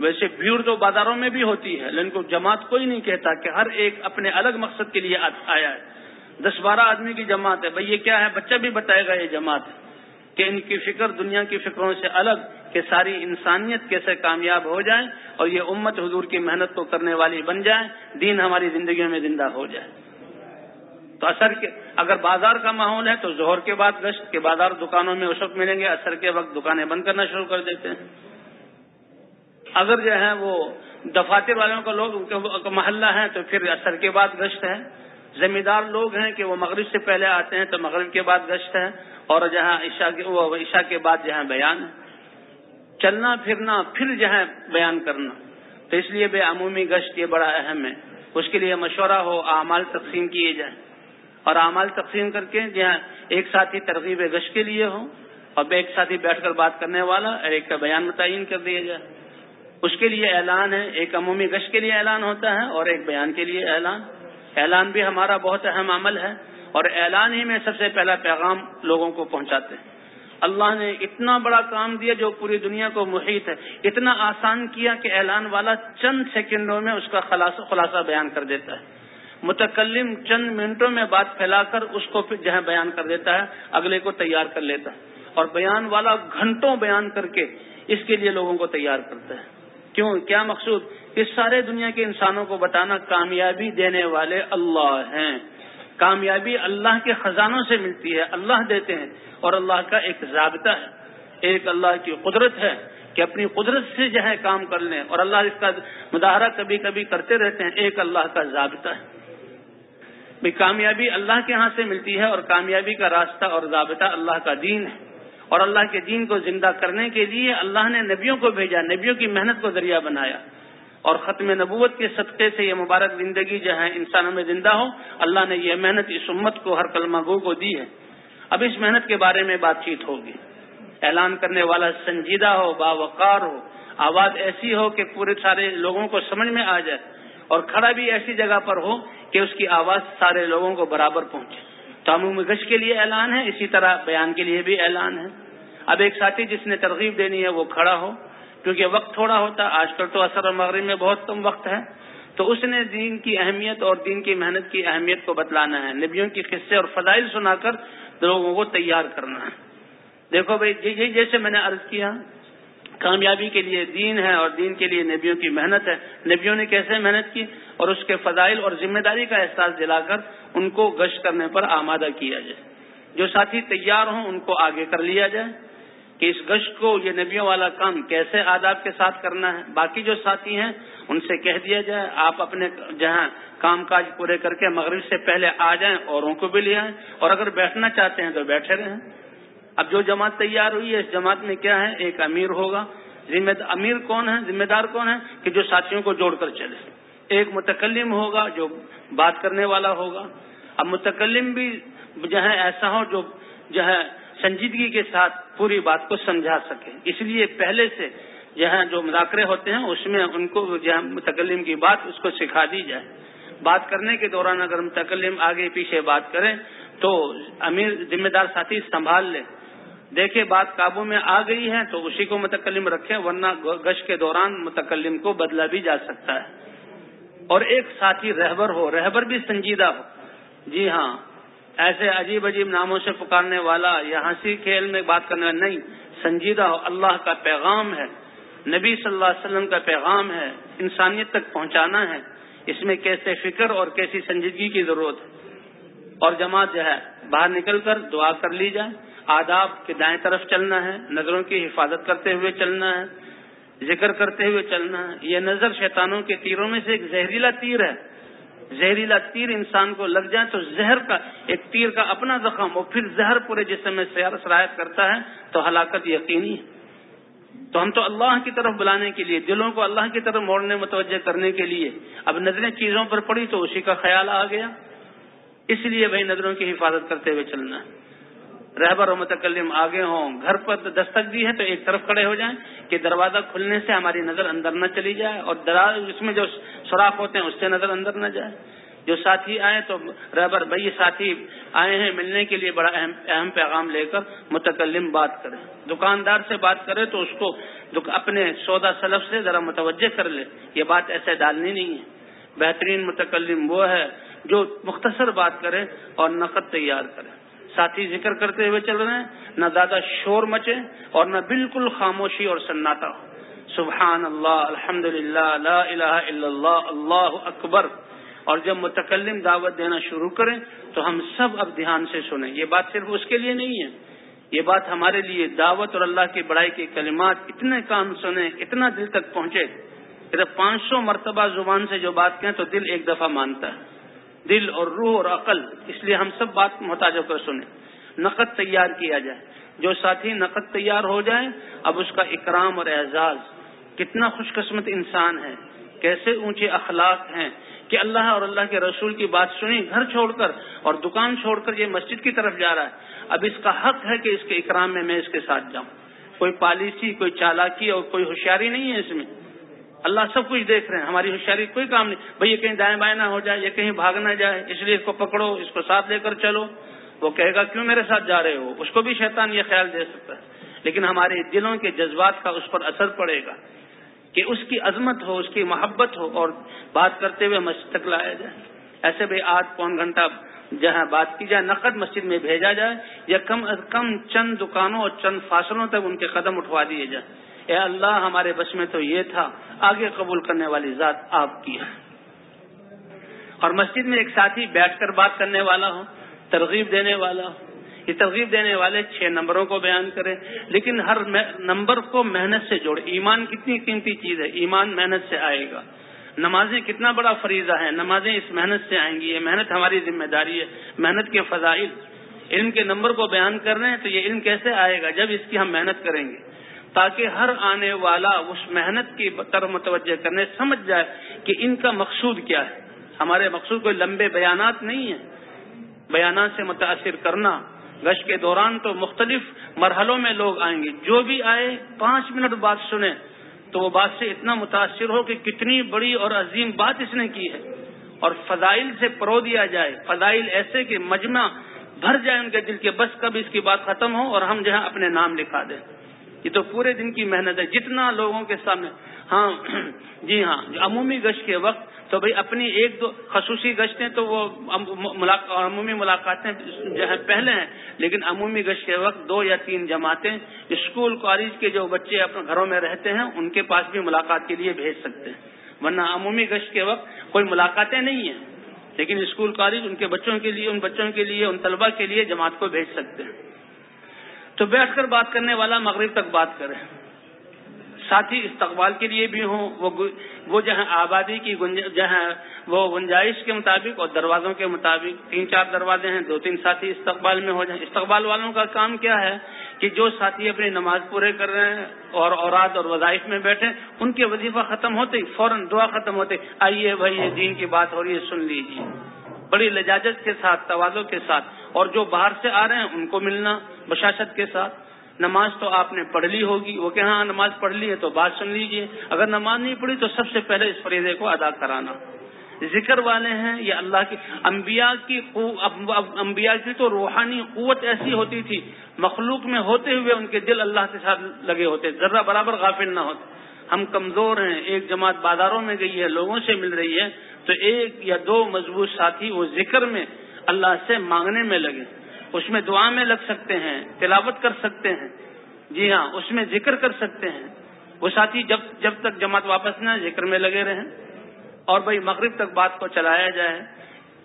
ویسے بھیڑ تو بازاروں میں بھی ہوتی ہے، لیکن کو جماعت کوئی نہیں کہتا کہ ہر ایک اپنے الگ مقصد کے لیے آیا ہے۔ دس بارہ آدمی کی جماعت ہے. بھائی یہ کیا ہے؟ بچہ بھی بتائے گا یہ جماعت کہ ان کی فکر دنیا کی فکروں سے الگ کہ ساری انسانیت کیسے کامیاب ہو جائے اور یہ امت حضور کی محنت کو کرنے والی بن جائے، دین ہماری زندگیوں میں زندہ ہو جائے. تو اثر کے اگر بازار کا ماحول ہے تو زہر کے بعد گشت کے بازار دکانوں میں اس وقت ملیں گے، اثر کے وقت دکانیں بند کرنا شروع کر دیتے ہیں. اگر جو ہے وہ دفاتر والوں کا لوگ محلہ ہے تو پھر اثر کے بعد گشت ہے. زمیندار لوگ ہیں کہ وہ مغرب سے پہلے آتے ہیں تو مغرب کے بعد گشت ہے اور جہاں عشاء کے عشاء کے بعد جہاں بیان ہے چلنا پھرنا، پھر جو ہے بیان کرنا۔ تو اس لیے بے عمومی گشت یہ بڑا اہم ہے۔ اس کے لیے مشورہ ہو، اعمال تقسیم کیے جائیں۔ اور اعمال تقسیم کر کے جہاں ایک ساتھی ترغیب گشت کے لیے ہو اور ایک ساتھی بیٹھ کر بات کرنے والا اور ایک کا بیان متعین کر دیا جائے۔ اس کے لیے اعلان ہے، ایک عمومی گشت کے لیے اعلان ہوتا ہے اور ایک بیان کے لیے اعلان۔ اعلان بھی ہمارا بہت اہم عمل ہے اور اعلان ہی میں سب سے پہلا پیغام لوگوں کو پہنچاتے ہیں۔ اللہ نے اتنا بڑا کام دیا جو پوری دنیا کو محیط ہے، اتنا آسان کیا کہ اعلان والا چند سیکنڈوں میں اس کا خلاصہ بیان کر دیتا ہے۔ متکلم چند منٹوں میں بات پھیلا کر اس کو پھر جہاں بیان کر دیتا ہے، اگلے کو تیار کر لیتا ہے۔ اور بیان والا گھنٹوں بیان کر کے اس کے لیے لوگوں کو تیار کرتا ہے۔ کیوں؟ کیا مقصود؟ اس سارے دنیا کے انسانوں کو بتانا کامیابی دینے والے اللہ ہیں۔ کامیابی اللہ کے خزانوں سے ملتی ہے، اللہ دیتے ہیں اور اللہ کا ایک ضابطہ ہے۔ ایک اللہ کی قدرت ہے کہ اپنی قدرت سے جو ہے کام کر لیں اور اللہ اس کا مظاہرہ کبھی کبھی کرتے رہتے ہیں۔ ایک اللہ کا ضابطہ ہے۔ بھی کامیابی اللہ کے ہاں سے ملتی ہے اور کامیابی کا راستہ اور ضابطہ اللہ کا دین ہے۔ اور اللہ کے دین کو زندہ کرنے کے لیے اللہ نے نبیوں کو بھیجا، نبیوں کی محنت کو ذریعہ بنایا۔ اور ختم نبوت کے صدقے سے یہ مبارک زندگی جو ہے، انسانوں میں زندہ ہو، اللہ نے یہ محنت، اس امت کو، ہر کلمہ گو کو دی ہے۔ اب اس محنت کے بارے میں بات چیت ہوگی۔ اعلان کرنے والا سنجیدہ ہو، باوقار ہو، آواز ایسی ہو کہ پورے سارے لوگوں کو سمجھ میں آ جائے اور کھڑا بھی ایسی جگہ پر ہو کہ اس کی آواز سارے لوگوں کو برابر پہنچے۔ تو گش کے لیے اعلان ہے، اسی طرح بیان کے لیے بھی اعلان ہے۔ اب ایک ساتھی جس نے ترغیب دینی ہے، وہ کھڑا ہو، کیونکہ وقت تھوڑا ہوتا، آج کل تو اثر و مغرب میں بہت کم وقت ہے۔ تو اس نے دین کی اہمیت اور دین کی محنت کی اہمیت کو بتلانا ہے۔ نبیوں کی قصے اور فضائل سنا کر لوگوں کو تیار کرنا ہے۔ دیکھو بھائی یہی جیسے میں نے عرض کیا کامیابی کے لیے دین ہے اور دین کے لیے نبیوں کی محنت ہے۔ نبیوں نے کیسے محنت کی؟ اور اس کے فضائل اور ذمہ داری کا احساس دلا کر ان کو گشت کرنے پر آمادہ کیا جائے۔ جو ساتھی تیار ہوں، ان کو آگے کر لیا جائے کہ اس گشت کو یہ نبیوں والا کام کیسے آداب کے ساتھ کرنا ہے۔ باقی جو ساتھی ہیں، ان سے کہہ دیا جائے، آپ اپنے جہاں کام کاج پورے کر کے مغرب سے پہلے آ جائیں، اوروں کو بھی لے آئیں۔ اور اگر بیٹھنا چاہتے ہیں تو بیٹھے رہیں۔ اب جو جماعت تیار ہوئی ہے، اس جماعت میں کیا ہے؟ ایک امیر ہوگا۔ ذمہ امیر کون ہے؟ ذمہ دار کون ہے؟ کہ جو ساتھیوں کو جوڑ کر چلے۔ ایک متکلم ہوگا جو بات کرنے والا ہوگا۔ اب متکلم بھی جو ہے، ایسا ہو جو جو ہے سنجیدگی کے ساتھ پوری بات کو سمجھا سکے۔ اس لیے پہلے سے جو ہے، جو مذاکرے ہوتے ہیں، اس میں ان کو جو ہے، متکلم کی بات اس کو سکھا دی جائے۔ بات کرنے کے دوران اگر متکلم آگے پیچھے بات کریں تو امیر ذمہ دار ساتھی سنبھال لے۔ دیکھے بات قابو میں آ گئی ہے تو اسی کو متکلم رکھے ورنہ گش کے دوران متکلم کو بدلا بھی جا سکتا ہے۔ اور ایک ساتھی رہبر ہو، رہبر بھی سنجیدہ ہو۔ جی ہاں ایسے عجیب عجیب ناموں سے پکارنے والا یا ہنسی کھیل میں بات کرنے والا نہیں، سنجیدہ ہو۔ اللہ کا پیغام ہے، نبی صلی اللہ علیہ وسلم کا پیغام ہے، انسانیت تک پہنچانا ہے۔ اس میں کیسے فکر اور کیسی سنجیدگی کی ضرورت ہے؟ اور جماعت جو ہے، باہر نکل کر دعا کر لی جائے۔ آداب کے دائیں طرف چلنا ہے، نظروں کی حفاظت کرتے ہوئے چلنا ہے، ذکر کرتے ہوئے چلنا ہے۔ یہ نظر شیطانوں کے تیروں میں سے ایک زہریلا تیر ہے۔ زہریلا تیر انسان کو لگ جائے تو زہر کا ایک تیر کا اپنا زخم اور پھر زہر پورے جسم میں سرایت کرتا ہے، تو ہلاکت یقینی ہے۔ تو ہم تو اللہ کی طرف بلانے کے لیے، دلوں کو اللہ کی طرف موڑنے، متوجہ کرنے کے لیے۔ اب نظریں چیزوں پر پڑی تو اسی کا خیال آ گیا۔ اس لیے بھائی نظروں کی حفاظت کرتے ہوئے چلنا ہے۔ رہبر و متکلم آگے ہوں، گھر پر دستک دی ہے تو ایک طرف کھڑے ہو جائیں کہ دروازہ کھلنے سے ہماری نظر اندر نہ چلی جائے اور دراز اس میں جو سوراخ ہوتے ہیں اس سے نظر اندر نہ جائے۔ جو ساتھی آئے تو رہبر بھائی ساتھی آئے ہیں ملنے کے لیے بڑا اہم اہم پیغام لے کر متکلم بات کرے دکاندار سے بات کرے تو اس کو اپنے سودا سلف سے ذرا متوجہ کر لے۔ یہ بات ایسے ڈالنی نہیں ہے۔ بہترین متکلم وہ ہے جو مختصر بات کرے اور نقد تیار کرے۔ ساتھی ذکر کرتے ہوئے چل رہے ہیں، نہ زیادہ شور مچے اور نہ بالکل خاموشی اور سناٹا ہو۔ سبحان اللہ الحمد للہ اللہ اللہ اکبر۔ اور جب متکلم دعوت دینا شروع کریں تو ہم سب اب دھیان سے سنیں۔ یہ بات صرف اس کے لیے نہیں ہے۔ یہ بات ہمارے لیے دعوت اور اللہ کی بڑائی کے کلمات اتنے کام سنیں، اتنا دل تک پہنچے۔ پانچ سو مرتبہ زبان سے جو بات کہیں تو دل ایک دفعہ مانتا ہے۔ دل اور روح اور عقل، اس لیے ہم سب بات محتاج ہو کر سنیں۔ نقد تیار کیا جائے۔ جو ساتھی نقد تیار ہو جائے، اب اس کا اکرام اور اعزاز۔ کتنا خوش قسمت انسان ہے۔ کیسے اونچے اخلاق ہیں۔ کہ اللہ اور اللہ کے رسول کی بات سنی گھر چھوڑ کر اور دکان چھوڑ کر یہ مسجد کی طرف جا رہا ہے۔ اب اس کا حق ہے کہ اس کے اکرام میں میں اس کے ساتھ جاؤں۔ کوئی پالیسی، کوئی چالاکی اور کوئی ہوشیاری نہیں ہے اس میں۔ اللہ سب کچھ دیکھ رہے ہیں، ہماری ہوشیاری کوئی کام نہیں۔ بھائی یہ کہیں دائیں بائیں نہ ہو جائے، یہ کہیں بھاگ نہ جائے، اس لیے اس کو پکڑو، اس کو ساتھ لے کر چلو۔ وہ کہے گا، کیوں میرے ساتھ جا رہے ہو؟ اس کو بھی شیطان یہ خیال دے سکتا ہے۔ لیکن ہمارے دلوں کے جذبات کا اس پر اثر پڑے گا کہ اس کی عظمت ہو، اس کی محبت ہو اور بات کرتے ہوئے مسجد تک لایا جائے۔ ایسے بھی آدھ پون گھنٹہ جہاں بات کی جائے، نقد مسجد میں بھیجا جائے یا کم از کم چند دکانوں اور چند فاصلوں تک ان کے قدم اٹھوا دیے جائیں۔ اے اللہ، ہمارے بس میں تو یہ تھا، آگے قبول کرنے والی ذات آپ کی ہے۔ اور مسجد میں ایک ساتھی بیٹھ کر بات کرنے والا ہو ترغیب دینے والا ہو یہ ترغیب دینے والے چھ نمبروں کو بیان کرے لیکن ہر نمبر کو محنت سے جوڑے ایمان کتنی قیمتی چیز ہے، ایمان محنت سے آئے گا۔ نمازیں کتنا بڑا فریضہ ہے، نمازیں اس محنت سے آئیں گی۔ یہ محنت ہماری ذمہ داری ہے، محنت کے فضائل۔ علم کے نمبر کو بیان کر رہے ہیں تو یہ علم کیسے آئے گا؟ جب اس کی ہم محنت کریں گے۔ تاکہ ہر آنے والا اس محنت کی طرف متوجہ کرنے، سمجھ جائے کہ ان کا مقصود کیا ہے۔ ہمارے مقصود کوئی لمبے بیانات نہیں ہیں۔ بیانات سے متاثر کرنا۔ گش کے دوران تو مختلف مرحلوں میں لوگ آئیں گے۔ جو بھی آئے، پانچ منٹ بات سنیں۔ تو وہ بات سے اتنا متاثر ہو کہ کتنی بڑی اور عظیم بات اس نے کی ہے۔ اور فضائل سے پرو دیا جائے۔ فضائل ایسے کہ مجمع بھر جائے ان کے دل کے، بس کب اس کی بات ختم ہو اور ہم جہاں اپنے نام لکھا دیں۔ یہ تو پورے دن کی محنت ہے۔ جتنا لوگوں کے سامنے ہاں جی ہاں عمومی گشت کے وقت تو بھائی اپنی ایک دو خصوصی گشتیں تو وہ عمومی ملاقاتیں جو ہے پہلے ہیں، لیکن عمومی گشت کے وقت دو یا تین جماعتیں اسکول، کالج کے جو بچے اپنے گھروں میں رہتے ہیں، ان کے پاس بھی ملاقات کے لیے بھیج سکتے ہیں۔ ورنہ عمومی گشت کے وقت کوئی ملاقاتیں نہیں ہیں، لیکن اسکول، کالج ان کے بچوں کے لیے، ان بچوں کے لیے، ان طلبہ کے لیے جماعت کو بھیج سکتے ہیں۔ تو بیٹھ کر بات کرنے والا مغرب تک بات کرے۔ ساتھی استقبال کے لیے بھی ہوں، وہ وہ جہاں آبادی کی جہاں وہ گنجائش کے مطابق اور دروازوں کے مطابق تین چار دروازے ہیں، دو تین ساتھی استقبال میں ہو جائیں۔ استقبال والوں کا کام کیا ہے کہ جو ساتھی اپنی نماز پورے کر رہے ہیں اور اوراد اور وظائف میں بیٹھے، ان کے وظیفہ ختم ہوتے فوراً دعا ختم ہوتے آئیے بھائی، یہ دین کی بات ہو رہی ہے، سن لیجیے بڑی لجاجت کے ساتھ توازوں کے ساتھ۔ اور جو باہر سے آ رہے ہیں، ان کو ملنا، بشاشت کے ساتھ۔ نماز تو آپ نے پڑھ لی ہوگی۔ وہ کہ ہاں نماز پڑھ لی ہے تو بات سن لیجیے۔ اگر نماز نہیں پڑھی تو سب سے پہلے اس فریضے کو ادا کرانا۔ ذکر والے ہیں یہ اللہ کی، انبیاء کی انبیاء کی تو روحانی قوت ایسی ہوتی تھی، مخلوق میں ہوتے ہوئے ان کے دل اللہ کے ساتھ لگے ہوتے ذرا برابر غافل نہ ہوتے۔ ہم کمزور ہیں، ایک جماعت بازاروں میں گئی ہے، لوگوں سے مل رہی ہے، تو ایک یا دو مضبوط ساتھی وہ ذکر میں اللہ سے مانگنے میں لگے۔ اس میں دعا میں لگ سکتے ہیں، تلاوت کر سکتے ہیں۔ جی ہاں اس میں ذکر کر سکتے ہیں۔ وہ ساتھی جب جب تک جماعت واپس نہ ذکر میں لگے رہیں۔ اور بھائی، مغرب تک بات کو چلایا جائے۔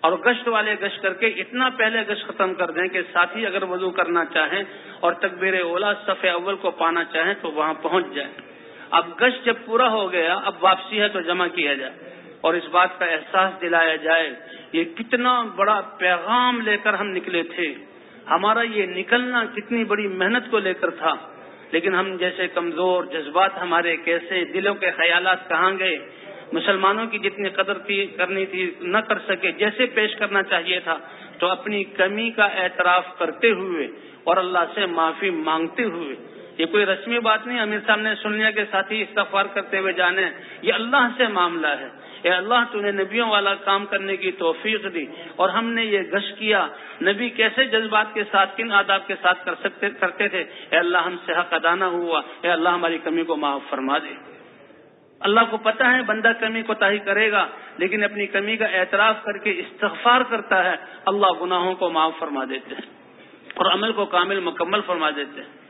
اور گشت والے گشت کر کے اتنا پہلے گشت ختم کر دیں کہ ساتھی اگر وضو کرنا چاہیں اور تکبیر اولا صف اول کو پانا چاہیں تو وہاں پہنچ جائیں۔ اب گشت جب پورا ہو گیا، اب واپسی ہے تو جمع کیا جائے۔ اور اس بات کا احساس دلایا جائے، یہ کتنا بڑا پیغام لے کر ہم نکلے تھے۔ ہمارا یہ نکلنا کتنی بڑی محنت کو لے کر تھا۔ لیکن ہم جیسے کمزور جذبات ہمارے کیسے دلوں کے خیالات کہاں گئے؟ مسلمانوں کی جتنی قدر تھی، کرنی تھی، نہ کر سکے، جیسے پیش کرنا چاہیے تھا۔ تو اپنی کمی کا اعتراف کرتے ہوئے اور اللہ سے معافی مانگتے ہوئے یہ کوئی رسمی بات نہیں، امیر صاحب نے سنیا کے ساتھی استغفار کرتے ہوئے جانے۔ یہ اللہ سے معاملہ ہے۔ اے اللہ تو نے نبیوں والا کام کرنے کی توفیق دی۔ اور ہم نے یہ گش کیا۔ نبی کیسے جذبات کے ساتھ، کن آداب کے ساتھ کر سکتے، کرتے تھے؟ اے اللہ، ہم سے حق ادا نہ ہوا۔ اے اللہ، ہماری کمی کو معاف فرما دے۔ اللہ کو پتا ہے، بندہ کمی کو تاہی کرے گا، لیکن اپنی کمی کا اعتراف کر کے استغفار کرتا ہے۔ اللہ گناہوں کو معاف فرما دیتے ہیں اور عمل کو کامل مکمل فرما دیتے ہیں۔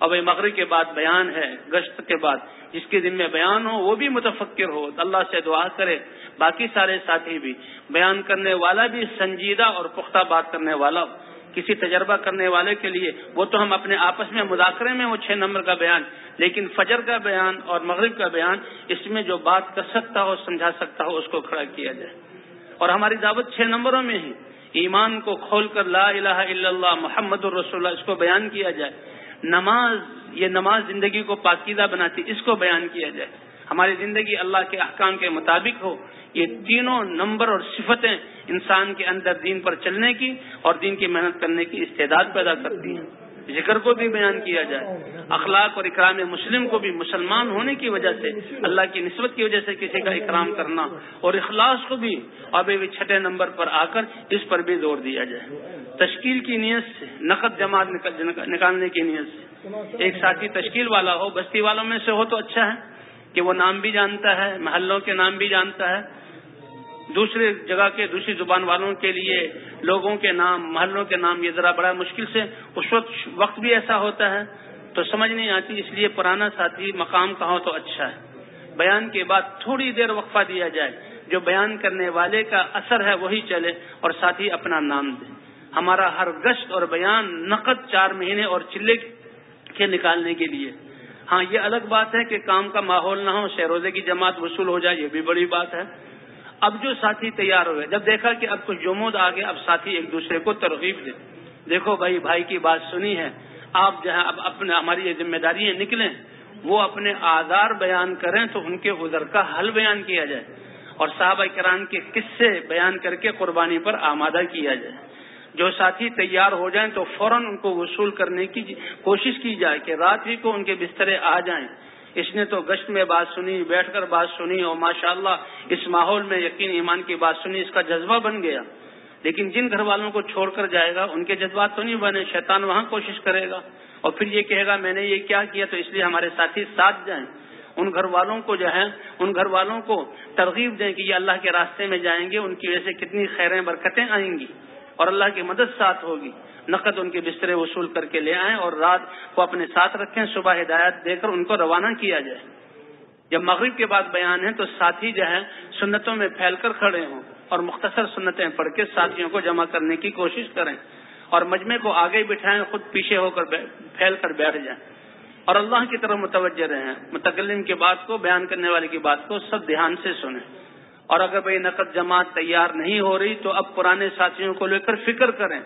اب مغرب کے بعد بیان ہے، گشت کے بعد، جس کے دن میں بیان ہو، وہ بھی متفکر ہو اللہ سے دعا کرے۔ باقی سارے ساتھی بھی بیان کرنے والا بھی سنجیدہ اور پختہ بات کرنے والا ہو کسی تجربہ کرنے والے کے لیے۔ وہ تو ہم اپنے آپس میں مذاکرے میں وہ چھ نمبر کا بیان، لیکن فجر کا بیان اور مغرب کا بیان، اس میں جو بات کر سکتا ہو، سمجھا سکتا ہو، اس کو کھڑا کیا جائے۔ اور ہماری دعوت چھ نمبروں میں ہی، ایمان کو کھول کر لا الہ الا اللہ، محمد الرسول اس کو بیان کیا جائے۔ نماز، یہ نماز زندگی کو پاکیزہ بناتی، اس کو بیان کیا جائے۔ ہماری زندگی اللہ کے احکام کے مطابق ہو، یہ تینوں نمبر اور صفتیں انسان کے اندر دین پر چلنے کی اور دین کی محنت کرنے کی استعداد پیدا کرتی ہیں۔ ذکر کو بھی بیان کیا جائے، اخلاق اور اکرام مسلم کو بھی، مسلمان ہونے کی وجہ سے، اللہ کی نسبت کی وجہ سے کسی کا اکرام کرنا اور اخلاص کو بھی اب چھٹے نمبر پر آ کر اس پر بھی زور دیا جائے۔ تشکیل کی نیت سے، نقد جماعت نکالنے کی نیت سے۔ ایک ساتھی تشکیل والا ہو، بستی والوں میں سے ہو تو اچھا ہے کہ وہ نام بھی جانتا ہے، محلوں کے نام بھی جانتا ہے۔ دوسرے جگہ کے دوسری زبان والوں کے لیے لوگوں کے نام، محلوں کے نام یہ ذرا بڑا مشکل سے، اس وقت وقت بھی ایسا ہوتا ہے تو سمجھ نہیں آتی، اس لیے پرانا ساتھی مقام کہو تو اچھا ہے۔ بیان کے بعد تھوڑی دیر وقفہ دیا جائے، جو بیان کرنے والے کا اثر ہے وہی چلے اور ساتھی اپنا نام دے۔ ہمارا ہر گشت اور بیان نقد چار مہینے اور چلے کے نکالنے کے لیے۔ ہاں یہ الگ بات ہے کہ کام کا ماحول نہ ہو، شہروزے کی جماعت وصول ہو جائے، یہ بھی بڑی بات ہے۔ اب جو ساتھی تیار ہوئے، جب دیکھا کہ اب کچھ جمود آگے اب ساتھی ایک دوسرے کو ترغیب دے۔ دیکھو بھائی بھائی کی بات سنی ہے۔ آپ جہاں اب اپنے ہماری یہ ذمہ داری نکلیں، وہ اپنے آدار بیان کریں تو ان کے ادھر کا حل بیان کیا جائے۔ اور صحابہ کران کے قصے بیان کر کے قربانی پر آمادہ کیا جائے۔ جو ساتھی تیار ہو جائیں تو فوراً ان کو وصول کرنے کی کوشش کی جائے کہ رات ہی کو ان کے بسترے آ جائیں۔ اس نے تو گشت میں بات سنی، بیٹھ کر بات سنی اور ماشاء اللہ اس ماحول میں یقین ایمان کی بات سنی، اس کا جذبہ بن گیا۔ لیکن جن گھر والوں کو چھوڑ کر جائے گا، ان کے جذبات تو نہیں بنے، شیطان وہاں کوشش کرے گا۔ اور پھر یہ کہے گا، میں نے یہ کیا کیا تو اس لیے ہمارے ساتھی ساتھ جائیں۔ ان گھر والوں کو جو ہے ان گھر والوں کو ترغیب دیں کہ یہ اللہ کے راستے میں جائیں گے، ان کی وجہ سے کتنی خیریں برکتیں آئیں گی۔ اور اللہ کی مدد ساتھ ہوگی۔ نقد ان کے بسترے وصول کر کے لے آئیں اور رات کو اپنے ساتھ رکھیں، صبح ہدایت دے کر ان کو روانہ کیا جائے۔ جب مغرب کے بعد بیان ہے تو ساتھی جو ہے سنتوں میں پھیل کر کھڑے ہوں اور مختصر سنتیں پڑھ کے ساتھیوں کو جمع کرنے کی کوشش کریں اور مجمع کو آگے بٹھائیں، خود پیچھے ہو کر پھیل کر بیٹھ جائیں۔ اور اللہ کی طرف متوجہ رہیں۔ متکلم کی بات کو، بیان کرنے والے کی بات کو سب دھیان سے سنیں۔ اور اگر بھائی نقد جماعت تیار نہیں ہو رہی تو اب پرانے ساتھیوں کو لے کر فکر کریں،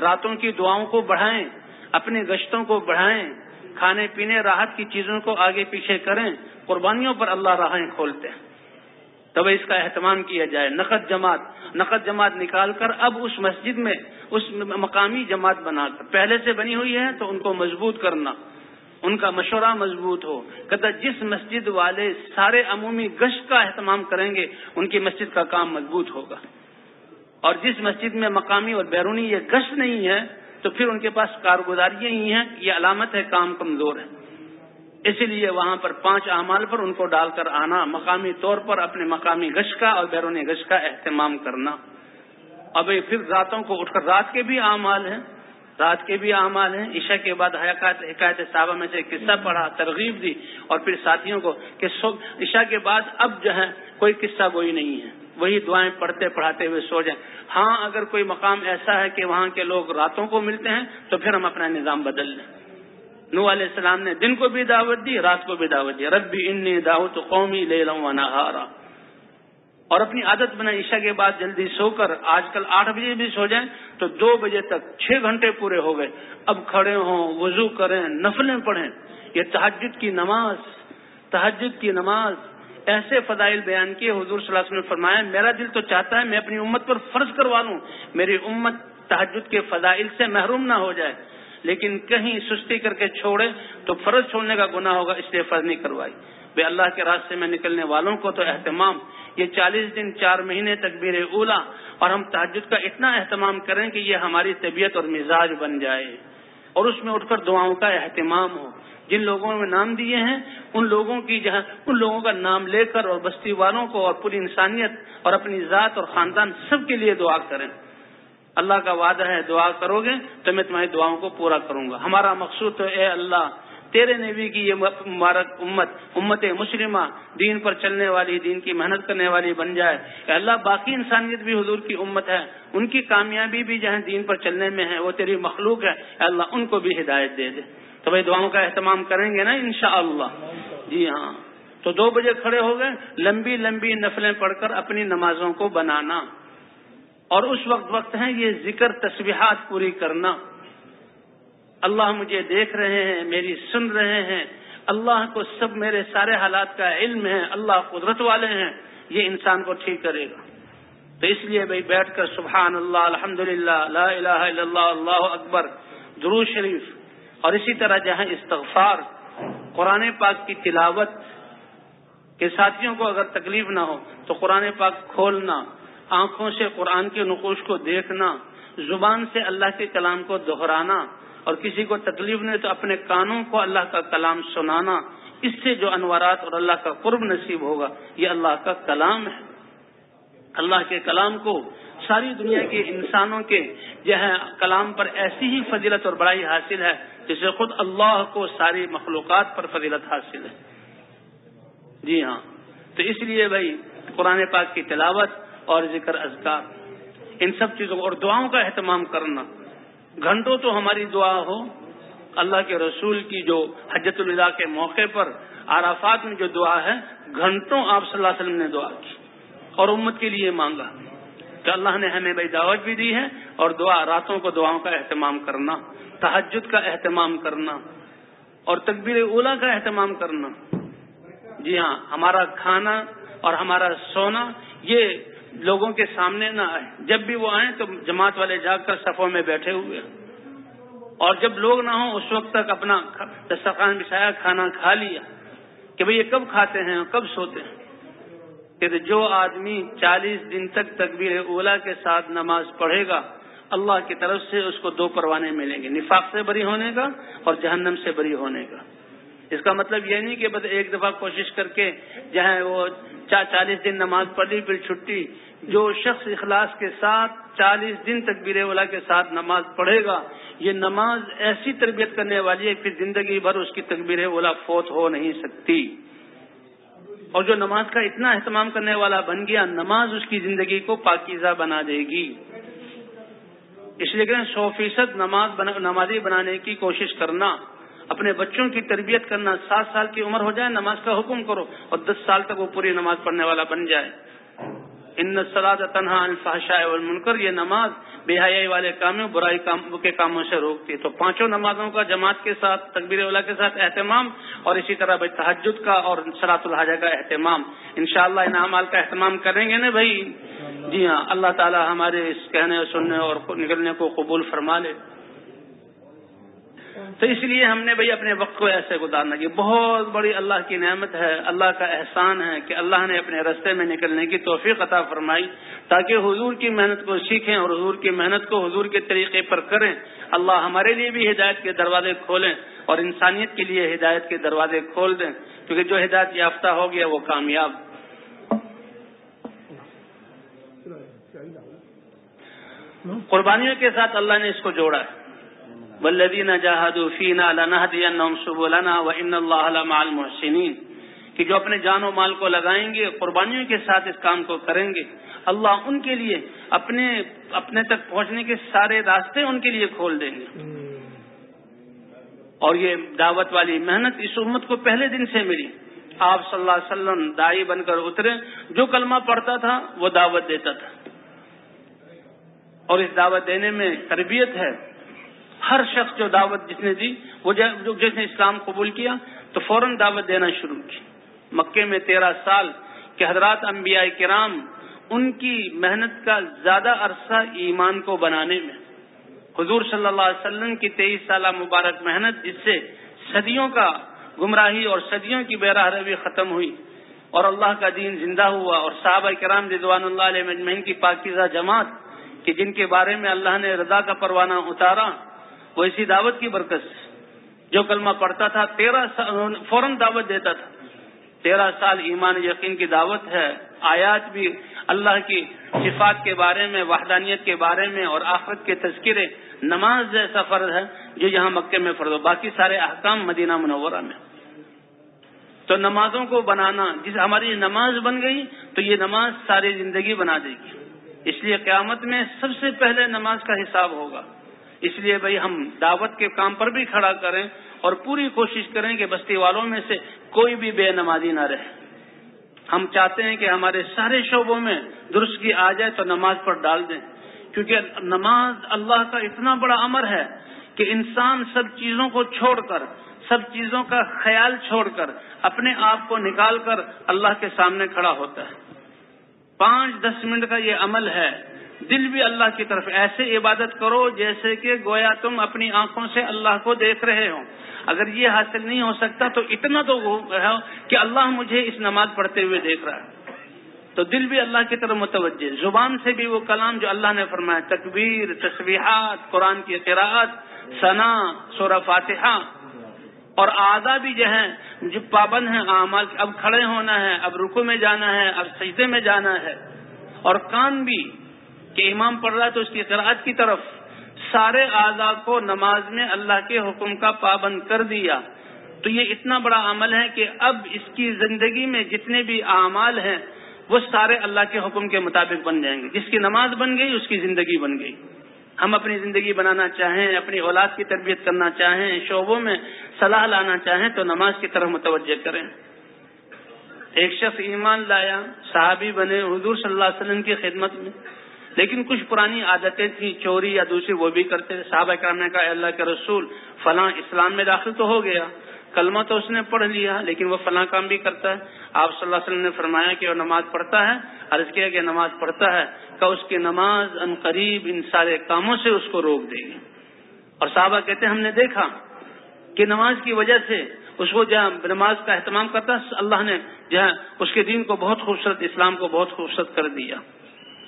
راتوں کی دعاؤں کو بڑھائیں اپنی گشتوں کو بڑھائیں، کھانے پینے، راحت کی چیزوں کو آگے پیچھے کریں، قربانیوں پر اللہ راہیں کھولتے ہیں۔ تب اس کا اہتمام کیا جائے، نقد جماعت نقد جماعت نکال کر اب اس مسجد میں، اس مقامی جماعت بنا کر، پہلے سے بنی ہوئی ہے تو ان کو مضبوط کرنا۔ ان کا مشورہ مضبوط ہو۔ کہتا جس مسجد والے سارے عمومی گشت کا اہتمام کریں گے، ان کی مسجد کا کام مضبوط ہوگا۔ اور جس مسجد میں مقامی اور بیرونی یہ گشت نہیں ہے، تو پھر ان کے پاس کارگزاریاں ہی ہیں، یہ علامت ہے، کام کمزور ہے۔ اسی لیے وہاں پر پانچ اعمال پر ان کو ڈال کر آنا، مقامی طور پر اپنے مقامی گش کا اور بیرونی گش کا اہتمام کرنا۔ اب پھر راتوں کو اٹھ کر رات کے بھی اعمال ہیں۔ رات کے بھی اعمال ہیں، عشاء کے بعد حکایت صاحبہ میں سے قصہ پڑھا، ترغیب دی اور پھر ساتھیوں کو کہ عشاء کے بعد اب جو ہے کوئی قصہ گوئی نہیں ہے۔ وہی دعائیں پڑھتے، پڑھاتے ہوئے سو جائیں۔ ہاں اگر کوئی مقام ایسا ہے کہ وہاں کے لوگ راتوں کو ملتے ہیں تو پھر ہم اپنا نظام بدل لیں۔ نو علیہ السلام نے دن کو بھی دعوت دی، رات کو بھی دعوت دی۔ رب بھی ان دعوت قومی لے لوں نہارا۔ اور اپنی عادت بنا عشاء کے بعد جلدی سو کر آج کل آٹھ بجے بھی سو جائیں تو دو بجے تک چھ گھنٹے پورے ہو گئے۔ اب کھڑے ہوں، وضو کریں، نفلیں پڑھیں۔ یہ تحجد کی نماز تحجد کی نماز۔ ایسے فضائل بیان کیے حضور صلی اللہ علیہ وسلم نے فرمایا، میرا دل تو چاہتا ہے میں اپنی امت پر فرض کروا لوں۔ میری امت تحجد کے فضائل سے محروم نہ ہو جائے۔ لیکن کہیں سستی کر کے چھوڑے تو فرض چھوڑنے کا گناہ ہوگا، اس لیے فرض نہیں کروائی۔ بے اللہ کے راستے میں نکلنے والوں کو تو اہتمام، یہ چالیس دن، چار مہینے تک میرے اولا، اور ہم تحجد کا اتنا اہتمام کریں کہ یہ ہماری طبیعت اور مزاج بن جائے۔ اور اس میں اٹھ کر دعاؤں کا اہتمام ہو۔ جن لوگوں نے نام دیے ہیں، ان لوگوں کی جہاں، ان لوگوں کا نام لے کر اور بستی والوں کو اور پوری انسانیت اور اپنی ذات اور خاندان سب کے لیے دعا کریں۔ اللہ کا وعدہ ہے، دعا کرو گے، تو میں تمہاری دعاؤں کو پورا کروں گا۔ ہمارا مقصود تو اے اللہ تیرے نبی کی یہ مبارک امت امت مسلمہ، دین پر چلنے والی، دین کی محنت کرنے والی بن جائے۔ کہ اللہ، باقی انسانیت بھی حضور کی امت ہے۔ ان کی کامیابی بھی جہاں دین پر چلنے میں ہے، وہ تیری مخلوق ہے۔ اللہ، ان کو بھی ہدایت دے دے۔ تو بھائی، دعاؤں کا اہتمام کریں گے نا انشاءاللہ؟ جی ہاں۔ تو دو بجے کھڑے ہو گئے، لمبی لمبی نفلیں پڑھ کر اپنی نمازوں کو بنانا۔ اور اس وقت وقت ہے یہ ذکر تصویحات پوری کرنا۔ اللہ مجھے دیکھ رہے ہیں، میری سن رہے ہیں۔ اللہ کو سب میرے سارے حالات کا علم ہے، اللہ قدرت والے ہیں۔ یہ انسان کو ٹھیک کرے گا۔ تو اس لیے بھائی بیٹھ کر سبحان اللہ الحمد للہ اللہ اللہ اکبر درو شریف۔ اور اسی طرح جہاں استغفار، قرآن پاک کی تلاوت کے ساتھیوں کو اگر تکلیف نہ ہو، تو قرآن پاک کھولنا، آنکھوں سے قرآن کے نقوش کو دیکھنا، زبان سے اللہ کے کلام کو دہرانا اور کسی کو تکلیف نہیں تو اپنے کانوں کو اللہ کا کلام سنانا، اس سے جو انوارات اور اللہ کا قرب نصیب ہوگا، یہ اللہ کا کلام ہے۔ اللہ کے کلام کو ساری دنیا کے انسانوں کے جو ہے کلام پر ایسی ہی فضیلت اور بڑائی حاصل ہے، جسے خود اللہ کو ساری مخلوقات پر فضیلت حاصل ہے۔ جی ہاں۔ تو اس لیے بھائی، قرآن پاک کی تلاوت اور ذکر اذکار، ان سب چیزوں کو اور دعاؤں کا اہتمام کرنا۔ گھنٹوں تو ہماری دعا ہو، اللہ کے رسول کی جو حجت الوداع کے موقع پر عرفات میں جو دعا ہے، گھنٹوں آپ صلی اللہ علیہ وسلم نے دعا کی۔ اور امت کے لیے مانگا تو اللہ نے ہمیں بھائی دعوت بھی دی ہے اور دعا راتوں کو دعاؤں کا اہتمام کرنا تحجد کا اہتمام کرنا اور تکبیر اولا کا اہتمام کرنا۔ جی ہاں ہمارا کھانا اور ہمارا سونا، یہ لوگوں کے سامنے نہ آئے۔ جب بھی وہ آئیں تو جماعت والے جا کر صفوں میں بیٹھے ہوئے۔ اور جب لوگ نہ ہوں، اس وقت تک اپنا دسترخوان بچھایا، کھانا کھا لیا کہ بھئی یہ کب کھاتے ہیں کب سوتے ہیں۔ کہ جو آدمی چالیس دن تک تکبیر اولا کے ساتھ نماز پڑھے گا، اللہ کی طرف سے اس کو دو پروانے ملیں گے۔ نفاق سے بری ہونے کا اور جہنم سے بری ہونے کا اس کا مطلب یہ نہیں کہ بس ایک دفعہ کوشش کر کے، جہاں وہ چالیس دن نماز پڑھی، پھر چھٹی۔ جو شخص اخلاص کے ساتھ چالیس دن تکبیر اولا کے ساتھ نماز پڑھے گا، یہ نماز ایسی تربیت کرنے والی ہے پھر زندگی بھر اس کی تکبیر اولا فوت ہو نہیں سکتی۔ اور جو نماز کا اتنا اہتمام کرنے والا بن گیا، نماز اس کی زندگی کو پاکیزہ بنا دے گی۔ اس لیے کہ سو فیصد نماز نمازی بنانے کی کوشش کرنا۔ اپنے بچوں کی تربیت کرنا، سات سال کی عمر ہو جائے، نماز کا حکم کرو اور دس سال تک وہ پوری نماز پڑھنے والا بن جائے۔ ان سلاد تنہا الفاشا منکر یہ نماز بے حیائی والے کاموں، برائی کام، کے کاموں سے روکتی ہے۔ تو پانچوں نمازوں کا جماعت کے ساتھ تقبیر اولا کے ساتھ اہتمام اور اسی طرح بھائی تحجد کا اور سلاط الحاجہ کا اہتمام۔ انشاءاللہ ان اعمال کا اہتمام کریں گے نا بھائی؟ جی ہاں اللہ تعالی ہمارے اس کہنے سننے اور نکلنے کو قبول فرما لے۔ تو اس لیے ہم نے بھائی اپنے وقت کو ایسے گزارنا یہ بہت بڑی اللہ کی نعمت ہے، اللہ کا احسان ہے کہ اللہ نے اپنے رستے میں نکلنے کی توفیق عطا فرمائی تاکہ حضور کی محنت کو سیکھیں اور حضور کی محنت کو حضور کے طریقے پر کریں۔ اللہ ہمارے لیے بھی ہدایت کے دروازے کھولیں اور انسانیت کے لیے ہدایت کے دروازے کھول دیں۔ کیونکہ جو ہدایت یافتہ ہو گیا وہ کامیاب۔ قربانیوں کے ساتھ اللہ نے اس کو جوڑا ہے۔ ولدین جہاد فینا لنا و ان اللہ المحسنین۔ کہ جو اپنے جان و مال کو لگائیں گے، قربانیوں کے ساتھ اس کام کو کریں گے۔ اللہ ان کے لیے اپنے اپنے تک پہنچنے کے سارے راستے ان کے لیے کھول دیں گے۔ اور یہ دعوت والی محنت اس امت کو پہلے دن سے ملی۔ آپ صلی اللہ علیہ وسلم دائی بن کر اترے۔ جو کلمہ پڑھتا تھا، وہ دعوت دیتا تھا۔ اور اس دعوت دینے میں تربیت ہے۔ ہر شخص جو دعوت جس نے دی، وہ جس نے اسلام قبول کیا، تو فوراً دعوت دینا شروع کی۔ مکے میں تیرہ سال کے حضرات انبیاء کرام ان کی محنت کا زیادہ عرصہ ایمان کو بنانے میں۔ حضور صلی اللہ علیہ وسلم کی تیئیس سالہ مبارک محنت، جس سے صدیوں کا گمراہی اور صدیوں کی بیراہ روی ختم ہوئی۔ اور اللہ کا دین زندہ ہوا۔ اور صحابہ کرام رضوان اللہ علیہ مجمعین کی پاکیزہ جماعت، کہ جن کے بارے میں اللہ نے رضا کا پروانہ اتارا وہ اسی دعوت کی برکت جو کلمہ پڑھتا تھا، تیرہ فوراً دعوت دیتا تھا۔ تیرہ سال ایمان یقین کی دعوت ہے۔ آیات بھی اللہ کی صفات کے بارے میں، وحدانیت کے بارے میں اور آخرت کے تذکرے، نماز جیسا فرض ہے جو یہاں مکے میں فرض ہو۔ باقی سارے احکام مدینہ منورہ میں۔ تو نمازوں کو بنانا، جس ہماری نماز بن گئی، تو یہ نماز ساری زندگی بنا دے گی۔ اس لیے قیامت میں سب سے پہلے نماز کا حساب ہوگا۔ اس لیے بھائی ہم دعوت کے کام پر بھی کھڑا کریں اور پوری کوشش کریں کہ بستی والوں میں سے کوئی بھی بے نمازی نہ رہے۔ ہم چاہتے ہیں کہ ہمارے سارے شعبوں میں درستگی آ جائے تو نماز پر ڈال دیں۔ کیونکہ نماز اللہ کا اتنا بڑا امر ہے کہ انسان سب چیزوں کو چھوڑ کر، سب چیزوں کا خیال چھوڑ کر، اپنے آپ کو نکال کر اللہ کے سامنے کھڑا ہوتا ہے۔ پانچ دس منٹ کا یہ عمل ہے دل بھی اللہ کی طرف ایسے عبادت کرو جیسے کہ گویا تم اپنی آنکھوں سے اللہ کو دیکھ رہے ہو۔ اگر یہ حاصل نہیں ہو سکتا تو اتنا تو کہ اللہ مجھے اس نماز پڑھتے ہوئے دیکھ رہا ہے۔ تو دل بھی اللہ کی طرف متوجہ۔ زبان سے بھی وہ کلام جو اللہ نے فرمایا، تکبیر تصویحات قرآن کی قراءت، ثنا، سورہ فاتحہ۔ اور آدھا بھی جو ہے، جو پابند ہیں، اعمال اب کھڑے ہونا ہے، اب رکو میں جانا ہے، اب سجدے میں جانا ہے۔ اور کان بھی کہ امام پڑھ رہا ہے تو اس کی قرآت کی طرف سارے اعضاء کو نماز میں اللہ کے حکم کا پابند کر دیا۔ تو یہ اتنا بڑا عمل ہے کہ اب اس کی زندگی میں جتنے بھی اعمال ہیں، وہ سارے اللہ کے حکم کے مطابق بن جائیں گے۔ جس کی نماز بن گئی، اس کی زندگی بن گئی۔ ہم اپنی زندگی بنانا چاہیں، اپنی اولاد کی تربیت کرنا چاہیں، شعبوں میں صلاح لانا چاہیں، تو نماز کی طرف متوجہ کریں۔ ایک شخص ایمان لایا، صحابی بنے، حضور صلی اللہ علیہ وسلم کی خدمت میں۔ لیکن کچھ پرانی عادتیں تھیں، چوری یا دوسری وہ بھی کرتے صحابہ کرام نے کہا اللہ کے رسول، فلاں اسلام میں داخل تو ہو گیا، کلمہ تو اس نے پڑھ لیا، لیکن وہ فلاں کام بھی کرتا ہے۔ آپ صلی اللہ علیہ وسلم نے فرمایا کہ وہ نماز پڑھتا ہے، عرض کیا کہ نماز پڑھتا ہے، کہ اس کی نماز ان قریب ان سارے کاموں سے اس کو روک دے گی۔ اور صحابہ کہتے ہیں، ہم نے دیکھا کہ نماز کی وجہ سے اس کو جہاں نماز کا اہتمام کرتا، اللہ نے جہاں اس کے دین کو بہت خوبصورت، اسلام کو بہت خوبصورت کر دیا۔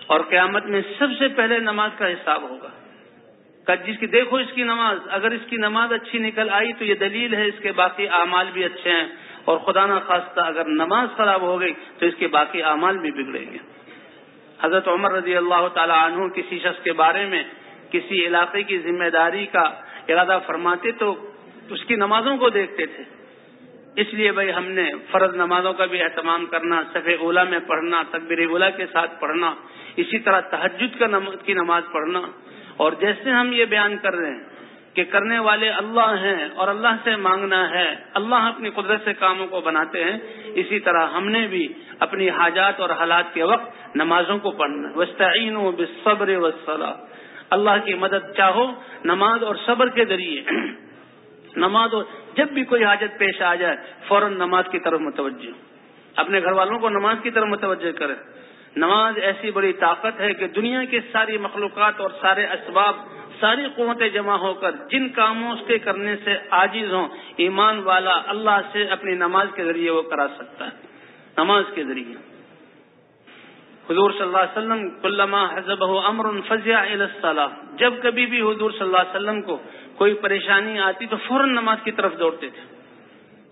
اور قیامت میں سب سے پہلے نماز کا حساب ہوگا۔ جس کی دیکھو اس کی نماز، اگر اس کی نماز اچھی نکل آئی تو یہ دلیل ہے اس کے باقی اعمال بھی اچھے ہیں۔ اور خدا نخواستہ اگر نماز خراب ہو گئی تو اس کے باقی اعمال بھی بگڑیں گے۔ حضرت عمر رضی اللہ تعالی عنہ کسی شخص کے بارے میں کسی علاقے کی ذمہ داری کا ارادہ فرماتے تو اس کی نمازوں کو دیکھتے تھے۔ اس لیے بھائی ہم نے فرض نمازوں کا بھی اہتمام کرنا صفح اولا میں پڑھنا تقبیر اولا کے ساتھ پڑھنا اسی طرح تحجد کا کی نماز پڑھنا۔ اور جیسے ہم یہ بیان کر رہے ہیں کہ کرنے والے اللہ ہیں اور اللہ سے مانگنا ہے، اللہ اپنی قدرت سے کاموں کو بناتے ہیں، اسی طرح ہم نے بھی اپنی حاجات اور حالات کے وقت نمازوں کو پڑھنا۔ وسطین و بصبر وسلح اللہ کی مدد چاہو نماز اور صبر کے ذریعے۔ نماز اور جب بھی کوئی حاجت پیش آ جائے، فوراً نماز کی طرف متوجہ۔ اپنے گھر والوں کو نماز کی طرف متوجہ کرے نماز ایسی بڑی طاقت ہے کہ دنیا کی ساری مخلوقات اور سارے اسباب، ساری قوتیں جمع ہو کر جن کاموں کے کرنے سے عاجز ہوں، ایمان والا اللہ سے اپنی نماز کے ذریعے وہ کرا سکتا ہے۔ نماز کے ذریعے۔ حضور صلی اللہ علیہ وسلم حزب امر فضیا جب کبھی بھی حضور صلی اللہ علیہ وسلم کو کوئی پریشانی آتی تو فوراً نماز کی طرف دوڑتے تھے۔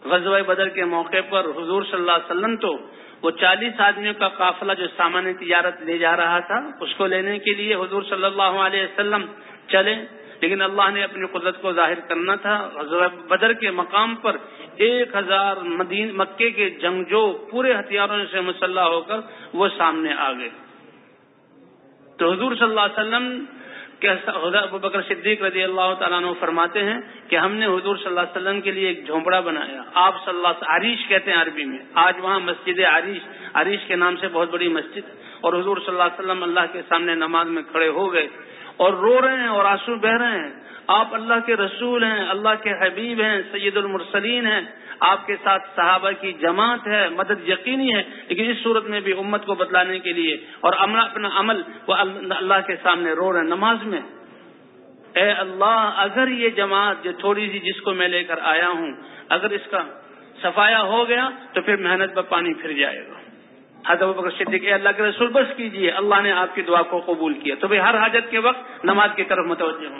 غزوہ بدر کے موقع پر حضور صلی اللہ علیہ وسلم تو وہ چالیس آدمیوں کا قافلہ جو سامان تجارت لے جا رہا تھا، اس کو لینے کے لیے حضور صلی اللہ علیہ وسلم چلے۔ لیکن اللہ نے اپنی قدرت کو ظاہر کرنا تھا۔ بدر کے مقام پر ایک ہزار مدین، مکے کے جنگجو پورے ہتھیاروں سے مسلح ہو کر وہ سامنے آ گئے۔ تو حضور صلی اللہ علیہ وسلم ابو بکر صدیق رضی اللہ تعالیٰ عنہ فرماتے ہیں کہ ہم نے حضور صلی اللہ علیہ وسلم کے لیے ایک جھونپڑا بنایا۔ آپ صلی اللہ عریش کہتے ہیں عربی میں۔ آج وہاں مسجد عریش عریش کے نام سے بہت بڑی مسجد۔ اور حضور صلی اللہ علیہ وسلم اللہ کے سامنے نماز میں کھڑے ہو گئے اور رو رہے ہیں اور آنسو بہ رہے ہیں۔ آپ اللہ کے رسول ہیں، اللہ کے حبیب ہیں، سید المرسلین ہیں۔ آپ کے ساتھ صحابہ کی جماعت ہے، مدد یقینی ہے، لیکن اس صورت میں بھی امت کو بدلانے کے لیے اور اپنا عمل وہ اللہ کے سامنے رو رہے ہیں نماز میں۔ اے اللہ، اگر یہ جماعت جو تھوڑی سی جس کو میں لے کر آیا ہوں، اگر اس کا صفایا ہو گیا تو پھر محنت پر پانی پھر جائے گا۔ حضرت بکر صدیق، اے اللہ کے رسول، بس کیجیے اللہ نے آپ کی دعا کو قبول کیا۔ تو بھائی، ہر حاجت کے وقت نماز کی طرف متوجہ ہوں۔